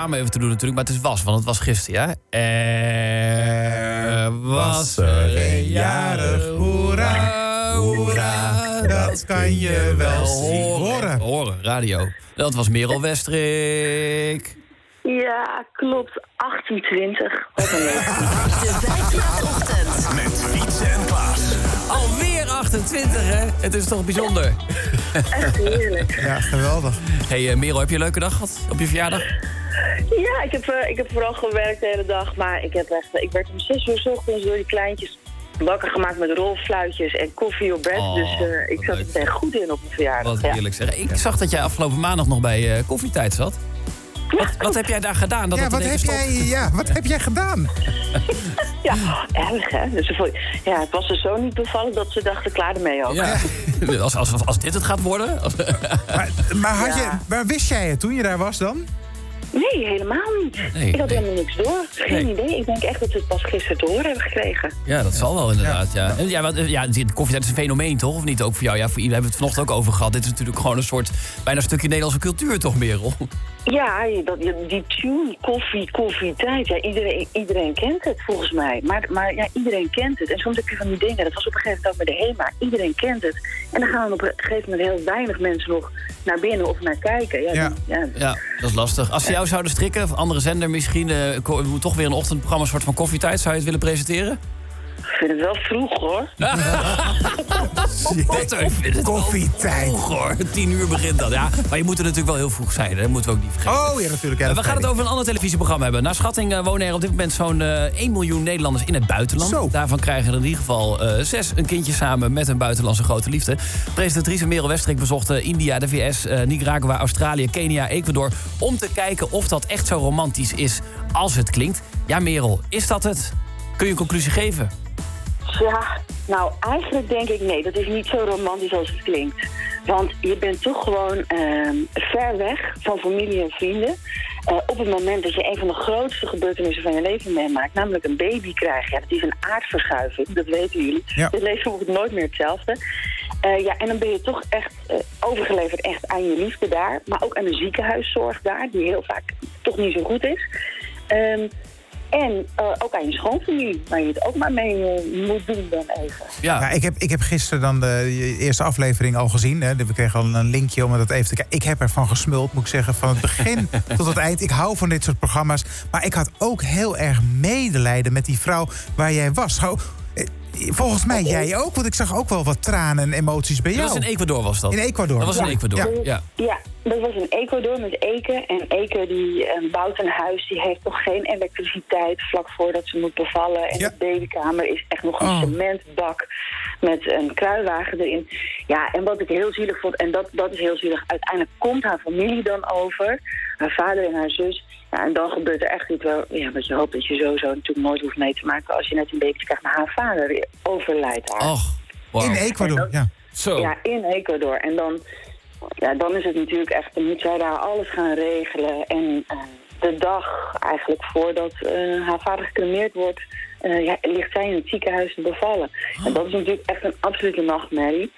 Samen even te doen natuurlijk, maar het is was, want het was gisteren, ja? Er was er een jarig, hoera, hoera, dat kan je wel horen. Horen, radio. Dat was Merel Westrik. Ja, klopt. 1820. Wat een leuk. Met Wietse en Klaas. Alweer 28, hè? Het is toch bijzonder? Echt [laughs] heerlijk. Ja, geweldig. hey, eh, Merel, heb je een leuke dag gehad op je verjaardag? Ja, ik heb, eh, ik heb vooral gewerkt de hele dag, maar ik, heb echt, ik werd om 6 uur 's ochtends door die kleintjes wakker gemaakt met rolfluitjes en koffie op bed. Oh, dus eh, ik zat er meteen goed in op mijn verjaardag. Wat ja. heerlijk zeg. Ik zag dat jij afgelopen maandag nog bij eh, koffietijd zat. Wat, wat heb jij daar gedaan? Dat Ja, wat heb, jij, ja, wat heb jij gedaan? [laughs] Ja, erg hè. Dus ja, het was er zo niet bevallen dat ze dachten klaar ermee ook. Ja. [laughs] Als, als, als dit het gaat worden. Als- Maar, had je, maar wist jij het toen je daar was dan? Nee, helemaal niet. Nee, ik had nee. helemaal niks door. Geen idee. Ik denk echt dat ze het pas gisteren te horen hebben gekregen. Ja, dat zal wel inderdaad. Ja. Ja. Ja, want, eh, ja, de koffietijd is een fenomeen, toch? Of niet ook voor jou? Ja, voor, we hebben het vanochtend ook over gehad. Dit is natuurlijk gewoon een soort, bijna een stukje Nederlandse cultuur, toch, Merel? Ja, dat, die tune, koffie, koffietijd. Ja, iedereen, iedereen kent het volgens mij. Maar, maar ja, iedereen kent het. En soms heb je van die dingen. Dat was op een gegeven moment ook met de HEMA. Iedereen kent het. En dan gaan er op een gegeven moment heel weinig mensen nog naar binnen of naar kijken. Ja, Ja. die- ja. Ja, dat is lastig. Als ze jou zouden strikken, of andere zender misschien... ko- toch weer een ochtendprogramma, een soort van koffietijd... zou je het willen presenteren? Ik vind het wel vroeg hoor. [laughs] Koffietijd. Vroeg hoor, tien uur begint dat. Ja, maar je moet er natuurlijk wel heel vroeg zijn. hè. Dat moeten we ook niet vergeten. Oh ja, natuurlijk. Ja, we gaan het over een ander televisieprogramma hebben. Naar schatting eh, wonen er op dit moment zo'n eh 1 miljoen Nederlanders in het buitenland. Daarvan krijgen er in ieder geval eh, zes een kindje samen met een buitenlandse grote liefde. Presentatrice Merel Westrik bezocht India, de VS, Nicaragua, Australië, Kenia, Ecuador... om te kijken of dat echt zo romantisch is als het klinkt. Ja, Merel, is dat het? Kun je een conclusie geven? Ja, nou eigenlijk denk ik nee, dat is niet zo romantisch als het klinkt. Want je bent toch gewoon ehm, ver weg van familie en vrienden. Eh, op het moment dat je een van de grootste gebeurtenissen van je leven meemaakt, namelijk een baby krijgen. Ja, dat is een aardverschuiving, dat weten jullie. Ja. Het leven wordt nooit meer hetzelfde. Eh, ja, en dan ben je toch echt eh, overgeleverd echt aan je liefde daar. Maar ook aan de ziekenhuiszorg daar, die heel vaak toch niet zo goed is. Ehm, en eh, ook aan je schoonfamilie, waar je het ook maar mee eh, moet doen dan even. Ja. ik, heb, ik heb gisteren dan de eerste aflevering al gezien. Hè. We kregen al een linkje om dat even te kijken. Ik heb ervan gesmuld, moet ik zeggen, van het begin [laughs] tot het eind. Ik hou van dit soort programma's. Maar ik had ook heel erg medelijden met die vrouw waar jij was. Volgens mij jij ook, want ik zag ook wel wat tranen en emoties bij Dat jou. was in Ecuador was dat? In Ecuador. Dat was in Ja. Ecuador, Ja. ja. Ja, dat was in Ecuador met Eke. En Eke die eh, bouwt een huis, die heeft nog geen elektriciteit vlak voordat ze moet bevallen. En de babykamer is echt nog een Oh. cementbak met een kruiwagen erin. Ja, en wat ik heel zielig vond, en dat, dat is heel zielig, uiteindelijk komt haar familie dan over. Haar vader en haar zus. Ja, en dan gebeurt er echt iets wel, ja, wat je hoopt dat je sowieso natuurlijk nooit hoeft mee te maken als je net een baby krijgt. Maar haar vader overlijdt haar. Och, In Ecuador, ja. Zo. Ja, in Ecuador. En dan, ja, dan is het natuurlijk echt, dan moet zij daar alles gaan regelen. En eh, de dag eigenlijk voordat eh, haar vader gecremeerd wordt, eh, ja, ligt zij in het ziekenhuis te bevallen. En dat is natuurlijk echt een absolute nachtmerrie.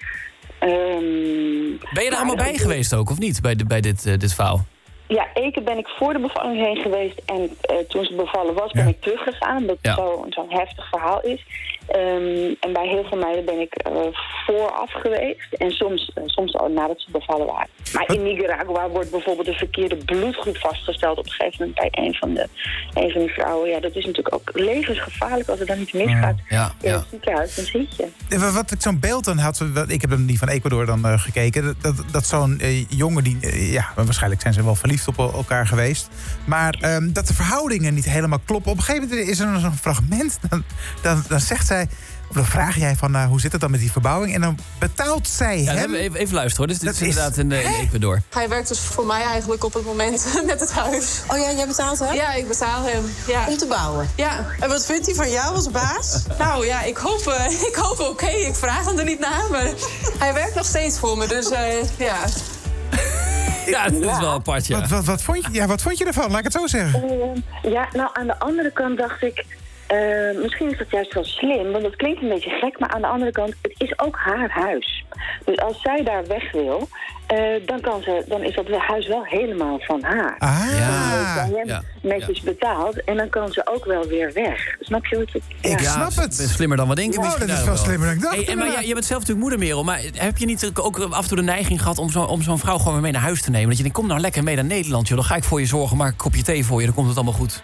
Ehm, Ben je er allemaal bij geweest ook, of niet, bij, de, bij dit, eh, dit verhaal? Ja, Eke ben ik voor de bevalling heen geweest. En eh, toen ze bevallen was, ben ik teruggegaan. Omdat het zo- zo'n heftig verhaal is. Ehm, en bij heel veel meiden ben ik eh, vooraf geweest. En soms, eh, soms al nadat ze bevallen waren. Maar in Nicaragua wordt bijvoorbeeld de verkeerde bloedgroep vastgesteld. Op een gegeven moment bij een van, de, een van vrouwen. Ja, dat is natuurlijk ook levensgevaarlijk als er dan iets misgaat. Ja, in het ziekenhuis, dan zit je. Eh, wa- Wat ik zo'n beeld dan had, ik heb hem die van Ecuador dan gekeken. Dat, dat, dat zo'n jongen die, ja, waarschijnlijk zijn ze wel verliefd op el- elkaar geweest. Maar ehm, dat de verhoudingen niet helemaal kloppen. Op een gegeven moment is er zo'n fragment. Dan, dan, dan zegt zij, of dan vraag jij van eh, hoe zit het dan met die verbouwing? En dan betaalt zij Ja, hem. even, even luisteren hoor. Dit, dit is Dat is- inderdaad in, eh, in Ecuador. Hij werkt dus voor mij eigenlijk op het moment [laughs] met het huis. Oh ja, jij betaalt hem? Ja, ik betaal hem. Ja. Om te bouwen? Ja. En wat vindt hij van jou als baas? [laughs] Nou ja, ik hoop, eh, [laughs] ik hoop oké. Ik vraag hem er niet naar, maar hij werkt nog steeds voor me. Dus eh, ja. [laughs] Ja, dat is wel apart, ja. Wat, wat, wat, vond je, ja, wat vond je ervan? Laat ik het zo zeggen. Eh, ja, nou aan de andere kant dacht ik, eh, misschien is dat juist wel slim, want dat klinkt een beetje gek, maar aan de andere kant, het is ook haar huis. Dus als zij daar weg wil, eh, dan, kan ze, dan is dat huis wel helemaal van haar. Ah, Dus bij hem ja, netjes betaald en dan kan ze ook wel weer weg. Snap je wat ik... Ik ja. snap het. Dat is slimmer dan we denken. Wow, misschien dat is nou wel slimmer dan ik dacht, Hey, en maar jij, je bent zelf natuurlijk moeder, Merel. Maar heb je niet ook af en toe de neiging gehad om, zo, om zo'n vrouw gewoon weer mee naar huis te nemen? Dat je denkt, kom nou lekker mee naar Nederland, joh. Dan ga ik voor je zorgen, maak een kopje thee voor je. Dan komt het allemaal goed.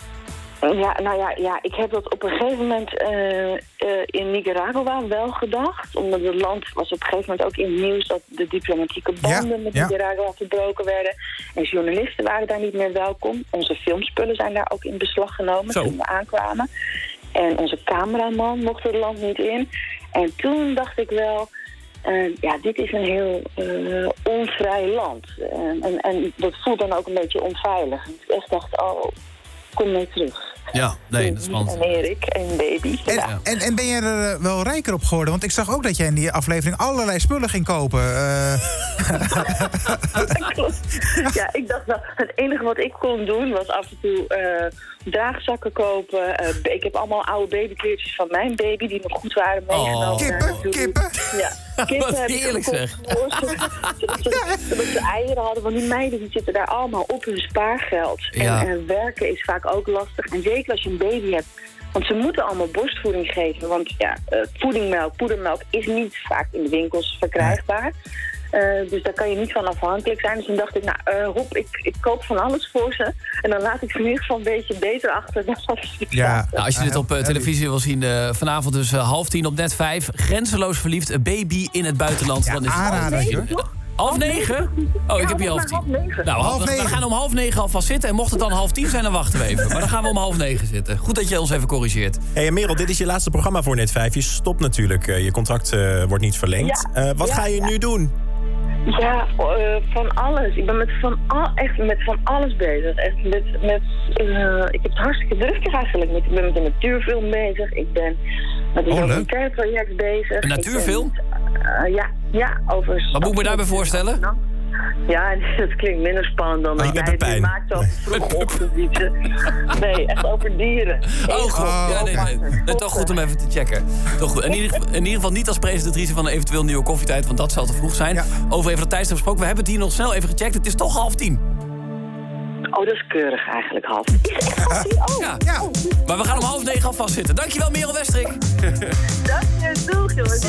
Ja, nou ja, ja, ik heb dat op een gegeven moment eh, eh, in Nicaragua wel gedacht. Omdat het land was op een gegeven moment ook in het nieuws dat de diplomatieke banden met ja. Nicaragua verbroken werden. En journalisten waren daar niet meer welkom. Onze filmspullen zijn daar ook in beslag genomen Zo. toen we aankwamen. En onze cameraman mocht het land niet in. En toen dacht ik wel, eh, ja, dit is een heel onvrij land. En- en, en dat voelt dan ook een beetje onveilig. Ik echt dacht, oh, kom mee terug. Ja, nee, dat is spannend. En Erik en baby. Ja. En, en ben je er eh, wel rijker op geworden? Want ik zag ook dat jij in die aflevering allerlei spullen ging kopen. eh. [laughs] [laughs] ja, ik dacht wel, het enige wat ik kon doen was af en toe eh, draagzakken kopen. Eh, ik heb allemaal oude babykleertjes van mijn baby die nog goed waren meegenomen. Kippen, kippen. Ja, kippen Wat heerlijk, zeg. [laughs] zodat, ze, eieren hadden. Want die meiden die zitten daar allemaal op hun spaargeld. Ja. En, en werken is vaak ook lastig. En zeker als je een baby hebt. Want ze moeten allemaal borstvoeding geven. Want ja, eh, voedingmelk, poedermelk is niet vaak in de winkels verkrijgbaar. Eh, dus daar kan je niet van afhankelijk zijn. Dus toen dacht ik, nou, eh, hop, ik, ik koop van alles voor ze. En dan laat ik ze in ieder geval een beetje beter achter dan als ze Nou, als je dit op eh, televisie wil zien, eh, vanavond dus eh, half tien op net vijf. Grenzeloos verliefd, een baby in het buitenland. dan is het aanradertje, Half negen? Oh, ik heb hier half tien. Nou, half, we gaan om half negen alvast zitten. En mocht het dan half tien zijn, dan wachten we even. Maar dan gaan we om half negen zitten. Goed dat je ons even corrigeert. Hey, Merel, dit is je laatste programma voor Net 5. Je stopt natuurlijk. eh, je contract eh, wordt niet verlengd. Ja. Eh, wat Ja, ga je ja. nu doen? Ja, eh, van alles. Ik ben met van, al, echt met van alles bezig. Echt met, met, eh, ik heb het hartstikke druk eigenlijk. Ik ben met een natuurfilm bezig. Ik ben met een Oh, documentaire project bezig. Een natuurfilm? ben, eh, ja, ja, over... Wat moet ik me daarbij voorstellen? Ja, [laughs] dat klinkt minder spannend dan Oh, dat je jij het maakt zo vroeg ochtend. Nee, echt over dieren. Oh, goed. Ja, nee, nee. Nee, toch goed om even te checken. Toch goed. In, ieder, geval- in ieder geval niet als presentatrice van een eventueel nieuwe koffietijd, want dat zal te vroeg zijn. Over even dat tijdstip gesproken. We hebben het hier nog snel even gecheckt. Het is toch half tien. Oh, dat is keurig eigenlijk, half. Is het echt half tien? Oh, Ja. Maar we gaan om half negen alvast zitten. Dankjewel, Merel Westrik. [laughs] Dank je, doeg jongens.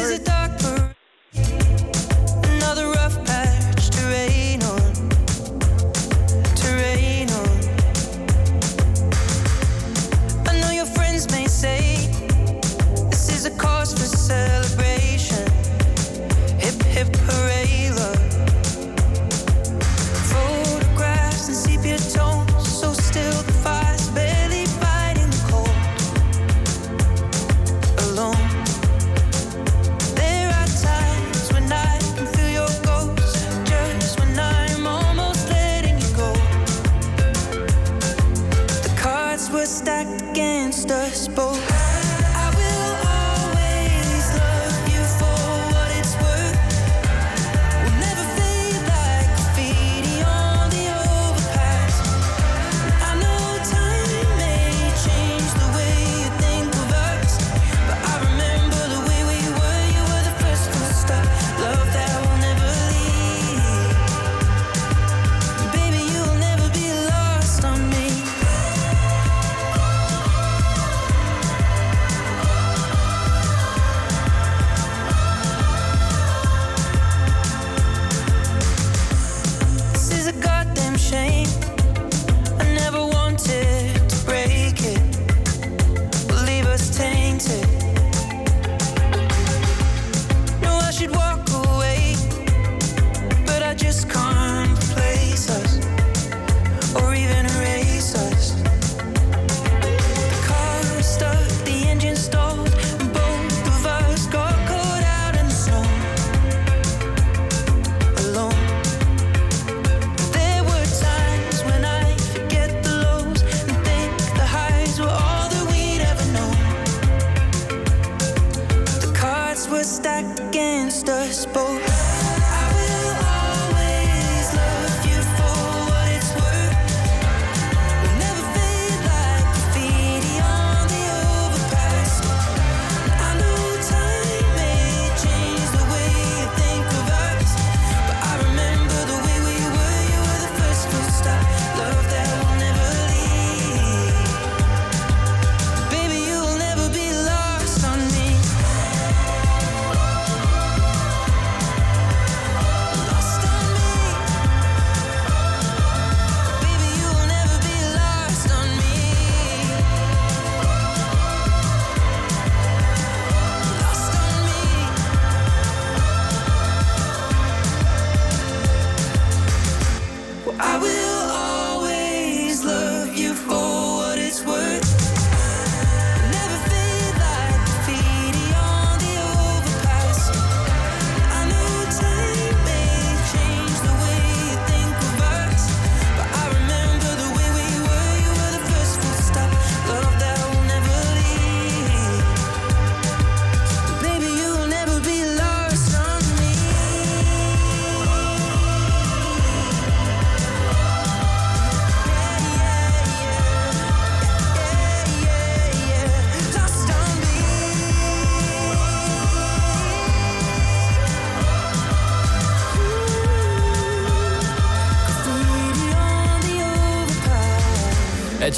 Another rough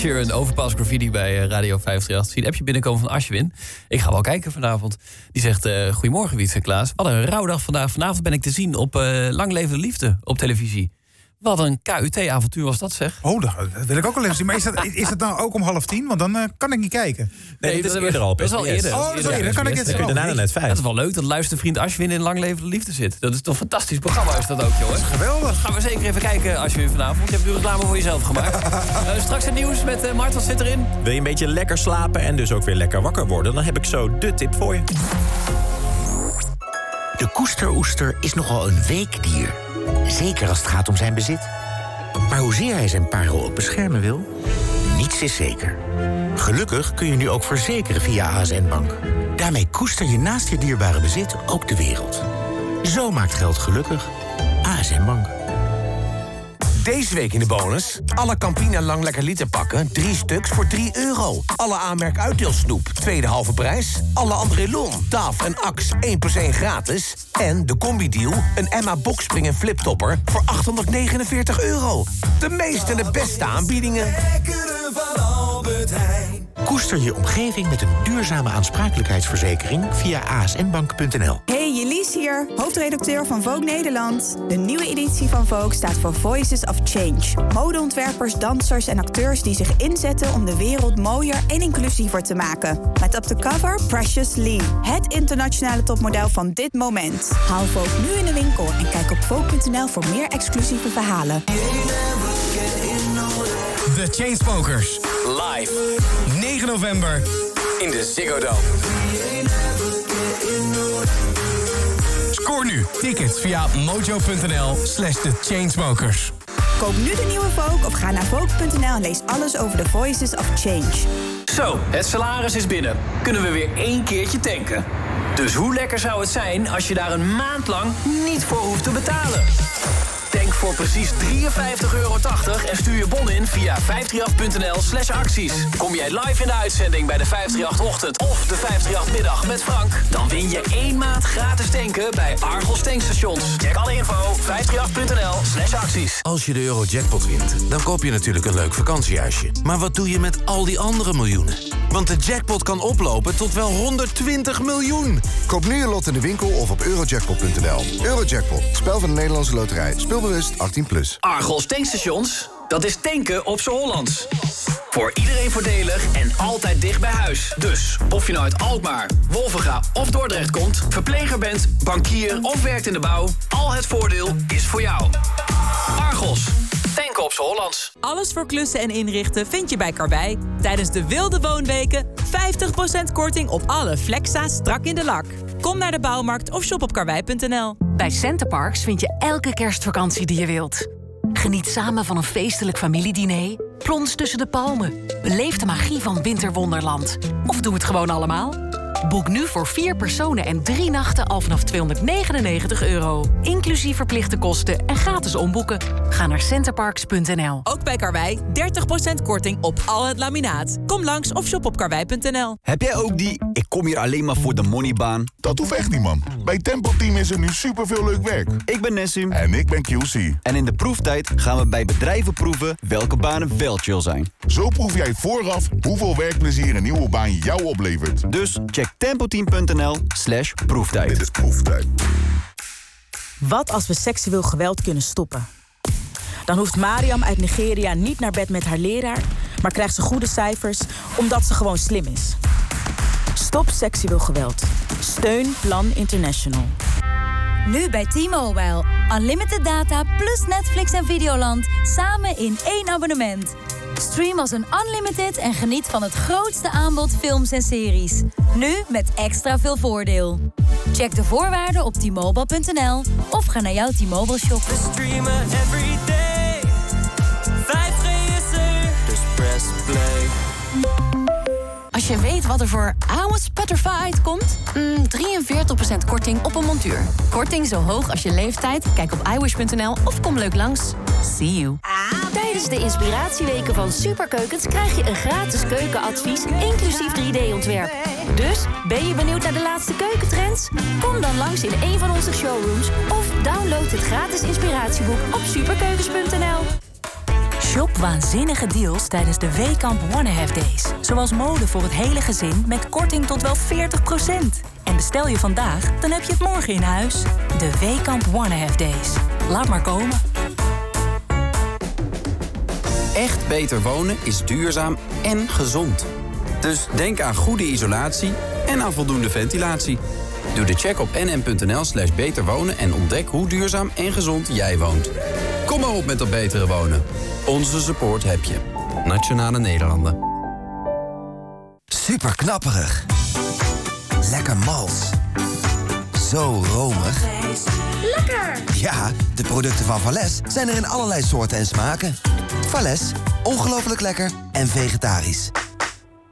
Sheeran, overpas graffiti bij eh, Radio 538. Zie een appje binnenkomen van Ashwin. Ik ga wel kijken vanavond. Die zegt, eh goedemorgen Wietse Klaas. Wat een rouwdag vandaag. Vanavond ben ik te zien op eh Lang Leven de Liefde op televisie. Wat een KUT-avontuur was dat zeg. Oh, dat wil ik ook wel even zien. Maar is dat, is dat nou ook om half tien? Want dan eh, kan ik niet kijken. Nee, dat is eerder al Dat is al eerder. Oh, dat is al eerder. Dan kan ik het Dan kun je daarna net vijf. Dat is wel leuk dat luistervriend Ashwin in Lang Leven de Liefde zit. Dat is toch een fantastisch programma is dat ook, joh. Geweldig. Gaan we zeker even kijken, Ashwin, vanavond. Je hebt nu reclame voor jezelf gemaakt. [laughs] Eh, straks het nieuws met eh, Mart, wat zit erin? Wil je een beetje lekker slapen en dus ook weer lekker wakker worden? Dan heb ik zo de tip voor je. De koesteroester is nogal een weekdier. Zeker als het gaat om zijn bezit. Maar hoezeer hij zijn parel ook beschermen wil, niets is zeker. Gelukkig kun je nu ook verzekeren via ASN Bank. Daarmee koester je naast je dierbare bezit ook de wereld. Zo maakt geld gelukkig. ASN Bank. Deze week in de bonus. Alle Campina Lang Lekker Liter pakken. Drie stuks voor 3 euro. Alle aanmerk uitdeelsnoep. Tweede halve prijs. Alle Andrelon, Taf en Ax 1 plus 1 gratis. En de combi-deal. Een Emma Boxspring en Fliptopper voor 849 euro. De meeste en de beste aanbiedingen. Koester je omgeving met een duurzame aansprakelijkheidsverzekering via asnbank.nl. Hey, Jelise hier, hoofdredacteur van Vogue Nederland. De nieuwe editie van Vogue staat voor Voices of Change. Modeontwerpers, dansers en acteurs die zich inzetten om de wereld mooier en inclusiever te maken. Met op de cover Precious Lee, het internationale topmodel van dit moment. Haal Vogue nu in de winkel en kijk op Vogue.nl voor meer exclusieve verhalen. The Chainsmokers. Live. 9 november in de Ziggo Dome. Scoor nu tickets via mojo.nl slash The Chainsmokers. Koop nu de nieuwe Vogue of ga naar Vogue.nl en lees alles over de Voices of Change. Zo, het salaris is binnen. Kunnen we weer één keertje tanken. Dus hoe lekker zou het zijn als je daar een maand lang niet voor hoeft te betalen? Voor precies 53,80 euro en stuur je bon in via 538.nl slash acties. Kom jij live in de uitzending bij de 538-ochtend of de 538-middag met Frank... dan win je één maand gratis tanken bij Argos tankstations. Check alle info 538.nl slash acties. Als je de Eurojackpot wint, dan koop je natuurlijk een leuk vakantiehuisje. Maar wat doe je met al die andere miljoenen? Want de jackpot kan oplopen tot wel 120 miljoen. Koop nu je lot in de winkel of op eurojackpot.nl. Eurojackpot, spel van de Nederlandse loterij. Speelbewust 18+. Plus. Argos tankstations, dat is tanken op z'n Hollands. Voor iedereen voordelig en altijd dicht bij huis. Dus of je nou uit Alkmaar, Wolvenga of Dordrecht komt... verpleger bent, bankier of werkt in de bouw... al het voordeel is voor jou. Argos, tanken op z'n Hollands. Alles voor klussen en inrichten vind je bij Karwei. Tijdens de wilde woonweken 50% korting op alle Flexa strak in de lak. Kom naar de bouwmarkt of shop op karwei.nl. Bij Centerparks vind je elke kerstvakantie die je wilt. Geniet samen van een feestelijk familiediner. Plons tussen de palmen. Beleef de magie van Winterwonderland. Of doe het gewoon allemaal. Boek nu voor vier personen en drie nachten al vanaf 299 euro. Inclusief verplichte kosten en gratis omboeken. Ga naar centerparks.nl. Ook bij Karwei 30% korting op al het laminaat. Kom langs of shop op karwei.nl. Heb jij ook die ik kom hier alleen maar voor de moneybaan? Dat hoeft echt niet, man. Bij Tempo Team is er nu superveel leuk werk. Ik ben Nessim. En ik ben QC. En in de proeftijd gaan we bij bedrijven proeven welke banen wel chill zijn. Zo proef jij vooraf hoeveel werkplezier een nieuwe baan jou oplevert. Dus check tempoteam.nl slash proeftijd. Dit is proeftijd. Wat als we seksueel geweld kunnen stoppen? Dan hoeft Mariam uit Nigeria niet naar bed met haar leraar, maar krijgt ze goede cijfers omdat ze gewoon slim is. Stop seksueel geweld. Steun Plan International. Nu bij T-Mobile. Unlimited data plus Netflix en Videoland. Samen in één abonnement. Stream als een unlimited en geniet van het grootste aanbod films en series. Nu met extra veel voordeel. Check de voorwaarden op t-mobile.nl of ga naar jouw T-Mobile shop. Als je weet wat er voor oude Sputterfight komt... Mm, 43% korting op een montuur. Korting zo hoog als je leeftijd? Kijk op iwish.nl of kom leuk langs. See you. Tijdens de inspiratieweken van Superkeukens krijg je een gratis keukenadvies, inclusief 3D-ontwerp. Dus, ben je benieuwd naar de laatste keukentrends? Kom dan langs in een van onze showrooms of download het gratis inspiratieboek op superkeukens.nl. Shop waanzinnige deals tijdens de Weekamp One Half Days. Zoals mode voor het hele gezin met korting tot wel 40%. En bestel je vandaag, dan heb je het morgen in huis. De Weekamp One Half Days. Laat maar komen. Echt beter wonen is duurzaam en gezond. Dus denk aan goede isolatie en aan voldoende ventilatie. Doe de check op nm.nl slash beterwonen en ontdek hoe duurzaam en gezond jij woont. Kom maar op met dat betere wonen. Onze support heb je. Nationale Nederlanden. Super knapperig. Lekker mals. Zo romig. Lekker! Ja, de producten van Vales zijn er in allerlei soorten en smaken. Vales, ongelooflijk lekker en vegetarisch.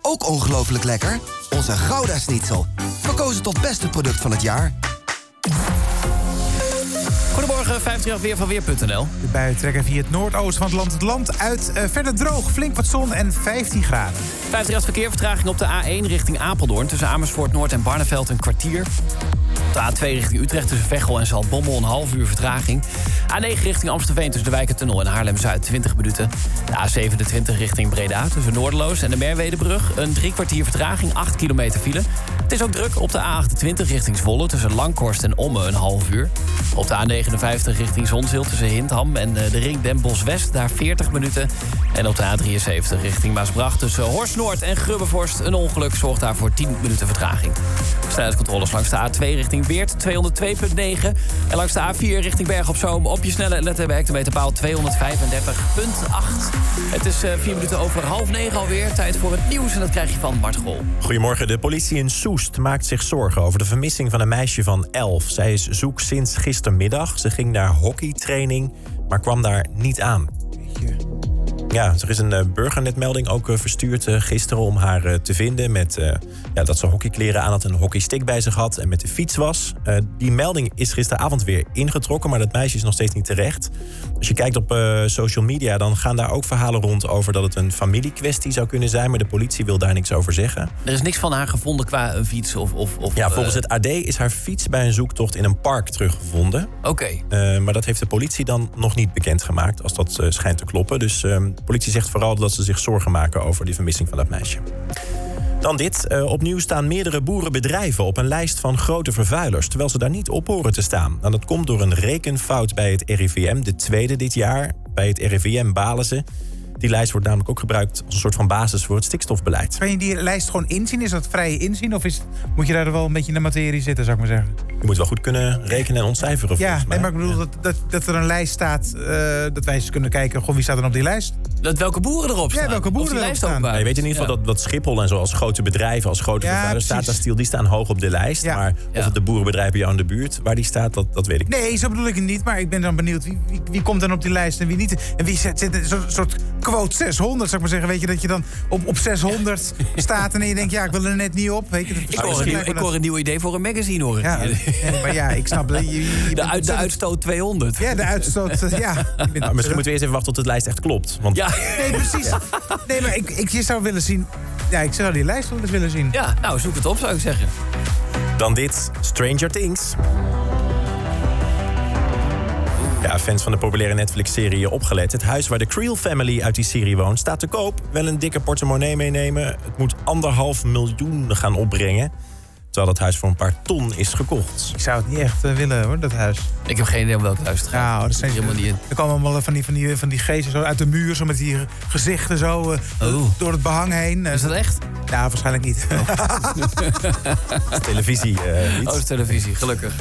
Ook ongelooflijk lekker, onze Gouda Schnitzel. Verkozen tot beste product van het jaar. Goedemorgen, 538 weer van weer.nl. De buien trekken via het noordoosten van het land het land uit. Eh, verder droog, flink wat zon en 15 graden. 538 verkeer, vertraging op de A1 richting Apeldoorn... tussen Amersfoort Noord en Barneveld een kwartier. Op de A2 richting Utrecht tussen Veghel en Zaltbommel een half uur vertraging. A9 richting Amstelveen tussen de Wijkentunnel en Haarlem-Zuid 20 minuten. De A27 richting Breda tussen Noorderloos en de Merwedebrug... een drie kwartier vertraging, 8 kilometer file. Het is ook druk op de A28 richting Zwolle tussen Langhorst en Omme een half uur. Op de A59 richting Zonzeel tussen Hindham en eh, de Ring Den Bosch West daar 40 minuten. En op de A73 richting Maasbracht tussen Horst Noord en Grubbevorst een ongeluk zorgt daarvoor 10 minuten vertraging. Snelheidscontroles langs de A2 richting Weert 202.9 en langs de A4 richting Berg op Zoom op je snelle letter bij hectometerpaal 235.8. Het is eh, 4 minuten over half 9 alweer. Tijd voor het nieuws en dat krijg je van Bart Gol. Goedemorgen. De politie in Soest maakt zich zorgen over de vermissing van een meisje van 11. Zij is zoek sinds gistermiddag. Ze ging naar hockeytraining, maar kwam daar niet aan. Ja, er is een eh, burgernetmelding ook eh, verstuurd eh, gisteren om haar te vinden. Met ja, dat ze hockeykleren aan had, een hockeystick bij zich had en met de fiets was. Die melding is gisteravond weer ingetrokken, maar dat meisje is nog steeds niet terecht. Als je kijkt op social media, dan gaan daar ook verhalen rond over dat het een familiekwestie zou kunnen zijn. Maar de politie wil daar niks over zeggen. Er is niks van haar gevonden qua een fiets of... of, of Ja, volgens het AD is haar fiets bij een zoektocht in een park teruggevonden. Oké. Maar dat heeft de politie dan nog niet bekendgemaakt, als dat schijnt te kloppen. Dus eh, politie zegt vooral dat ze zich zorgen maken over die vermissing van dat meisje. Dan dit. Eh, opnieuw staan meerdere boerenbedrijven op een lijst van grote vervuilers... terwijl ze daar niet op horen te staan. Dat komt door een rekenfout bij het RIVM, de tweede dit jaar. Bij het RIVM balen ze. Die lijst wordt namelijk ook gebruikt als een soort van basis voor het stikstofbeleid. Kan je die lijst gewoon inzien? Is dat vrije inzien? Of is, moet je daar wel een beetje in de materie zitten, zou ik maar zeggen? Je moet wel goed kunnen rekenen en ontcijferen. Ja, volgens mij. nee, maar ik bedoel dat, dat, dat er een lijst staat... eh, dat wij eens kunnen kijken, goh, wie staat er op die lijst? Dat welke boeren erop staan? Ja, welke boeren die erop lijst staan. Ja, je weet in ieder geval dat, dat Schiphol en zo als grote bedrijven, als grote Ja. Tata Steel, die staan hoog op de lijst. Maar of het de boerenbedrijven bij jou in de buurt, waar die staat, dat, dat weet ik niet. Nee, zo bedoel ik het niet. Maar ik ben dan benieuwd wie, wie, wie komt dan op die lijst en wie niet. En wie zit, zit zo'n soort quote 600, zou ik maar zeggen. Weet je, dat je dan op, op 600 [laughs] staat en je denkt, ja, ik wil er net niet op. Weet je, dat Ik hoor, een, nieuw- ik hoor een nieuw idee voor een magazine, hoor. Ja, maar ja, ik snap... Je, je- de, uit, de uitstoot 200. Ja, de uitstoot, eh, ja. [laughs] Nou, misschien moeten we eerst even wachten tot de lijst echt klopt. Want Ja. Nee, precies. Nee, maar ik, ik je zou willen zien... Ja, ik zou die lijst wel eens willen zien. Ja, nou, zoek het op, zou ik zeggen. Dan dit, Stranger Things. Ja, fans van de populaire Netflix-serie opgelet. Het huis waar de Creel family uit die serie woont staat te koop. Wel een dikke portemonnee meenemen. Het moet anderhalf miljoen gaan opbrengen. Terwijl dat huis voor een paar ton is gekocht. Ik zou het niet echt eh, willen, hoor, dat huis. Ik heb geen idee om welk huis het gaat. Nou, dat zijn helemaal niet in. Er komen allemaal van die, van die, van die geesten zo uit de muur, zo met die gezichten zo eh, door het behang heen. Is dat echt? Ja, waarschijnlijk niet. [laughs] Televisie eh, niet. Oh, televisie, gelukkig.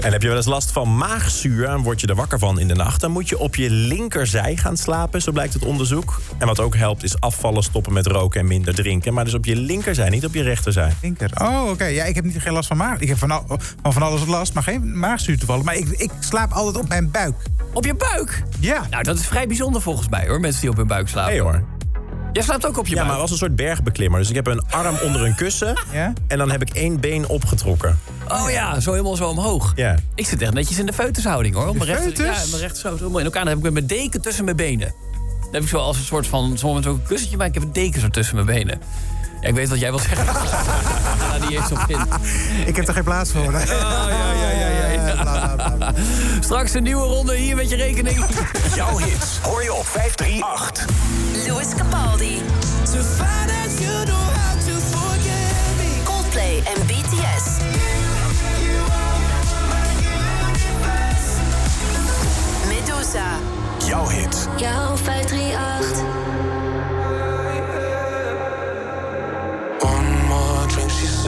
En heb je wel eens last van maagzuur en word je er wakker van in de nacht... dan moet je op je linkerzij gaan slapen, zo blijkt het onderzoek. En wat ook helpt is afvallen, stoppen met roken en minder drinken. Maar dus op je linkerzij, niet op je rechterzij. Linker. Oh, oké. Ja, ik heb niet geen last van maag. Ik heb van, al- van, van alles last, maar geen maagzuur toevallig. Maar ik, ik slaap altijd op mijn buik. Op je buik? Ja. Nou, dat is vrij bijzonder volgens mij, hoor. Mensen die op hun buik slapen. Nee hoor. Jij slaapt ook op je Ja, buik? maar als een soort bergbeklimmer. Dus ik heb een arm onder een kussen [laughs] Ja? en dan heb ik één been opgetrokken. Oh ja, zo helemaal zo omhoog. Ja. Ik zit echt netjes in de feutushouding, hoor. Op mijn rechter, foetus? ja, mijn rechter zo helemaal in elkaar. Dan heb ik met mijn deken tussen mijn benen. Dan heb ik zo als een soort van... Soms ook een kussentje, maar ik heb een deken zo tussen mijn benen. Ik weet wat jij wil zeggen. Ga [laughs] nou, die eens op in. Ik heb er geen plaats voor. Oh, ja, ja, ja. ja, [laughs] Straks een nieuwe ronde hier met je rekening. [laughs] Jouw hits hoor je op 538. Louis Capaldi. To find out you know how to forget me. Coldplay en BTS. Medusa. Jouw hit. Jouw 538.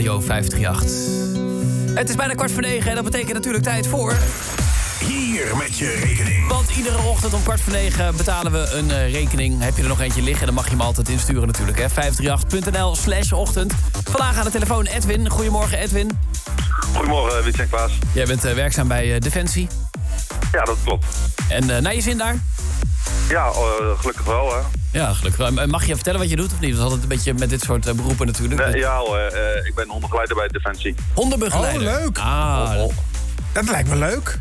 Radio 538. Het is bijna kwart voor negen en dat betekent natuurlijk tijd voor... Hier met je rekening. Want iedere ochtend om kwart voor negen betalen we een eh, rekening. Heb je er nog eentje liggen, dan mag je hem altijd insturen natuurlijk. hè. 538.nl slash ochtend. Vandaag aan de telefoon Edwin. Goedemorgen Edwin. Goedemorgen, Wiets en Klaas. Jij bent eh, werkzaam bij eh, Defensie. Ja, dat klopt. En eh, naar je zin daar? Ja, eh, gelukkig wel, hè. Ja, gelukkig. Mag je vertellen wat je doet of niet? Dat is altijd een beetje met dit soort eh, beroepen natuurlijk. Nee, ja, hoor, eh, ik ben hondengeleider bij Defensie. Hondenbegeleider. Oh, leuk. Ah, Dat lijkt me leuk.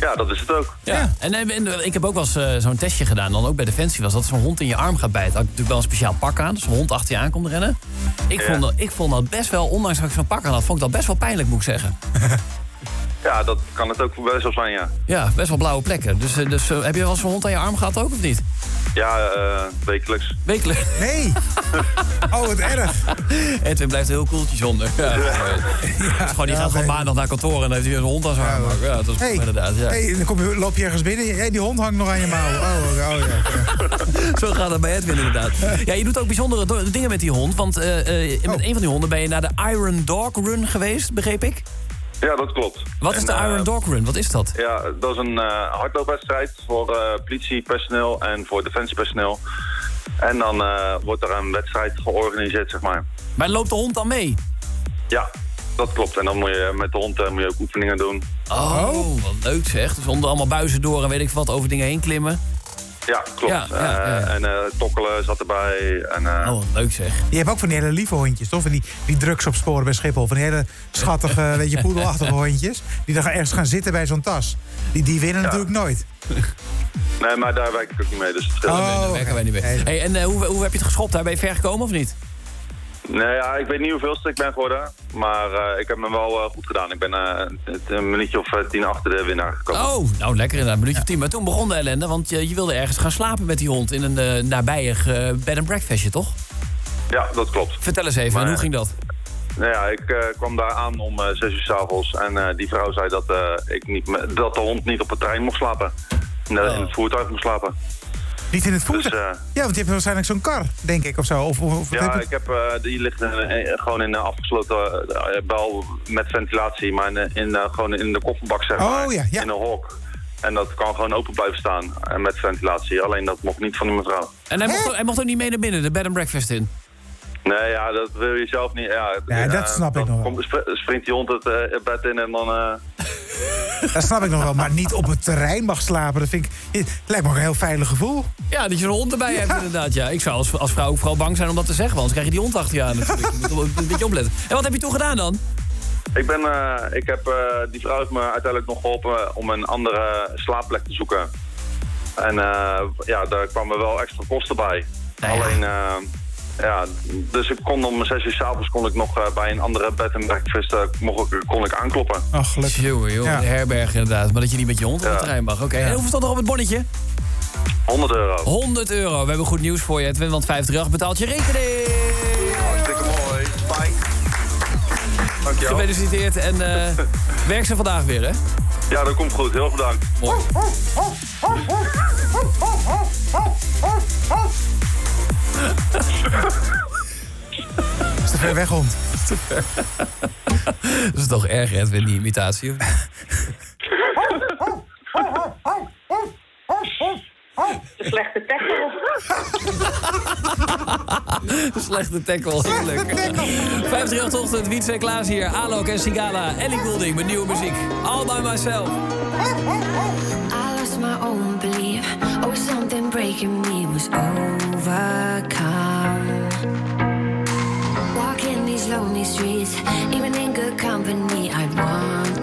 Ja, dat is het ook. Ja. En, eh, en, ik heb ook wel eens eh, zo'n testje gedaan, dan ook bij Defensie was dat zo'n hond in je arm gaat bijten. Had ik natuurlijk wel een speciaal pak aan, dus een hond achter je aan komt rennen. Ik, Ja. vond, dat, ik vond dat best wel, ondanks dat ik zo'n pak aan had, vond ik dat best wel pijnlijk, moet ik zeggen. [laughs] Ja, dat kan het ook best wel zijn, ja. Ja, best wel blauwe plekken. Dus, eh, dus eh, heb je wel eens zo'n hond aan je arm gehad ook, of niet? Ja, eh, wekelijks. Wekelijks? Nee. [laughs] Oh, wat erg. Edwin blijft heel koeltjes onder. Ja. Het gewoon, die gaat gewoon maandag naar kantoor en dan heeft hij een hond aan zijn arm. Ja, dat is Hey, inderdaad. Ja. hey, dan kom je, loop je ergens binnen. Hey, die hond hangt nog aan je mouw. Oh, oh, oh, ja. [laughs] Zo gaat het bij Edwin inderdaad. Ja, je doet ook bijzondere dingen met die hond. Want eh, eh, met een van die honden ben je naar de Iron Dog Run geweest, begreep ik? Ja, dat klopt. Wat is En, de eh, Iron Dog Run? Wat is dat? Ja, dat is een eh, hardloopwedstrijd voor eh, politiepersoneel en voor defensiepersoneel. En dan eh, wordt er een wedstrijd georganiseerd, zeg maar. Maar loopt de hond dan mee? Ja, dat klopt. En dan moet je met de hond eh, moet je ook oefeningen doen. Oh, wat leuk zeg. Dus onder allemaal buizen door en weet ik wat over dingen heen klimmen. Ja, klopt. Ja, ja, ja. Eh, en eh, tokkelen zat erbij. En, eh, Oh, leuk zeg. Je hebt ook van die hele lieve hondjes, toch? Van die, die drugs op sporen bij Schiphol. Van die hele schattige, [laughs] weet je, poedelachtige hondjes. Die dan ergens gaan zitten bij zo'n tas. Die, die winnen natuurlijk nooit. [laughs] Nee, maar daar werk ik ook niet mee, dus het. Oh, daar werken wij niet mee. Hey, en hoe, hoe heb je het geschopt? Daar ben je ver gekomen of niet? Nee, ja, ik weet niet hoeveelste ik ben geworden. Maar eh, ik heb me wel eh, goed gedaan. Ik ben eh, een minuutje of tien achter de winnaar gekomen. Oh, nou lekker inderdaad, een minuutje of tien. Maar toen begon de ellende, want je, wilde ergens gaan slapen met die hond... in een nabijig bed and breakfastje, toch? Ja, dat klopt. Vertel eens even, Maar- en hoe ging dat? Nou ja, ik kwam daar aan om zes uur s'avonds. En die vrouw zei dat, ik niet, dat de hond niet op het trein mocht slapen. In, de- in het voertuig moest slapen. Niet in het voertuig? Dus, eh, Ja, want je hebt waarschijnlijk zo'n kar, denk ik, of zo. Of, of, ja, heb ik heb, eh, die ligt in, eh, gewoon in een afgesloten eh, bel met ventilatie, maar in, in, eh, gewoon in de kofferbak zeg maar. Oh, ja, ja. In een hok. En dat kan gewoon open blijven staan en met ventilatie. Alleen dat mocht niet van die mevrouw. En hij mocht, hij mocht ook niet mee naar binnen, de bed and breakfast in. Nee, ja, dat wil je zelf niet. Ja, Ja, dat snap ik nog wel. komt- springt die hond het eh, het bed in en dan... eh, [laughs] Dat snap ik nog wel. Maar niet op het terrein mag slapen. Dat vind ik, het lijkt me ook een heel veilig gevoel. Ja, dat je een hond erbij hebt inderdaad. Ja, ik zou als, als vrouw ook vooral bang zijn om dat te zeggen, want anders krijg je die hond achter je aan natuurlijk. Je moet een beetje opletten. En wat heb je toen gedaan dan? Ik, ben, eh, ik heb, eh, die vrouw heeft me uiteindelijk nog geholpen om een andere slaapplek te zoeken. En eh, ja, daar kwamen wel extra kosten bij. Alleen, eh, ja, dus ik kon om zes uur s'avonds kon ik nog eh, bij een andere bed en breakfast eh, mocht ik, kon ik aankloppen. Ach, gelukkig. Jongen, joh, Ja. de herberg inderdaad. Maar dat je niet met je hond op het terrein mag. Oké, en hoeveel stond er op het bonnetje? 100 euro. 100 euro. We hebben goed nieuws voor je. Edwin, want 538 betaalt je rekening. Hartstikke mooi. Fijn. Dankjewel. Gefeliciteerd en eh, [laughs] werk ze vandaag weer, hè? Ja, dat komt goed. Heel bedankt. Mooi. Is te ver weg, hond. Te ver. Dat is toch erg, Edwin, die imitatie? [laughs] of? De slechte tackle. De slechte tackle, heerlijk. 538 ochtend, Wietse en Klaas hier. Alok en Sigala, Ellie Goulding met nieuwe muziek. All by myself. I lost my own belief. Something breaking me was overcome. Walking these lonely streets, even in good company, I'd want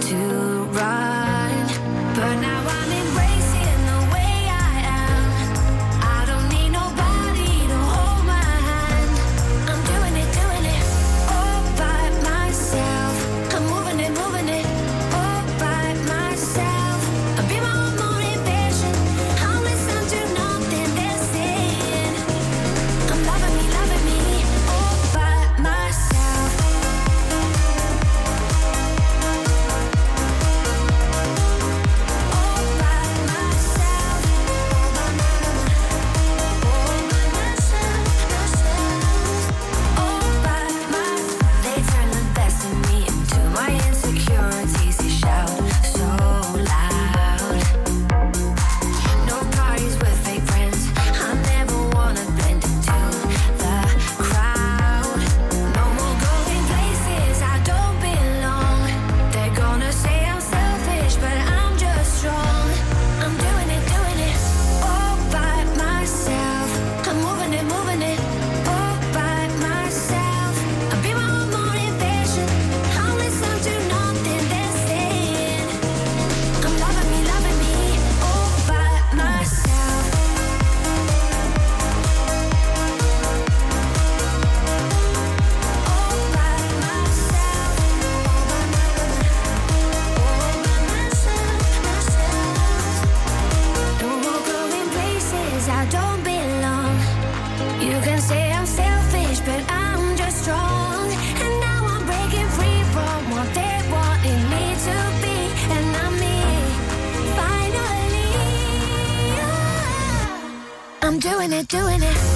doing it, doing it.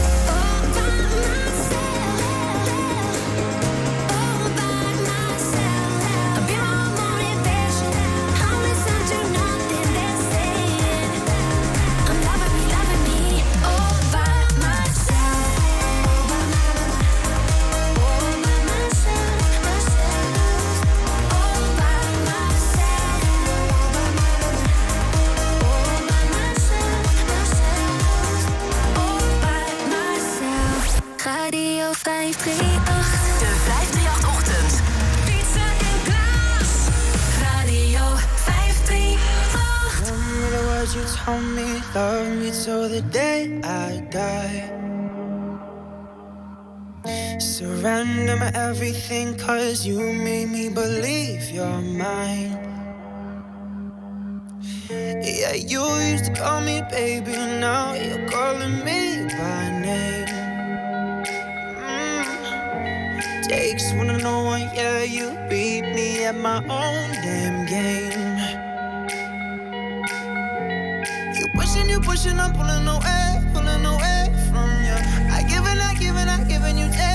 My everything, cause you made me believe you're mine. Yeah, you used to call me baby, now you're calling me by name. Mm. Takes one to know one, yeah, you beat me at my own damn game. You pushing, you pushing, I'm pulling away, pulling away from you. I give and I give and I give and you take,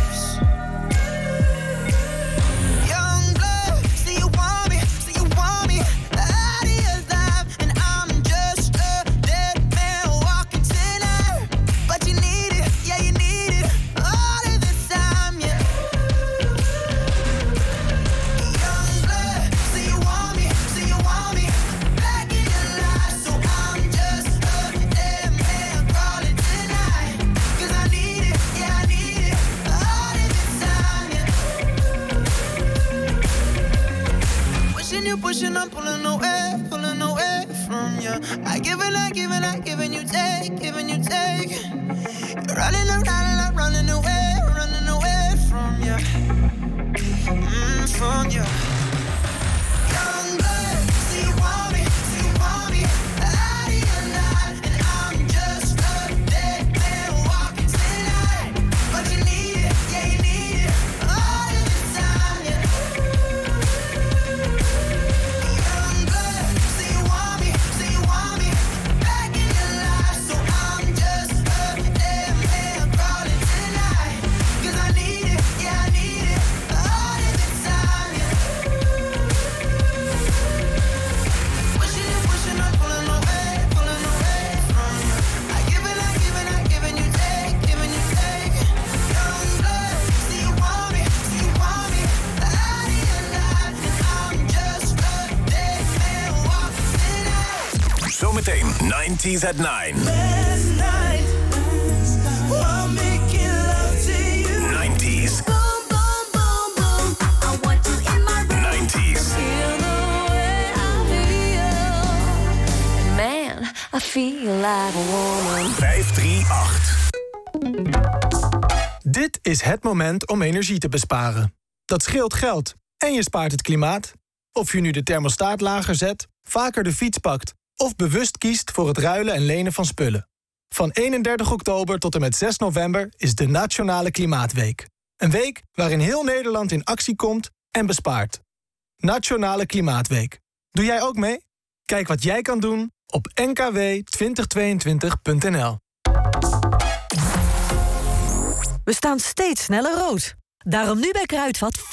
You. I give and I give and I give and you take, giving you take. You're running around and I'm running away, running away from you. Mm, from you. 90s at 9. Last night, while making love to you. 90s. Boom, boom, boom, boom. I want you in my room. 90s. Feel the way I feel. Man, I feel like a woman. 538. Dit is het moment om energie te besparen. Dat scheelt geld en je spaart het klimaat. Of je nu de thermostaat lager zet, vaker de fiets pakt... of bewust kiest voor het ruilen en lenen van spullen. Van 31 oktober tot en met 6 november is de Nationale Klimaatweek. Een week waarin heel Nederland in actie komt en bespaart. Nationale Klimaatweek. Doe jij ook mee? Kijk wat jij kan doen op nkw2022.nl. We staan steeds sneller rood. Daarom nu bij Kruidvat 50%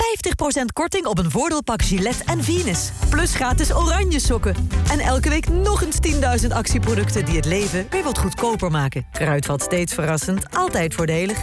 korting op een voordeelpak Gillette en Venus. Plus gratis oranje sokken. En elke week nog eens 10.000 actieproducten die het leven weer wat goedkoper maken. Kruidvat steeds verrassend, altijd voordelig.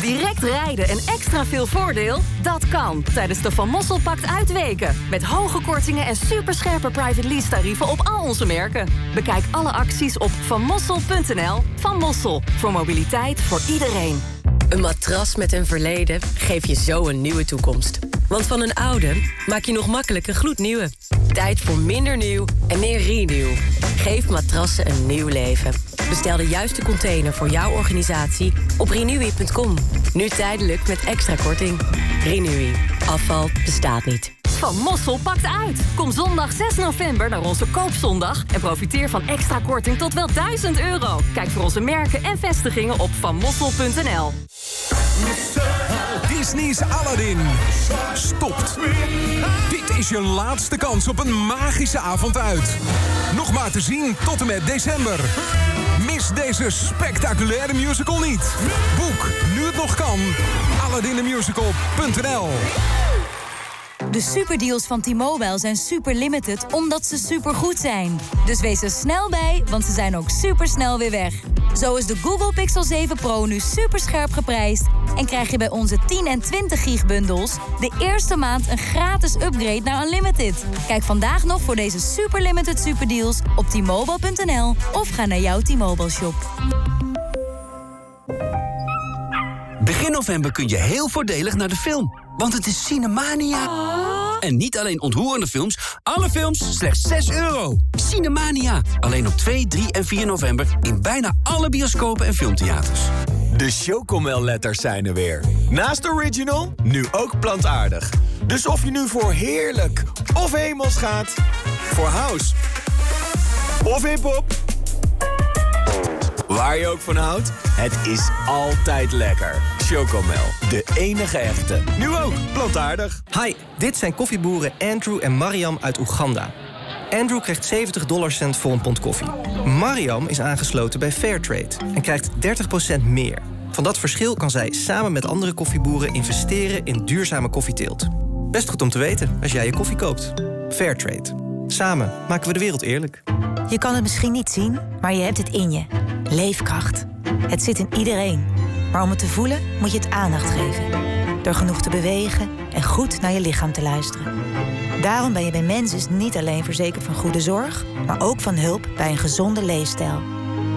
Direct rijden en extra veel voordeel? Dat kan tijdens de Van Mossel Pact uitweken. Met hoge kortingen en superscherpe private lease tarieven op al onze merken. Bekijk alle acties op vanmossel.nl. Van Mossel, voor mobiliteit voor iedereen. Een matras met een verleden geeft je zo een nieuwe toekomst. Want van een oude maak je nog makkelijk een gloednieuwe. Tijd voor minder nieuw en meer renew. Geef matrassen een nieuw leven. Bestel de juiste container voor jouw organisatie op renewy.com. Nu tijdelijk met extra korting. Renewy. Afval bestaat niet. Van Mossel pakt uit. Kom zondag 6 november naar onze koopzondag... en profiteer van extra korting tot wel 1000 euro. Kijk voor onze merken en vestigingen op vanmossel.nl. Disney's Aladdin stopt. Dit is je laatste kans op een magische avond uit. Nog maar te zien tot en met december. Mis deze spectaculaire musical niet. Boek, nu het nog kan, aladdinthemusical.nl De superdeals van T-Mobile zijn super limited omdat ze supergoed zijn. Dus wees er snel bij, want ze zijn ook super snel weer weg. Zo is de Google Pixel 7 Pro nu super scherp geprijsd en krijg je bij onze 10 en 20 gig bundels de eerste maand een gratis upgrade naar Unlimited. Kijk vandaag nog voor deze super limited superdeals op T-Mobile.nl of ga naar jouw T-Mobile shop. Begin november kun je heel voordelig naar de film. Want het is Cinemania. En niet alleen ontroerende films, alle films slechts 6 euro. Cinemania. Alleen op 2, 3 en 4 november in bijna alle bioscopen en filmtheaters. De Chocomel-letters zijn er weer. Naast original, nu ook plantaardig. Dus of je nu voor heerlijk of hemels gaat... voor house of hip-hop... Waar je ook van houdt, het is altijd lekker. Chocomel, de enige echte. Nu ook plantaardig. Hi, dit zijn koffieboeren Andrew en Mariam uit Oeganda. Andrew krijgt 70 dollarcent voor een pond koffie. Mariam is aangesloten bij Fairtrade en krijgt 30% meer. Van dat verschil kan zij samen met andere koffieboeren investeren in duurzame koffieteelt. Best goed om te weten als jij je koffie koopt. Fairtrade. Samen maken we de wereld eerlijk. Je kan het misschien niet zien, maar je hebt het in je. Leefkracht. Het zit in iedereen. Maar om het te voelen moet je het aandacht geven. Door genoeg te bewegen en goed naar je lichaam te luisteren. Daarom ben je bij Mensis niet alleen verzekerd van goede zorg, maar ook van hulp bij een gezonde leefstijl.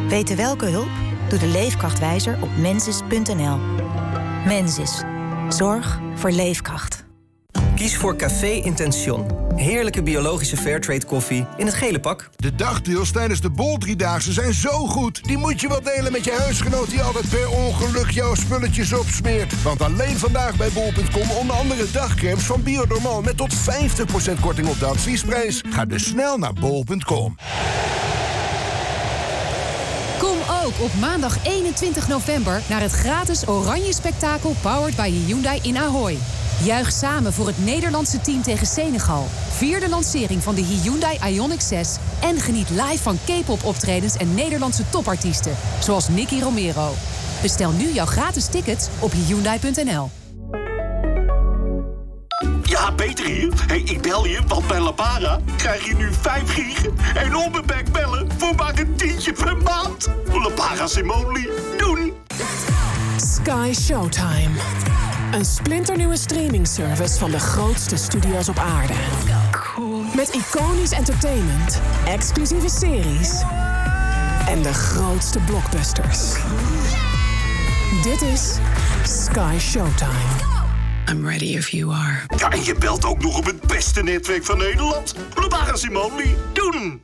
Weten welke hulp? Doe de leefkrachtwijzer op mensis.nl. Mensis. Zorg voor leefkracht. Kies voor Café Intention. Heerlijke biologische Fairtrade koffie in het gele pak. De dagdeals tijdens de Bol Driedaagse zijn zo goed. Die moet je wel delen met je huisgenoot die altijd per ongeluk jouw spulletjes opsmeert. Want alleen vandaag bij bol.com onder andere dagcremes van Bionormal... met tot 50% korting op de adviesprijs. Ga dus snel naar bol.com. Kom ook op maandag 21 november naar het gratis Oranje Spektakel Powered by Hyundai in Ahoy. Juich samen voor het Nederlandse team tegen Senegal. Vier de lancering van de Hyundai Ioniq 6. En geniet live van K-pop optredens en Nederlandse topartiesten. Zoals Nicky Romero. Bestel nu jouw gratis tickets op Hyundai.nl. Ja, Peter hier. Hey, ik bel je, want bij Lapara krijg je nu 5 gig en onbeperkt bellen voor maar een tientje per maand. Lapara Simone, doen! Sky Showtime. Een splinternieuwe streamingservice van de grootste studio's op aarde. Met iconisch entertainment, exclusieve series en de grootste blockbusters. Dit is Sky Showtime. I'm ready if you are. Ja, en je belt ook nog op het beste netwerk van Nederland. Lapara Simone, doen!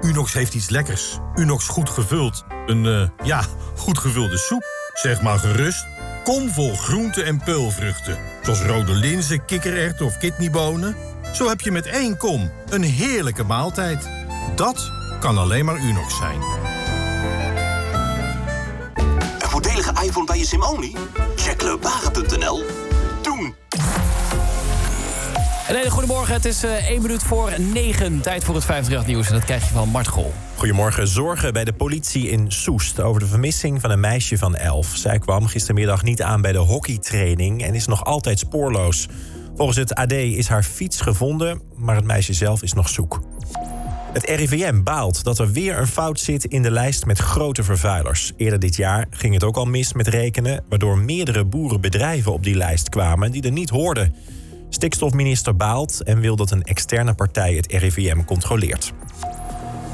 Unox heeft iets lekkers. Unox goed gevuld. Een, eh, ja, goed gevulde soep. Zeg maar gerust. Kom vol groenten en peulvruchten. Zoals rode linzen, kikkererwten of kidneybonen. Zo heb je met één kom een heerlijke maaltijd. Dat kan alleen maar Unox zijn. Een voordelige iPhone bij je Sim-only? Check leukbaren.nl. Doen! Een hele. Het is eh 1 minuut voor 9. Tijd voor het 538 nieuws. En dat krijg je van Mart Gol. Goedemorgen. Zorgen bij de politie in Soest over de vermissing van een meisje van 11. Zij kwam gistermiddag niet aan bij de hockeytraining en is nog altijd spoorloos. Volgens het AD is haar fiets gevonden, maar het meisje zelf is nog zoek. Het RIVM baalt dat er weer een fout zit in de lijst met grote vervuilers. Eerder dit jaar ging het ook al mis met rekenen, waardoor meerdere boerenbedrijven op die lijst kwamen die er niet hoorden. Stikstofminister baalt en wil dat een externe partij het RIVM controleert.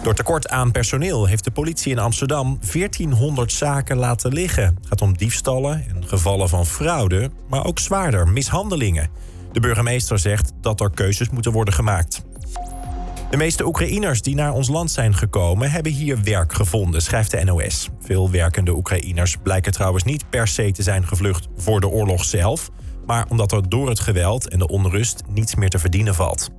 Door tekort aan personeel heeft de politie in Amsterdam 1400 zaken laten liggen. Het gaat om diefstallen en gevallen van fraude, maar ook zwaarder, mishandelingen. De burgemeester zegt dat er keuzes moeten worden gemaakt. De meeste Oekraïners die naar ons land zijn gekomen hebben hier werk gevonden, schrijft de NOS. Veel werkende Oekraïners blijken trouwens niet per se te zijn gevlucht voor de oorlog zelf, maar omdat er door het geweld en de onrust niets meer te verdienen valt.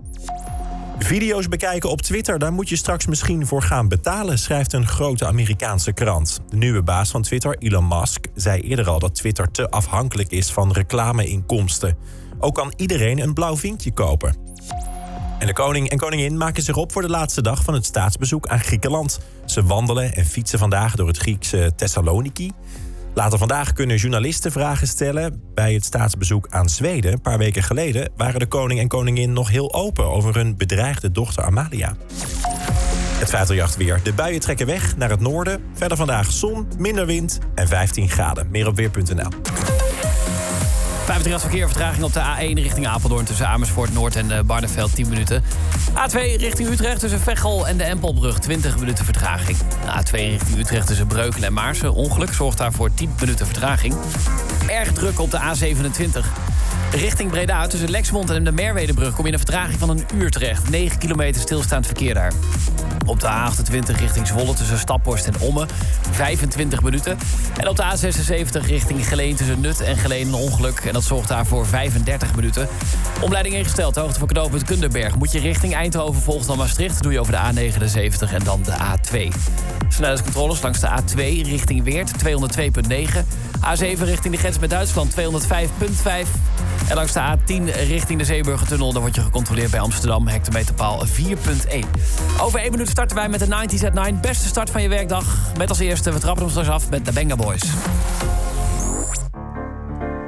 Video's bekijken op Twitter, daar moet je straks misschien voor gaan betalen, schrijft een grote Amerikaanse krant. De nieuwe baas van Twitter, Elon Musk, zei eerder al dat Twitter te afhankelijk is van reclameinkomsten. Ook kan iedereen een blauw vinkje kopen. En de koning en koningin maken zich op voor de laatste dag van het staatsbezoek aan Griekenland. Ze wandelen en fietsen vandaag door het Griekse Thessaloniki. Later vandaag kunnen journalisten vragen stellen. Bij het staatsbezoek aan Zweden, een paar weken geleden, waren de koning en koningin nog heel open over hun bedreigde dochter Amalia. Het 538 weer. De buien trekken weg naar het noorden. Verder vandaag zon, minder wind en 15 graden. Meer op weer.nl. 35 verkeer, vertraging op de A1 richting Apeldoorn... tussen Amersfoort Noord en eh, Barneveld, 10 minuten. A2 richting Utrecht tussen Veghel en de Empelbrug, 20 minuten vertraging. A2 richting Utrecht tussen Breukelen en Maarsen. Ongeluk zorgt daarvoor 10 minuten vertraging. Erg druk op de A27. Richting Breda tussen Lexmond en de Merwedebrug... kom je in een vertraging van een uur terecht. 9 kilometer stilstaand verkeer daar. Op de A28 richting Zwolle tussen Staphorst en Ommen, 25 minuten. En op de A76 richting Geleen tussen Nut en Geleen een ongeluk. En dat zorgt daarvoor 35 minuten. Omleiding ingesteld, hoogte van knooppunt Kunderberg. Moet je richting Eindhoven volgt dan Maastricht, doe je over de A79 en dan de A2. Snelheidscontroles langs de A2 richting Weert, 202.9. A7 richting de grens met Duitsland, 205.5. En langs de A10 richting de Zeeburgertunnel... dan word je gecontroleerd bij Amsterdam, hectometerpaal 4.1. Over 1 minuut starten wij met de 90s at 9. Beste start van je werkdag. Met als eerste, we trappen hem straks af met de Benga Boys.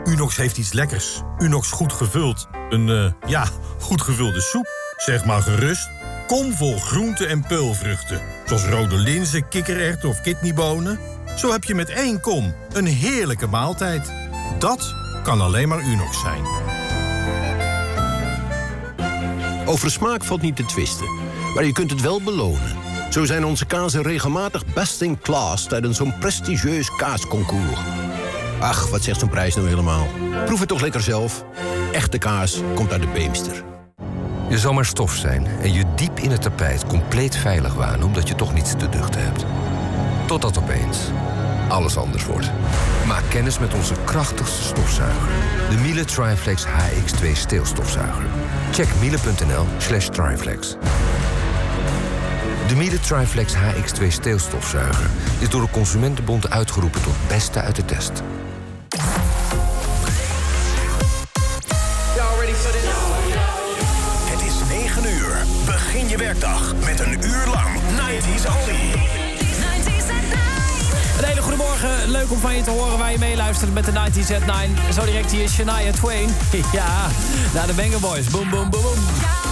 Unox heeft iets lekkers. Unox goed gevuld. Een, eh, ja, goed gevulde soep. Zeg maar gerust. Kom vol groenten en peulvruchten. Zoals rode linzen, kikkererwten of kidneybonen. Zo heb je met één kom een heerlijke maaltijd. Dat kan alleen maar Unox zijn. Over smaak valt niet te twisten, maar je kunt het wel belonen. Zo zijn onze kazen regelmatig best in class tijdens zo'n prestigieus kaasconcours. Ach, wat zegt zo'n prijs nou helemaal? Proef het toch lekker zelf. Echte kaas komt uit de Beemster. Je zal maar stof zijn en je diep in het tapijt compleet veilig wanen omdat je toch niets te duchten hebt. Totdat opeens alles anders wordt. Maak kennis met onze krachtigste stofzuiger. De Miele Triflex HX2 steelstofzuiger. Check miele.nl slash triflex. De Miele Triflex HX2 steelstofzuiger is door de Consumentenbond uitgeroepen tot beste uit de test. Het is 9 uur. Begin je werkdag met een uur lang 90s only. Leuk om van je te horen waar je meeluistert met de 90s at 9. Zo direct hier Shania Twain. [laughs] ja, naar de Banger Boys. Boom, boom, boom, boom.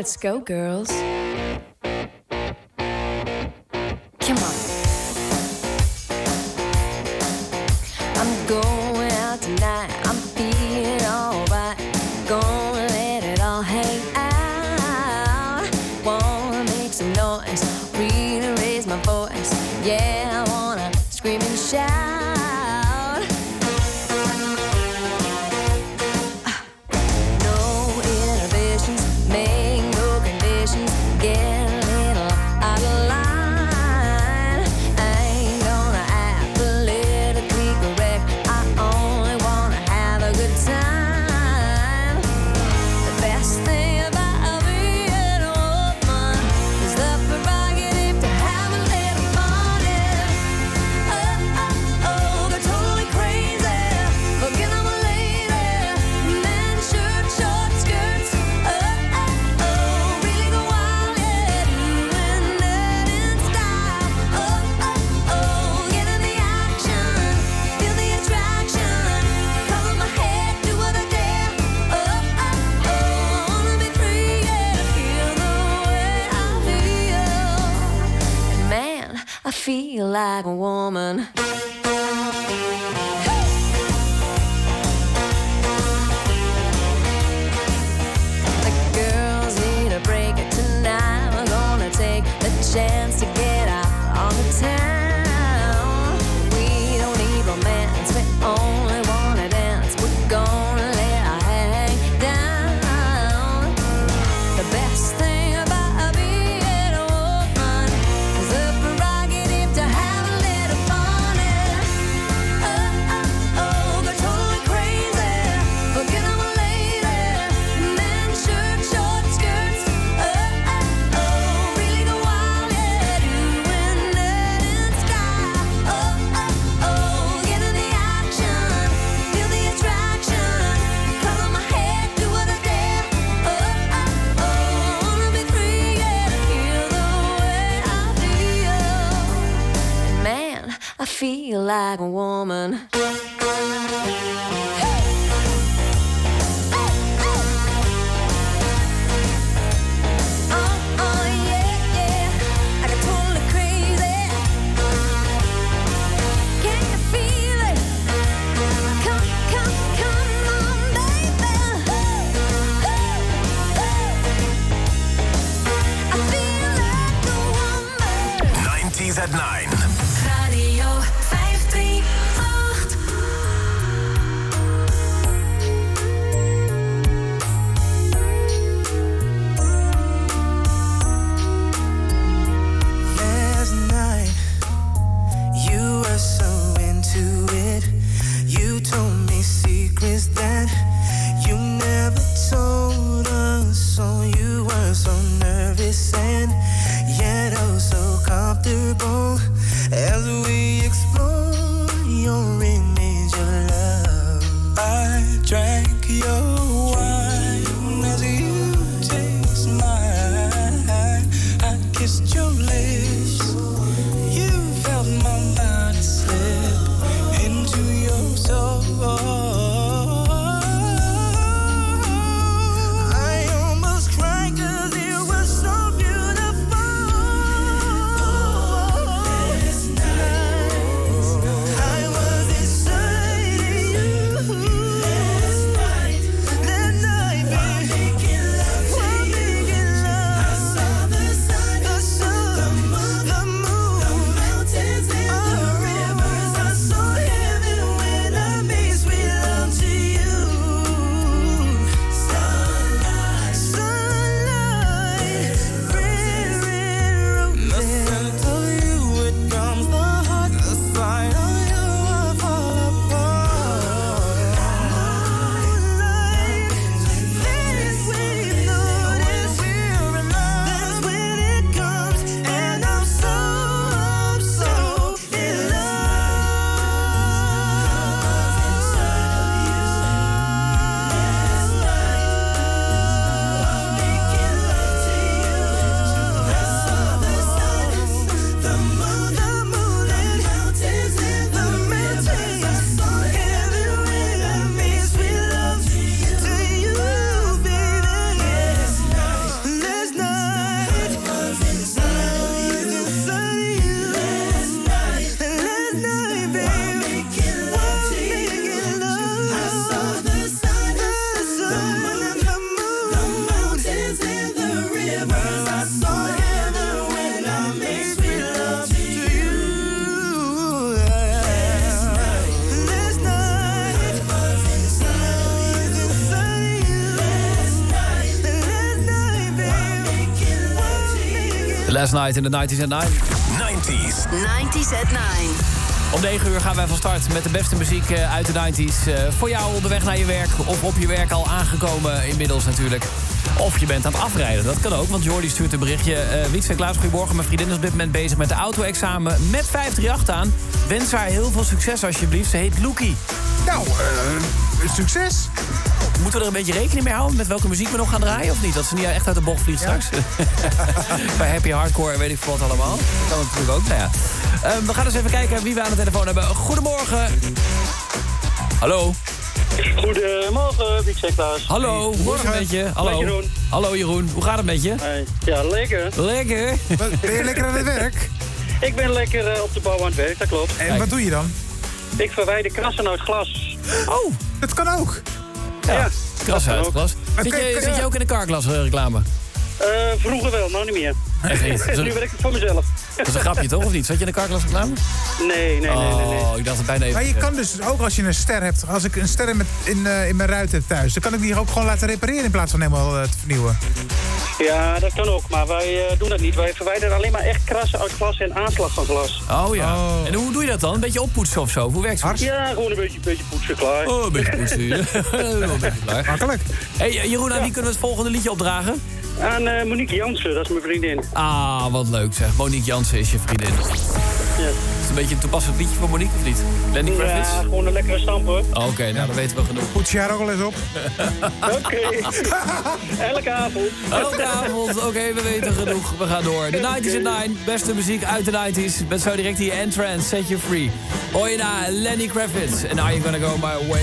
Let's go, girls. Last Night in the 90s at 9. 90s. 90s at 9. Om 9 uur gaan wij van start met de beste muziek eh, uit de 90s. Eh, voor jou onderweg naar je werk of op je werk al aangekomen inmiddels natuurlijk. Of je bent aan het afrijden, dat kan ook. Want Jordi stuurt een berichtje. eh Wiets en Klaas, goedemorgen. Mijn vriendin is op dit moment bezig met de auto-examen met 538 aan. Wens haar heel veel succes alsjeblieft. Ze heet Loekie. Nou, succes. Moeten we er een beetje rekening mee houden met welke muziek we nog gaan draaien of niet? Dat ze niet echt uit de bocht vliegt straks. [laughs] Bij Happy Hardcore en weet ik veel wat allemaal. Dat kan natuurlijk ook. Nou ja. Eh, we gaan eens even kijken wie we aan de telefoon hebben. Goedemorgen. Hallo. Goedemorgen, en Klaas. Hallo, het met je? Hallo. Jeroen. Hallo Jeroen, hoe gaat het met je? Ja, lekker. Lekker. Ben je lekker aan het werk? [laughs] Ik ben lekker eh, op de bouw aan het werk, dat klopt. En wat doe je dan? Ik verwijder krassen uit glas. Oh, dat kan ook. Ja, Klas uit, klas. Maar Zit je, zit je ook in de carglass eh, reclame? Eh, vroeger wel, nou niet meer. Echt niet? [laughs] Nu werk ik voor mezelf. Dat is een grapje toch, of niet? Zat je in de carglass reclame? Nee, nee, nee, nee. nee. Oh, ik dacht het bijna even. Maar je kan dus ook als je een ster hebt, als ik een ster in, mijn- in, eh, in mijn ruit heb thuis, dan kan ik die ook gewoon laten repareren in plaats van helemaal te vernieuwen. Ja, dat kan ook, maar wij eh, doen dat niet. Wij verwijderen alleen maar echt krassen uit glas en aanslag van glas. Oh ja. En hoe doe je dat dan? Een beetje oppoetsen of zo? Hoe werkt het? Ja, gewoon een beetje, beetje poetsen, klaar. Oh, een beetje poetsen. [laughs] ja. [laughs] een beetje klaar. Makkelijk. Hey, eh, Jeroen, aan wie kunnen we het volgende liedje opdragen? Aan eh, Monique Jansen, dat is mijn vriendin. Ah, wat leuk zeg. Monique Jansen is je vriendin. Ja. Een beetje een toepasselijk liedje voor Monique of niet? Lenny Kravitz? Ja, gewoon een lekkere stampen. Oh, Oké, nou dan weten we genoeg. Poets haar ook al eens op. [laughs] Oké. [laughs] Elke avond. Elke avond, oké, we weten genoeg. We gaan door. De 90s at 9, beste muziek uit de 90s. Met zo direct hier Entrance, Set You Free. Hoor je na Lenny Kravitz. En Are You Gonna Go My Way?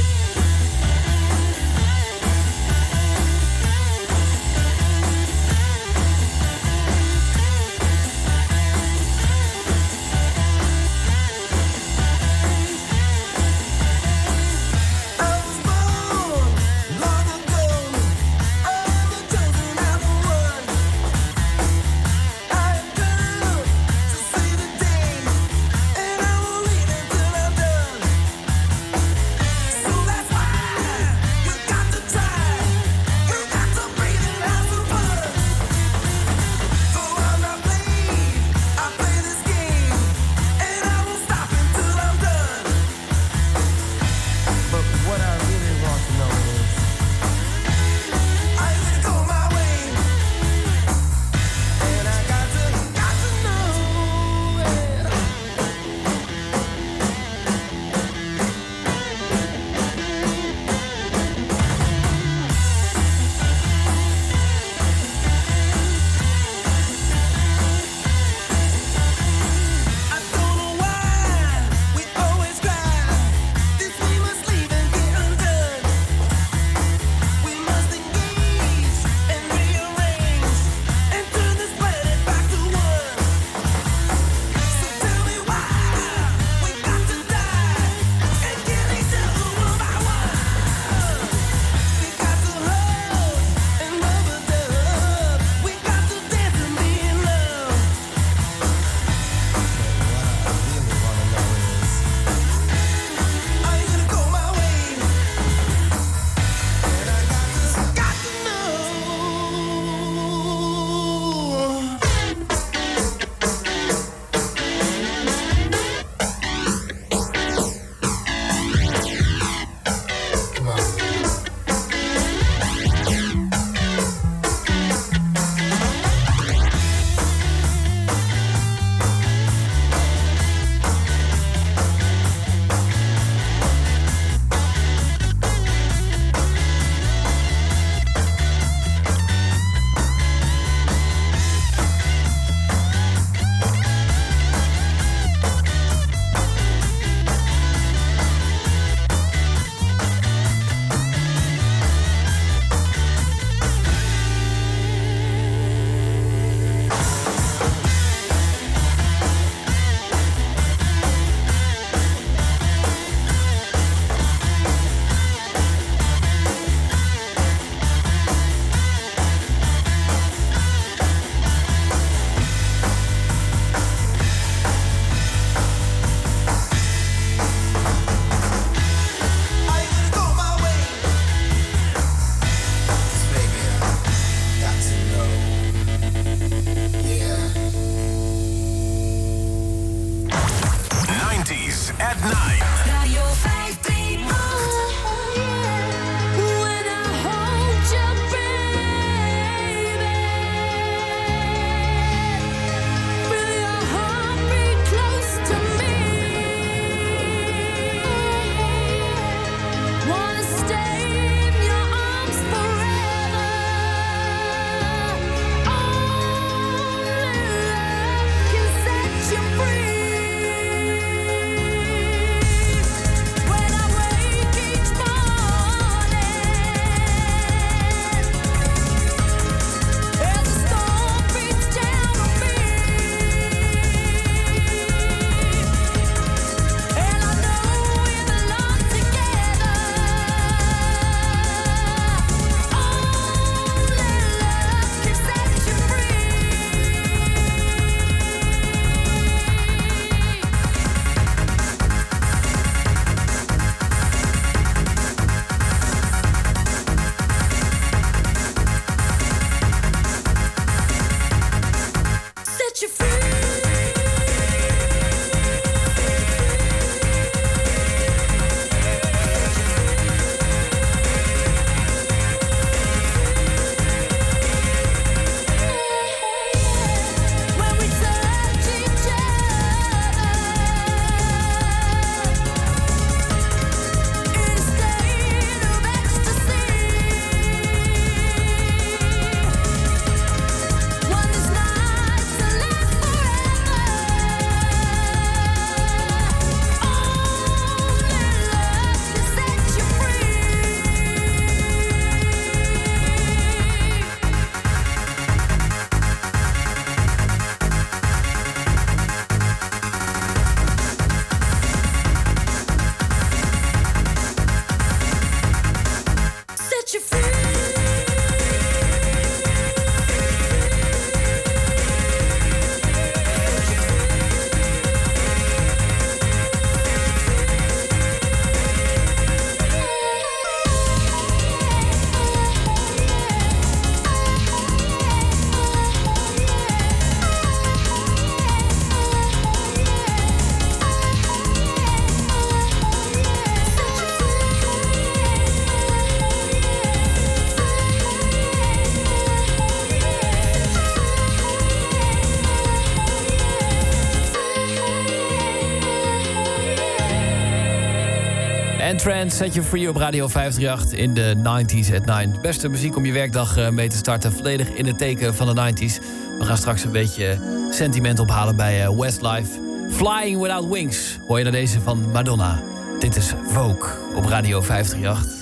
Friends, Set You Free op Radio 538 in de 90s at 9. Beste muziek om je werkdag eh, mee te starten. Volledig in het teken van de 90s. We gaan straks een beetje sentiment ophalen bij eh, Westlife. Flying Without Wings hoor je naar deze van Madonna. Dit is Vogue op Radio 538.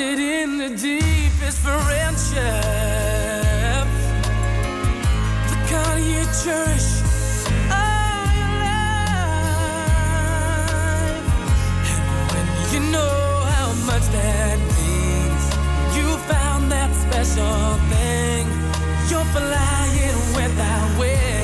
grounded in the deepest friendship. The kind you cherish. all your life. And when you know how much that means. You found that special thing. You're flying without wings.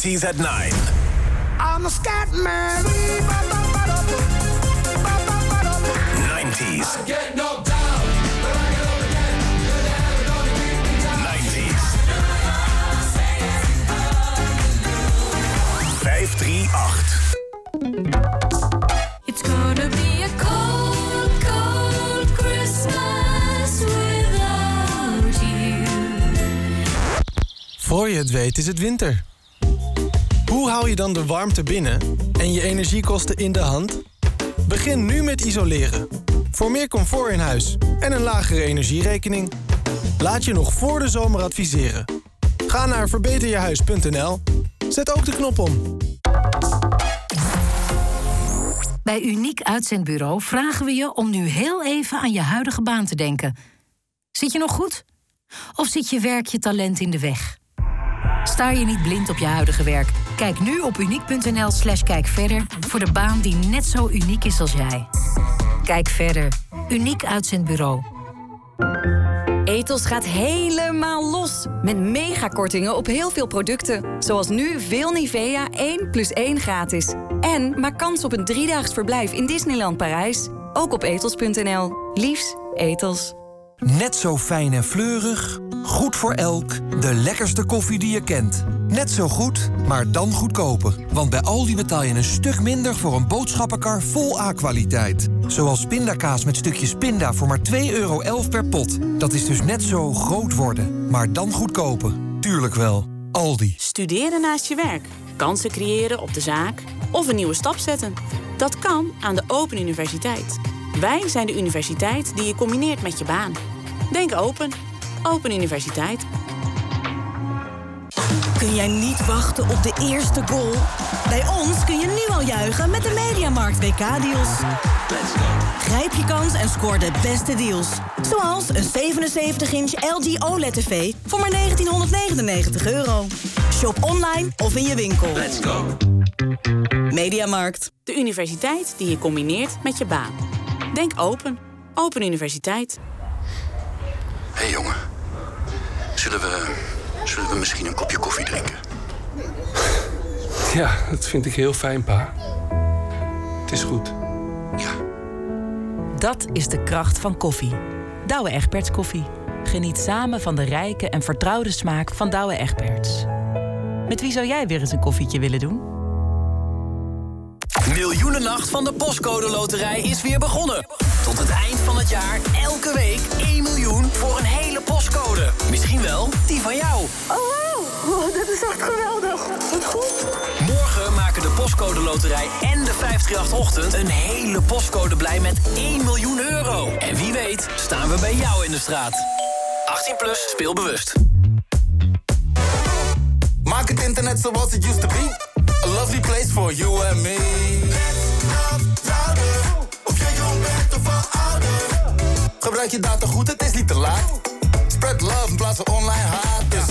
90s at 9. I'm a scat man. 90s. Get knocked down. 90s. 538. It's gonna be a cold, cold Christmas without you. Voor je het weet is het winter. Hou je dan de warmte binnen en je energiekosten in de hand? Begin nu met isoleren. Voor meer comfort in huis en een lagere energierekening. Laat je nog voor de zomer adviseren. Ga naar verbeterjehuis.nl. Zet ook de knop om. Bij Uniek Uitzendbureau vragen we je om nu heel even aan je huidige baan te denken. Zit je nog goed? Of zit je werk je talent in de weg? Sta je niet blind op je huidige werk? Kijk nu op uniek.nl slash voor de baan die net zo uniek is als jij. Kijk verder. Uniek Uitzendbureau. Ethos gaat helemaal los. Met megakortingen op heel veel producten. Zoals nu veel Nivea 1 plus 1 gratis. En maak kans op een driedaags verblijf in Disneyland Parijs. Ook op ethos.nl. Liefs, Ethos. Net zo fijn en fleurig. Goed voor elk. De lekkerste koffie die je kent. Net zo goed, maar dan goedkoper. Want bij Aldi betaal je een stuk minder voor een boodschappenkar vol A-kwaliteit. Zoals pindakaas met stukjes pinda voor maar 2,11 euro per pot. Dat is dus net zo groot worden, maar dan goedkoper. Tuurlijk wel. Aldi. Studeren naast je werk, kansen creëren op de zaak of een nieuwe stap zetten. Dat kan aan de Open Universiteit. Wij zijn de universiteit die je combineert met je baan. Denk open. Open Universiteit. Kun jij niet wachten op de eerste goal? Bij ons kun je nu al juichen met de Mediamarkt WK-deals. Grijp je kans en scoor de beste deals. Zoals een 77-inch LG OLED-tv voor maar 1999 euro. Shop online of in je winkel. Let's go. Mediamarkt. De universiteit die je combineert met je baan. Denk open. Open Universiteit. Hé hey, jongen, zullen we, zullen we misschien een kopje koffie drinken? Ja, dat vind ik heel fijn, pa. Het is goed. Dat is de kracht van koffie. Douwe Egberts koffie. Geniet samen van de rijke en vertrouwde smaak van Douwe Egberts. Met wie zou jij weer eens een koffietje willen doen? Miljoenennacht van de Postcode Loterij is weer begonnen. Tot het eind van het jaar elke week 1 miljoen voor een hele postcode. Misschien wel die van jou. Oh, wow. Dit is echt geweldig. Wat goed. Morgen maken de Postcode Loterij en de 538-ochtend... een hele postcode blij met 1 miljoen euro. En wie weet staan we bij jou in de straat. 18 plus, speel bewust. Maak het internet zoals het used to be. A lovely place for you and me. Of je jong bent of ouder. Gebruik je data goed, het is niet te laat. Spread love in plaats van online haat. Dus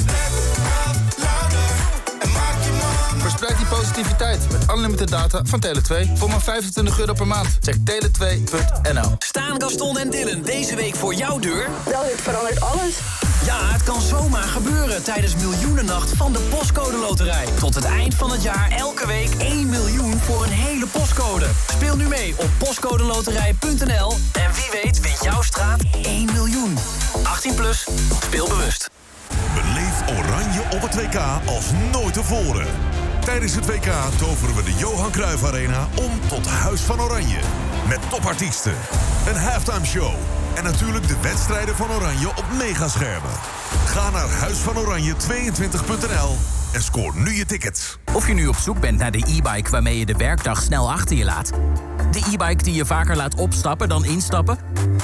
Verspreid die positiviteit met unlimited data van Tele2 voor maar 25 euro per maand. Check tele2.nl. Staan Gaston en Dylan deze week voor jouw deur? Wel, dit verandert alles. Ja, het kan zomaar gebeuren tijdens Miljoenennacht van de Postcode Loterij. Tot het eind van het jaar elke week 1 miljoen voor een hele postcode. Speel nu mee op postcodeloterij.nl en wie weet wint jouw straat 1 miljoen. 18 plus, speel bewust. Beleef Oranje op het WK als nooit tevoren. Tijdens het WK toveren we de Johan Cruijff Arena om tot Huis van Oranje. Met topartiesten, een halftime show en natuurlijk de wedstrijden van Oranje op megaschermen. Ga naar huisvanoranje22.nl en scoor nu je ticket. Of je nu op zoek bent naar de e-bike waarmee je de werkdag snel achter je laat. De e-bike die je vaker laat opstappen dan instappen.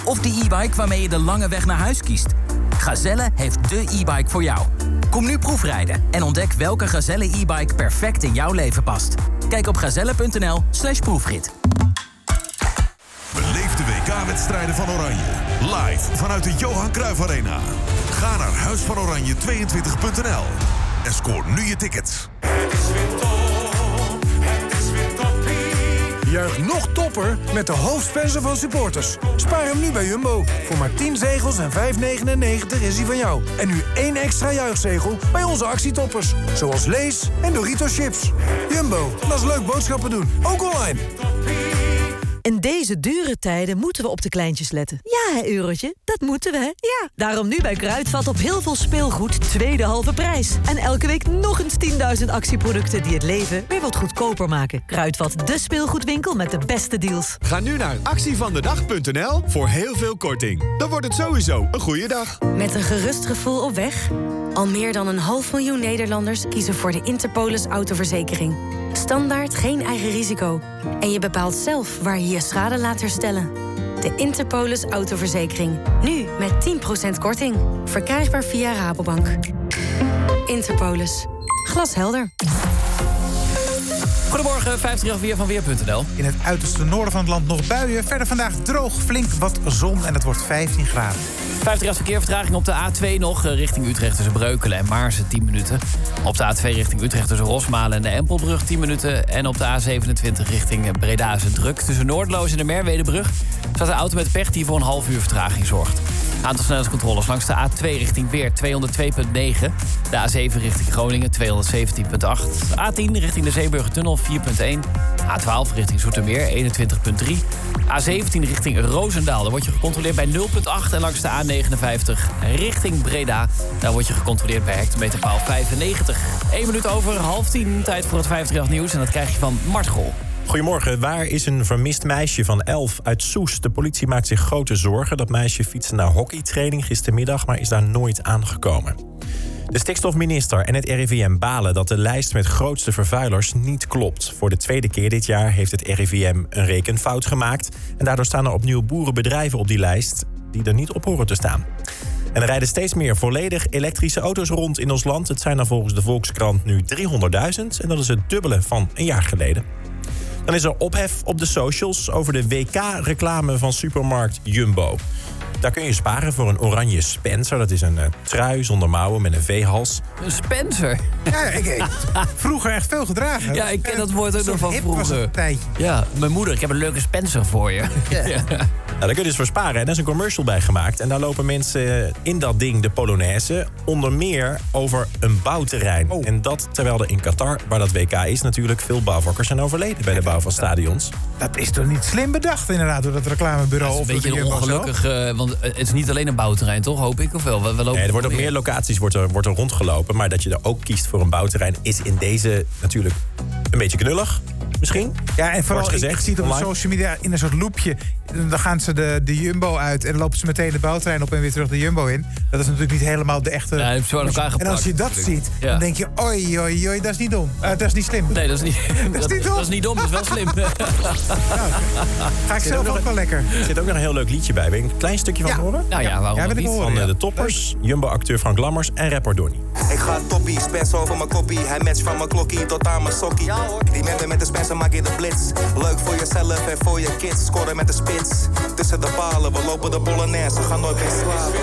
Of de e-bike waarmee je de lange weg naar huis kiest. Gazelle heeft de e-bike voor jou. Kom nu proefrijden en ontdek welke Gazelle e-bike perfect in jouw leven past. Kijk op gazelle.nl slash proefrit. Beleef de WK-wedstrijden van Oranje. Live vanuit de Johan Cruijff Arena. Ga naar huisvanoranje22.nl en scoor nu je ticket. Het is weer top, het is weer toppie. Juich nog topper met de hoofdsponsor van supporters. Spaar hem nu bij Jumbo. Voor maar 10 zegels en 5,99 is hij van jou. En nu één extra juichzegel bij onze actietoppers. Zoals Lees en Doritos Chips. Jumbo, dat is leuk boodschappen doen. Ook online. In deze dure tijden moeten we op de kleintjes letten. Ja, hè, Eurotje? Dat moeten we, hè? Ja. Daarom nu bij Kruidvat op heel veel speelgoed tweede halve prijs. En elke week nog eens 10.000 actieproducten die het leven weer wat goedkoper maken. Kruidvat, de speelgoedwinkel met de beste deals. Ga nu naar actievandedag.nl voor heel veel korting. Dan wordt het sowieso een goede dag. Met een gerust gevoel op weg? Al meer dan een half miljoen Nederlanders kiezen voor de Interpolis autoverzekering. Standaard geen eigen risico. En je bepaalt zelf waar je je schade laat herstellen. De Interpolis autoverzekering. Nu met 10% korting. Verkrijgbaar via Rabobank. Interpolis. Glashelder. Goedemorgen, 50 weer van Weer.nl. In het uiterste noorden van het land nog buien. Verder vandaag droog, flink wat zon en het wordt 15 graden. 50 verkeervertraging op de A2 nog eh, richting Utrecht tussen Breukelen en Maarsen 10 minuten. Op de A2 richting Utrecht tussen Rosmalen en de Empelbrug 10 minuten. En op de A27 richting Breda is het druk. Tussen Noordloos en de Merwedebrug staat een auto met pech die voor een half uur vertraging zorgt. Aantal snelheidscontroles langs de A2 richting Weer 202.9. De A7 richting Groningen 217.8. A10 richting de Zeeburgertunnel 4.1. A12 richting Zoetermeer 21.3. A17 richting Roosendaal. Daar word je gecontroleerd bij 0.8. En langs de A59 richting Breda. Daar word je gecontroleerd bij hectometerpaal 95. 1 minuut over half 10. Tijd voor het 50 nieuws. En dat krijg je van Mart Gol. Goedemorgen. Waar is een vermist meisje van 11 uit Soest? De politie maakt zich grote zorgen. Dat meisje fietste naar hockeytraining gistermiddag, maar is daar nooit aangekomen. De stikstofminister en het RIVM balen dat de lijst met grootste vervuilers niet klopt. Voor de tweede keer dit jaar heeft het RIVM een rekenfout gemaakt. En daardoor staan er opnieuw boerenbedrijven op die lijst die er niet op horen te staan. En er rijden steeds meer volledig elektrische auto's rond in ons land. Het zijn er volgens de Volkskrant nu 300.000 en dat is het dubbele van een jaar geleden. Dan is er ophef op de socials over de WK-reclame van supermarkt Jumbo. Daar kun je sparen voor een oranje Spencer. Dat is een eh, trui zonder mouwen met een V-hals. Een Spencer? Ja, ik heb vroeger echt veel gedragen. Ja, ik ken dat woord ook nog van vroeger. Ja, mijn moeder, ik heb een leuke Spencer voor je. Ja. Nou, daar kun je dus voor sparen. En daar is een commercial bij gemaakt. En daar lopen mensen in dat ding de Polonaise. Onder meer over een bouwterrein. En dat terwijl er in Qatar, waar dat WK is natuurlijk... veel bouwvakkers zijn overleden bij de bouw van stadions. Dat is toch niet slim bedacht inderdaad door dat reclamebureau Dat of is een door de beetje ongelukkig, eh, want het is niet alleen een bouwterrein, toch? Hoop ik, of wel? We, we lopen Nee, er wordt op meer locaties wordt er, wordt er rondgelopen. Maar dat je er ook kiest voor een bouwterrein... is in deze natuurlijk een beetje knullig. Misschien? Ja, en vooral, ik, gezegd, ik zie het op social media in een soort loopje. Dan gaan ze de, de Jumbo uit en dan lopen ze meteen de bouwtrein op en weer terug de Jumbo in. Dat is natuurlijk niet helemaal de echte... Ja, elkaar en als je dat natuurlijk. ziet, Ja. dan denk je, oi, oi, oi, dat is niet dom. Eh, dat is niet slim. Nee, dat is niet, [laughs] Dat is niet dom. dat is niet dom, dat is wel slim. [laughs] Ga ik Zit zelf ook ook wel lekker. Er zit ook nog een heel leuk liedje bij. Wil je een klein stukje van horen? Nou ja, waarom Ja, wil ik niet? horen, Van eh, ja. de Toppers, Jumbo-acteur Frank Lammers en rapper Donny. Ik ga toppie, Spencer over mijn koppie. Hij matcht van mijn klokkie tot aan mijn sokkie. Die member met de Maak je de blitz. Leuk voor jezelf en voor je kids. Scoren met de spits. Tussen de palen, we lopen de Bolognese. Gaan nooit meer slapen.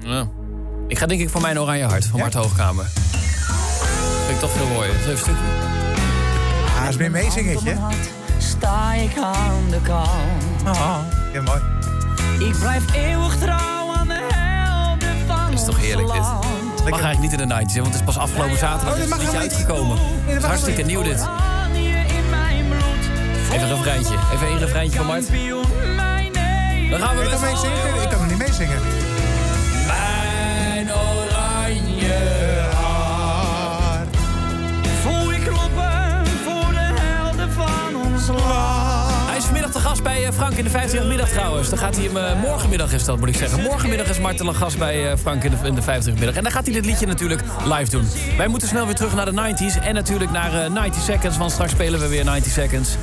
Ja. Ik ga denk ik voor mijn Oranje Hart van Mart Hoogkamer. Vind ik toch veel mooier. Even een stukje. Ah, dat is meer meezingetje. Sta ik aan de kant. Oh, ja, mooi. Ik blijf eeuwig trouw is toch heerlijk dit. Mag eigenlijk niet in de 90s, hè, want het is pas afgelopen zaterdag Oh, dit is uitgekomen. Het is hartstikke nieuw dit. bloed. Even een refreintje. Even één refreintje van Mart. Dan gaan we met. Ik kan nog niet meezingen. Gast bij eh, Frank in de 50 middag trouwens. Dan gaat hij hem, eh, morgenmiddag is dat moet ik zeggen. Morgenmiddag is Marten te gast bij eh, Frank in de, in de 50 middag. En dan gaat hij dit liedje natuurlijk live doen. Wij moeten snel weer terug naar de 90s. En natuurlijk naar eh, 90 Seconds, want straks spelen we weer 90 Seconds.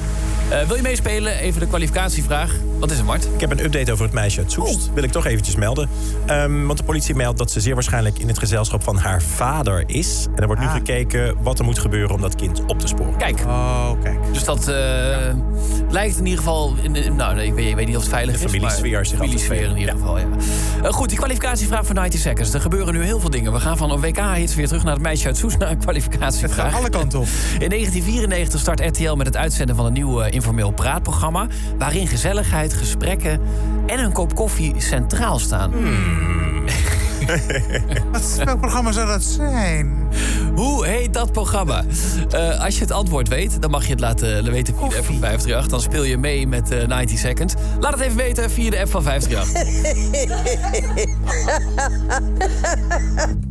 Eh, wil je meespelen? Even de kwalificatievraag. Wat is er, Mart? Ik heb een update over het meisje uit Soest. Wil ik toch eventjes melden. Ehm, want de politie meldt dat ze zeer waarschijnlijk in het gezelschap van haar vader is. En er wordt nu Ah. gekeken wat er moet gebeuren om dat kind op te sporen. Kijk. Oh, kijk. Dus dat eh, lijkt in ieder geval... In, nou, ik, weet, ik weet niet of het veilig De is. familiesfeer maar familiesfeer in ieder geval, ja. Eh, goed, die kwalificatievraag voor 90 Seconds. Er gebeuren nu heel veel dingen. We gaan van een WK-hits weer terug naar het meisje uit Soes... naar een kwalificatievraag. Het gaat alle kanten op. In 1994 start RTL met het uitzenden van een nieuw eh, informeel praatprogramma... waarin gezelligheid, gesprekken en een kop koffie centraal staan. [laughs] Wat welk programma zou dat zijn? Hoe heet dat programma? Eh, als je het antwoord weet, dan mag je het laten weten via de app van 538. Dan speel je mee met eh 90 Seconds. Laat het even weten via de app van 538. [laughs]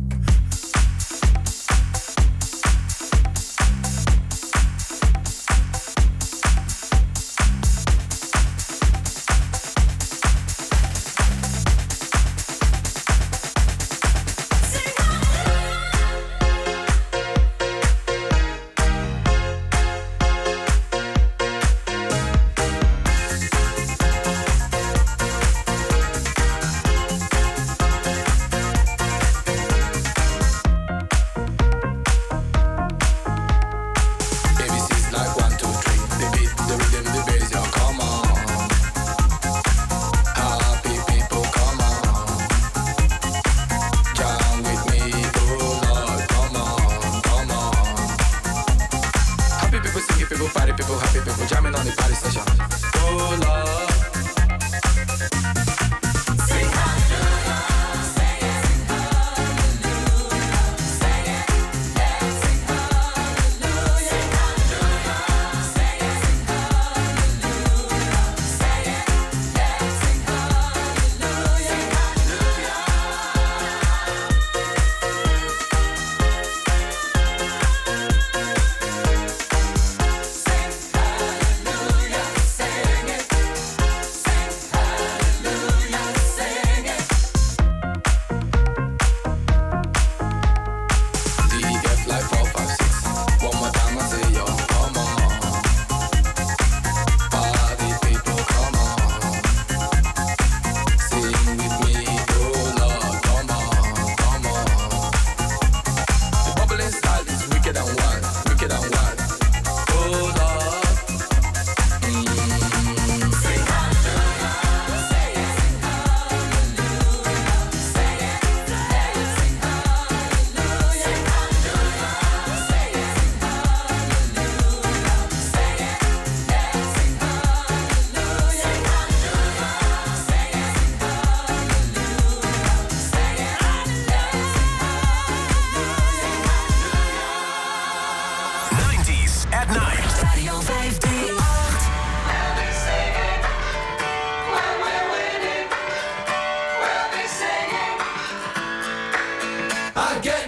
I get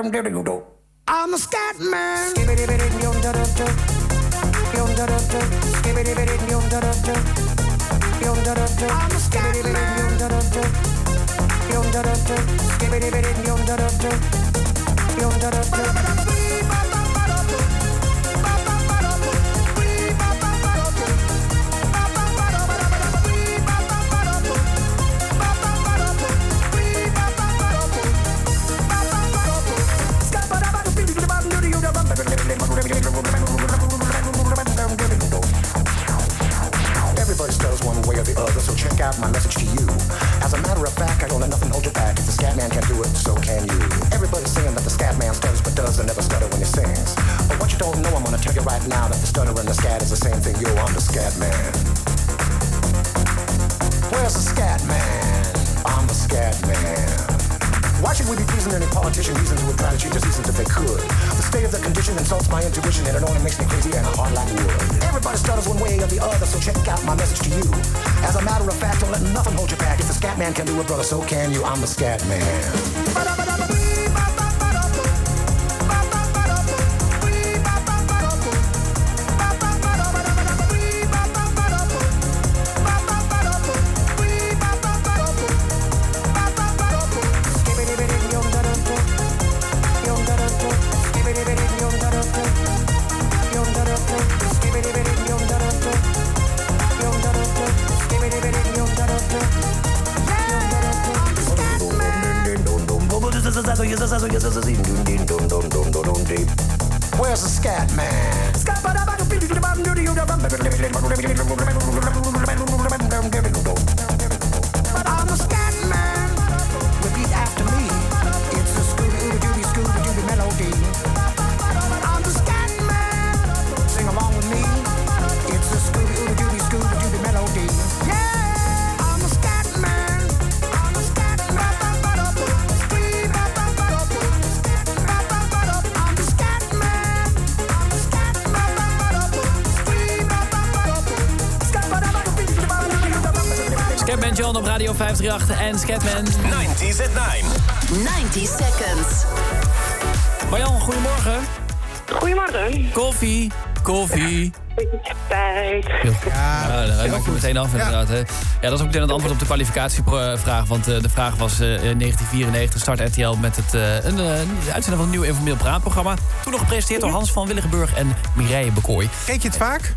I'm a 538 en Scatman. 90s at 9. 90 seconds. Marjan, goedemorgen. Goedemorgen. Koffie, koffie. Tijd. Ja, dat maak je meteen af inderdaad. Hè. Ja, dat is ook meteen het antwoord op de kwalificatievraag. Want eh, de vraag was eh, in 1994 start RTL met het eh, een, eh, uitzending van een nieuw informeel praatprogramma. Toen nog gepresenteerd door Hans van Willigenburg en Mireille Bekooi. Keek je het vaak?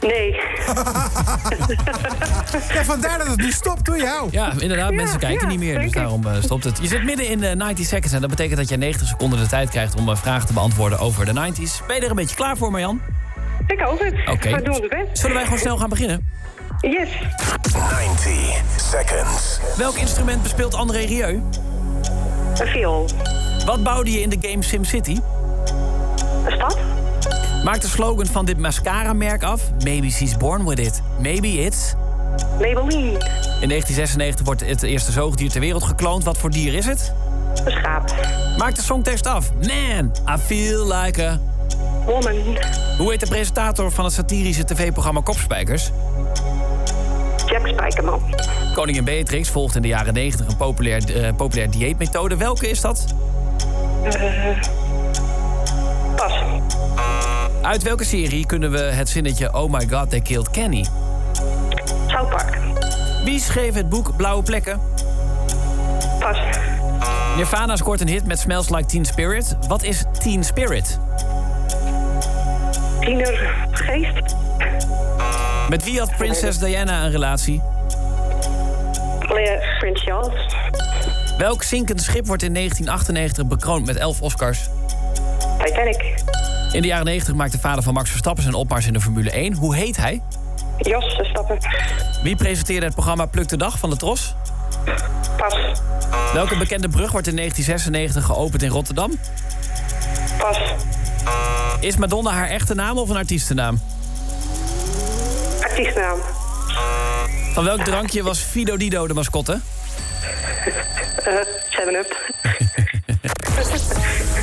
Nee. [laughs] ja, vandaar dat het nu stopt door jou. Ja, inderdaad, mensen kijken niet meer, dus daarom eh, stopt het. Je zit midden in de 90 seconds en dat betekent dat je 90 seconden de tijd krijgt om eh, vragen te beantwoorden over de 90s. Ben je er een beetje klaar voor, Marjan? Ik hoop het. Oké. We doen het best. Zullen wij gewoon snel gaan beginnen? Yes. 90 seconds. Welk instrument bespeelt André Rieu? Een viool. Wat bouwde je in de game SimCity? Een stad. Maak de slogan van dit mascara-merk af. Maybe she's born with it. Maybe it's... Maybelline. In 1996 wordt het eerste zoogdier ter wereld gekloond. Wat voor dier is het? Een schaap. Maak de songtekst af. Man, I feel like a... Woman. Hoe heet de presentator van het satirische tv-programma Kopspijkers? Jack Spijkerman. Koningin Beatrix volgt in de jaren 90 een populair, eh, populair dieetmethode. Welke is dat? Eh, pas. Uit welke serie kunnen we het zinnetje Oh my god, they killed Kenny? South Park. Wie schreef het boek Blauwe Plekken? Pas. Nirvana scoort een hit met Smells Like Teen Spirit. Wat is Teen Spirit? Tienergeest. Met wie had prinses Diana een relatie? Prince Charles. Welk zinkend schip wordt in 1998 bekroond met 11 Oscars? Titanic. In de jaren 90 maakte vader van Max Verstappen zijn opmars in de Formule 1. Hoe heet hij? Jos Stappen. Wie presenteerde het programma Pluk de Dag van de Tros? Pas. Welke bekende brug wordt in 1996 geopend in Rotterdam? Pas. Is Madonna haar echte naam of een artiestennaam? Artiestnaam. Van welk drankje was Fido Dido de mascotte? Uh, 7-Up. [laughs]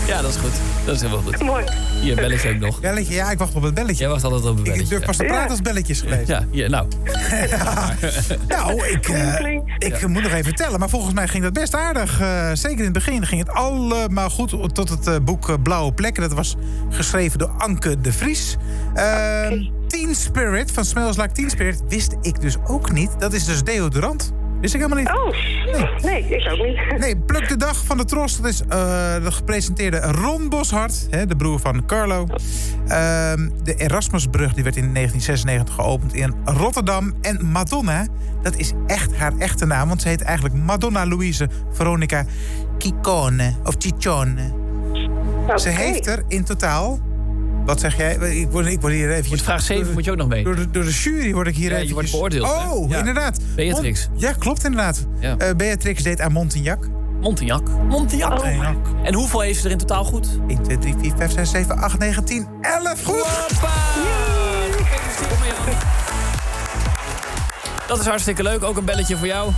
Ja, dat is goed. Dat is helemaal goed. Mooi. Hier, belletje ook nog. Belletje, ja, ik wacht op het belletje. Jij wacht altijd op een belletje. Ik durf pas te Ja. praten als belletjes geweest. Ja, hier, nou. [laughs] Nou, ik, eh, ik moet nog even vertellen, maar volgens mij ging dat best aardig. Eh, zeker in het begin ging het allemaal goed tot het eh, boek eh, Blauwe Plekken. Dat was geschreven door Anke de Vries. Ehm, Teen Spirit van Smells Like Teen Spirit wist ik dus ook niet. Dat is dus deodorant. Wist ik helemaal niet. Oh, nee, ik ook niet. Nee, Pluk de Dag van de Tros. Dat is eh, de gepresenteerde Ron Boshart, hè, de broer van Carlo. Ehm, de Erasmusbrug die werd in 1996 geopend in Rotterdam. En Madonna, dat is echt haar echte naam. Want ze heet eigenlijk Madonna Louise Veronica Ciccone. Of Ciccione. Ze heeft er in totaal... Wat zeg jij? Ik word, ik word hier even... Moet vraag 7 moet je ook nog mee. Door de, door de jury word ik hier Ja, even... je wordt beoordeeld? Oh, Ja. inderdaad. Beatrix. Ja, klopt inderdaad. Ja. Eh, Beatrix deed aan Montignac. Montignac. Montignac. En hoeveel heeft ze er in totaal goed? 1, 2, 3, 4, 5, 6, 7, 8, 9, 10, 11. Goed! Dat is hartstikke leuk. Ook een belletje voor jou.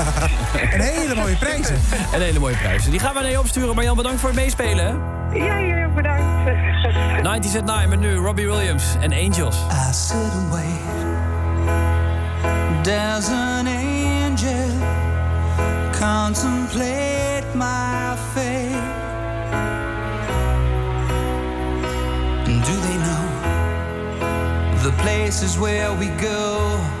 [laughs] Een hele mooie prijzen. En hele mooie prijzen. Die gaan we naar je opsturen. Marjan, bedankt voor het meespelen. Ja, ja, bedankt. [laughs] 90s at 9 met nu Robbie Williams en Angels. I sit and wait. There's an angel contemplate my fate. Do they know the places where we go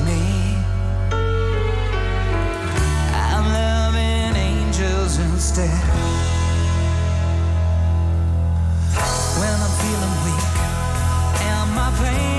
instead. When I'm feeling weak and my pain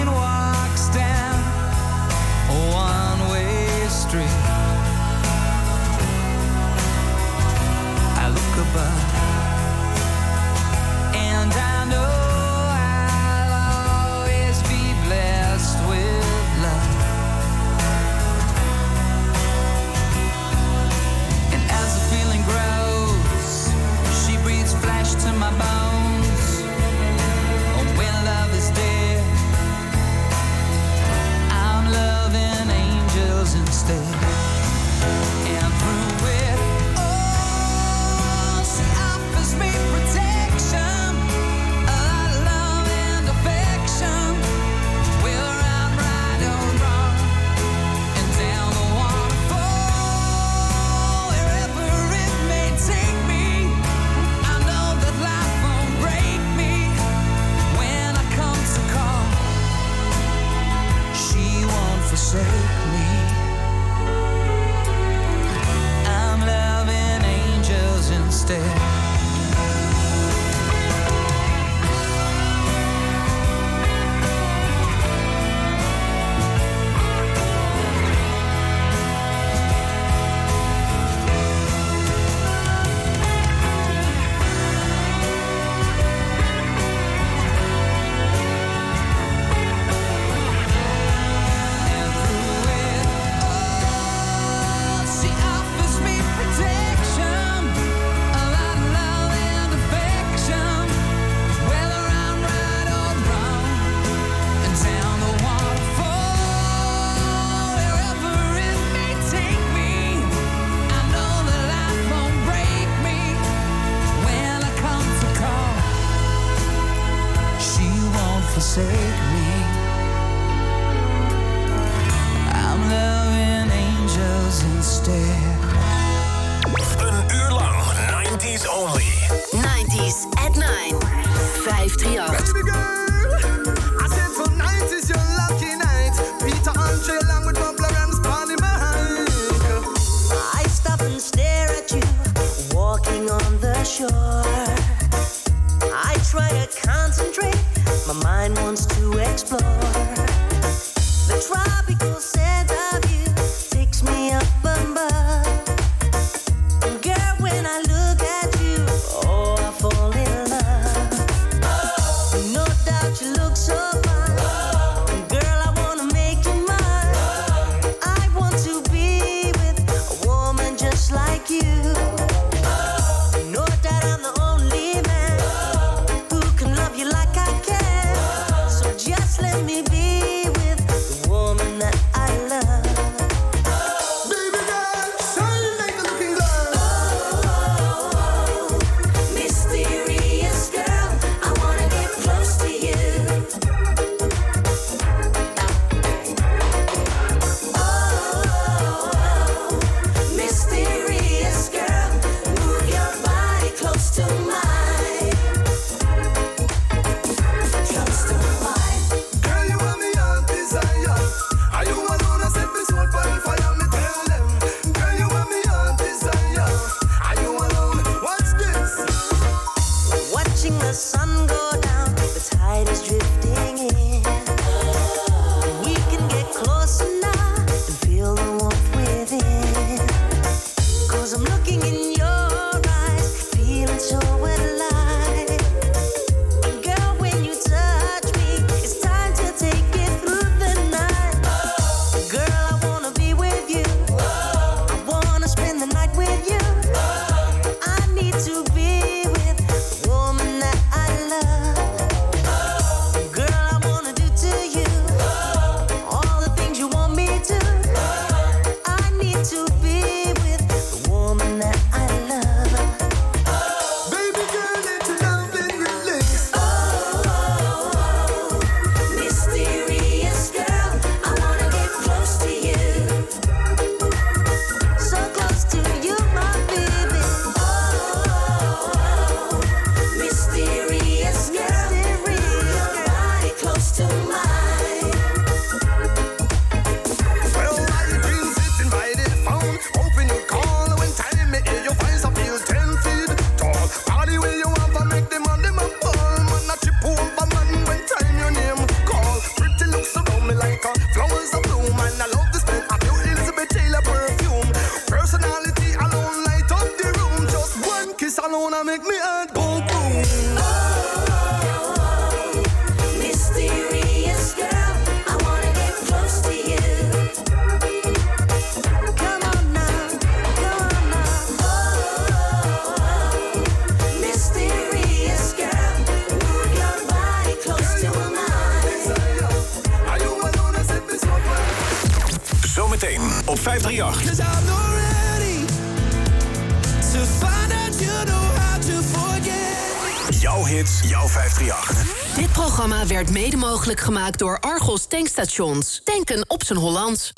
door Argos Tankstations. Tanken op zijn Hollands.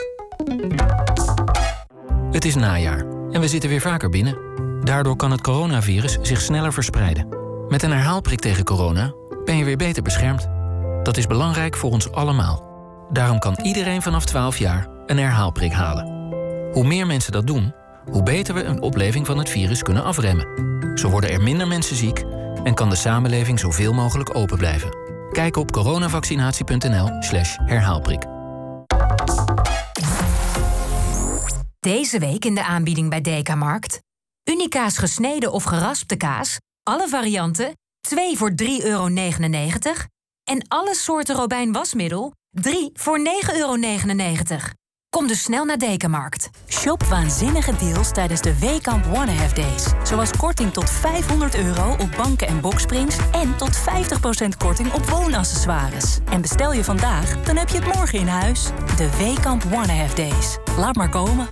Het is najaar en we zitten weer vaker binnen. Daardoor kan het coronavirus zich sneller verspreiden. Met een herhaalprik tegen corona ben je weer beter beschermd. Dat is belangrijk voor ons allemaal. Daarom kan iedereen vanaf 12 jaar een herhaalprik halen. Hoe meer mensen dat doen, hoe beter we een opleving van het virus kunnen afremmen. Zo worden er minder mensen ziek en kan de samenleving zoveel mogelijk open blijven. Kijk op coronavaccinatie.nl/slash herhaalprik. Deze week in de aanbieding bij Dekamarkt. Unica's gesneden of geraspte kaas. Alle varianten. 2 voor 3,99 euro. En alle soorten Robijn wasmiddel. 3 voor 9,99 euro. Kom dus snel naar Dekamarkt. Shop waanzinnige deals tijdens de Weekamp One Half Days. Zoals korting tot 500 euro op banken en boksprings... en tot 50% korting op woonaccessoires. En bestel je vandaag, dan heb je het morgen in huis. De Weekamp One Half Days. Laat maar komen.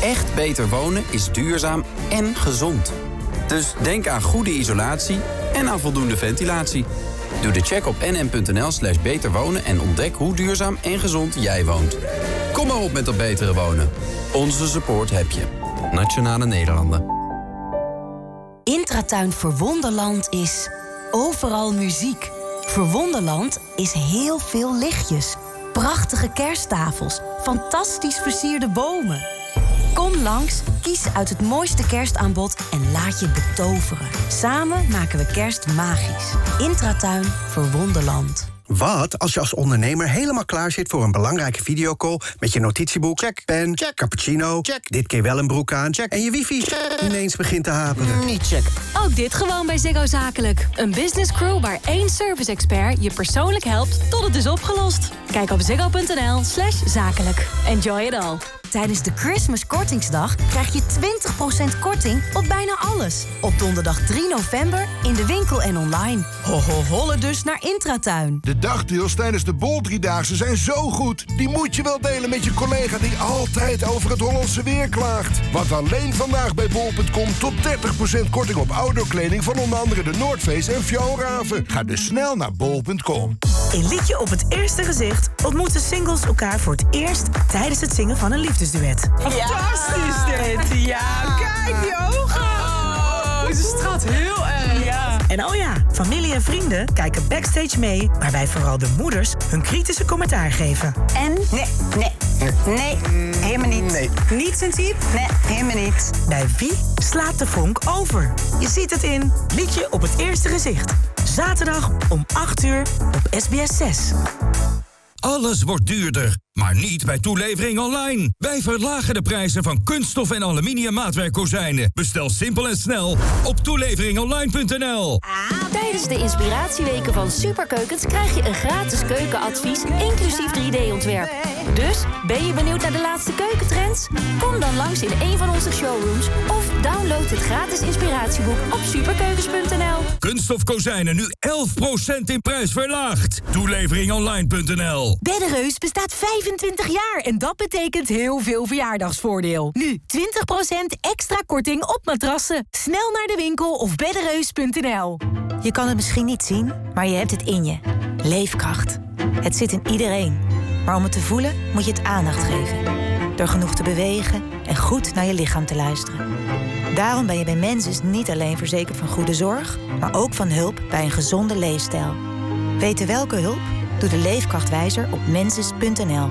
Echt beter wonen is duurzaam en gezond. Dus denk aan goede isolatie en aan voldoende ventilatie. Doe de check op nm.nl slash beterwonen en ontdek hoe duurzaam en gezond jij woont. Kom maar op met dat betere wonen. Onze support heb je. Nationale Nederlanden. Intra Intratuin Verwonderland is overal muziek. Verwonderland is heel veel lichtjes, prachtige kersttafels, fantastisch versierde bomen. Kom langs, kies uit het mooiste kerstaanbod en laat je betoveren. Samen maken we kerst magisch. Intratuin Verwonderland. Wat als je als ondernemer helemaal klaar zit voor een belangrijke videocall met je notitieboek, check, pen, cappuccino, check, dit keer wel een broek aan, check, en je wifi ineens begint te haperen? Niet check. Ook dit gewoon bij Ziggo Zakelijk. Een business crew waar één service expert je persoonlijk helpt tot het is opgelost. Kijk op ziggo.nl slash zakelijk. Enjoy it all. Tijdens de Christmas Kortingsdag krijg je 20% korting op bijna alles. Op donderdag 3 november in de winkel en online. Ho, ho, holle dus naar Intratuin. De dagdeals tijdens de Bol Driedaagse zijn zo goed. Die moet je wel delen met je collega die altijd over het Hollandse weer klaagt. Want alleen vandaag bij bol.com tot 30% korting op outdoorkleding... van onder andere de Noordface en Fjallraven. Ga dus snel naar bol.com. In Liedje op het Eerste Gezicht ontmoeten singles elkaar voor het eerst tijdens het zingen van een liefdesduet. Fantastisch dit. Ja, kijk die ogen. Oh, ze straalt heel erg. Ja. En oh ja, familie en vrienden kijken backstage mee, waarbij vooral de moeders hun kritische commentaar geven. En? Nee, nee, nee, helemaal niet. Nee. Niet sensitief? Nee, helemaal niet. Bij wie slaat de vonk over? Je ziet het in Liedje op het Eerste Gezicht. Zaterdag om 8 uur op SBS 6. Alles wordt duurder, maar niet bij toelevering online. Wij verlagen de prijzen van kunststof en aluminium maatwerkkozijnen. Bestel simpel en snel op toeleveringonline.nl. Tijdens de inspiratieweken van Superkeukens krijg je een gratis keukenadvies, inclusief 3D-ontwerp. Dus, ben je benieuwd naar de laatste keukentrends? Kom dan langs in een van onze showrooms of download het gratis inspiratieboek op superkeukens.nl. Kunststof kozijnen nu 11% in prijs verlaagd. Toeleveringonline.nl. Beddenreus bestaat 25 jaar en dat betekent heel veel verjaardagsvoordeel. Nu 20% extra korting op matrassen. Snel naar de winkel of beddenreus.nl. Je kan het misschien niet zien, maar je hebt het in je. Leefkracht. Het zit in iedereen. Maar om het te voelen moet je het aandacht geven. Door genoeg te bewegen en goed naar je lichaam te luisteren. Daarom ben je bij Mensis niet alleen verzekerd van goede zorg, maar ook van hulp bij een gezonde leefstijl. Weten welke hulp? Doe de leefkrachtwijzer op mensis.nl.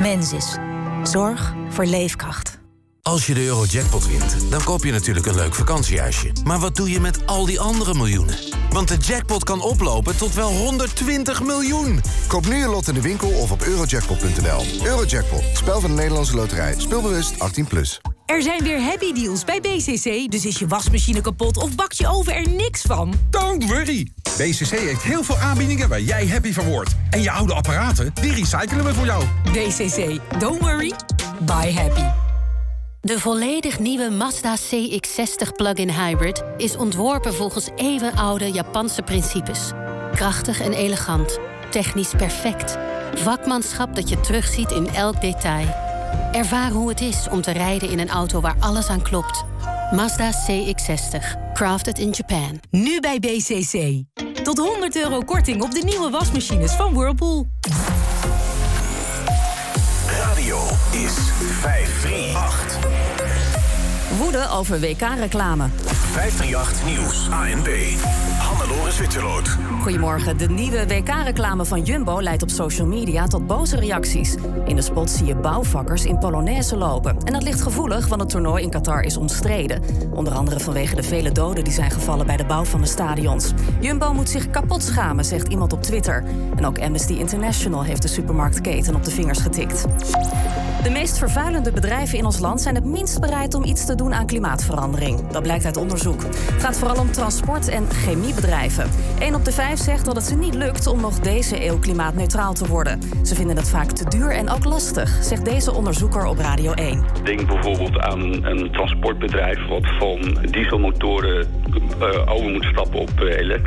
Mensis. Zorg voor leefkracht. Als je de Eurojackpot wint, dan koop je natuurlijk een leuk vakantiehuisje. Maar wat doe je met al die andere miljoenen? Want de jackpot kan oplopen tot wel 120 miljoen. Koop nu je lot in de winkel of op eurojackpot.nl. Eurojackpot, spel van de Nederlandse loterij. Speelbewust 18+. Plus. Er zijn weer happy deals bij BCC, dus is je wasmachine kapot of bak je oven er niks van? Don't worry. BCC heeft heel veel aanbiedingen waar jij happy van wordt. En je oude apparaten, die recyclen we voor jou. BCC, don't worry, buy happy. De volledig nieuwe Mazda CX-60 plug-in hybrid is ontworpen volgens eeuwenoude Japanse principes. Krachtig en elegant, technisch perfect. Vakmanschap dat je terugziet in elk detail. Ervaar hoe het is om te rijden in een auto waar alles aan klopt. Mazda CX-60. Crafted in Japan. Nu bij BCC. Tot 100 euro korting op de nieuwe wasmachines van Whirlpool. Radio is 538. Woede over WK-reclame. 538 Nieuws. ANP. Hannelore Zwitserloot. Goedemorgen. De nieuwe WK-reclame van Jumbo leidt op social media tot boze reacties. In de spot zie je bouwvakkers in Polonaise lopen. En dat ligt gevoelig, want het toernooi in Qatar is omstreden. Onder andere vanwege de vele doden die zijn gevallen bij de bouw van de stadions. Jumbo moet zich kapot schamen, zegt iemand op Twitter. En ook Amnesty International heeft de supermarktketen op de vingers getikt. De meest vervuilende bedrijven in ons land zijn het minst bereid om iets te doen aan klimaatverandering. Dat blijkt uit onderzoek. Het gaat vooral om transport- en chemiebedrijven. 1 op de 5 zegt dat het ze niet lukt om nog deze eeuw klimaatneutraal te worden. Ze vinden het vaak te duur en ook lastig, zegt deze onderzoeker op Radio 1. Denk bijvoorbeeld aan een transportbedrijf wat van dieselmotoren eh, over moet stappen op eh, elektrisch.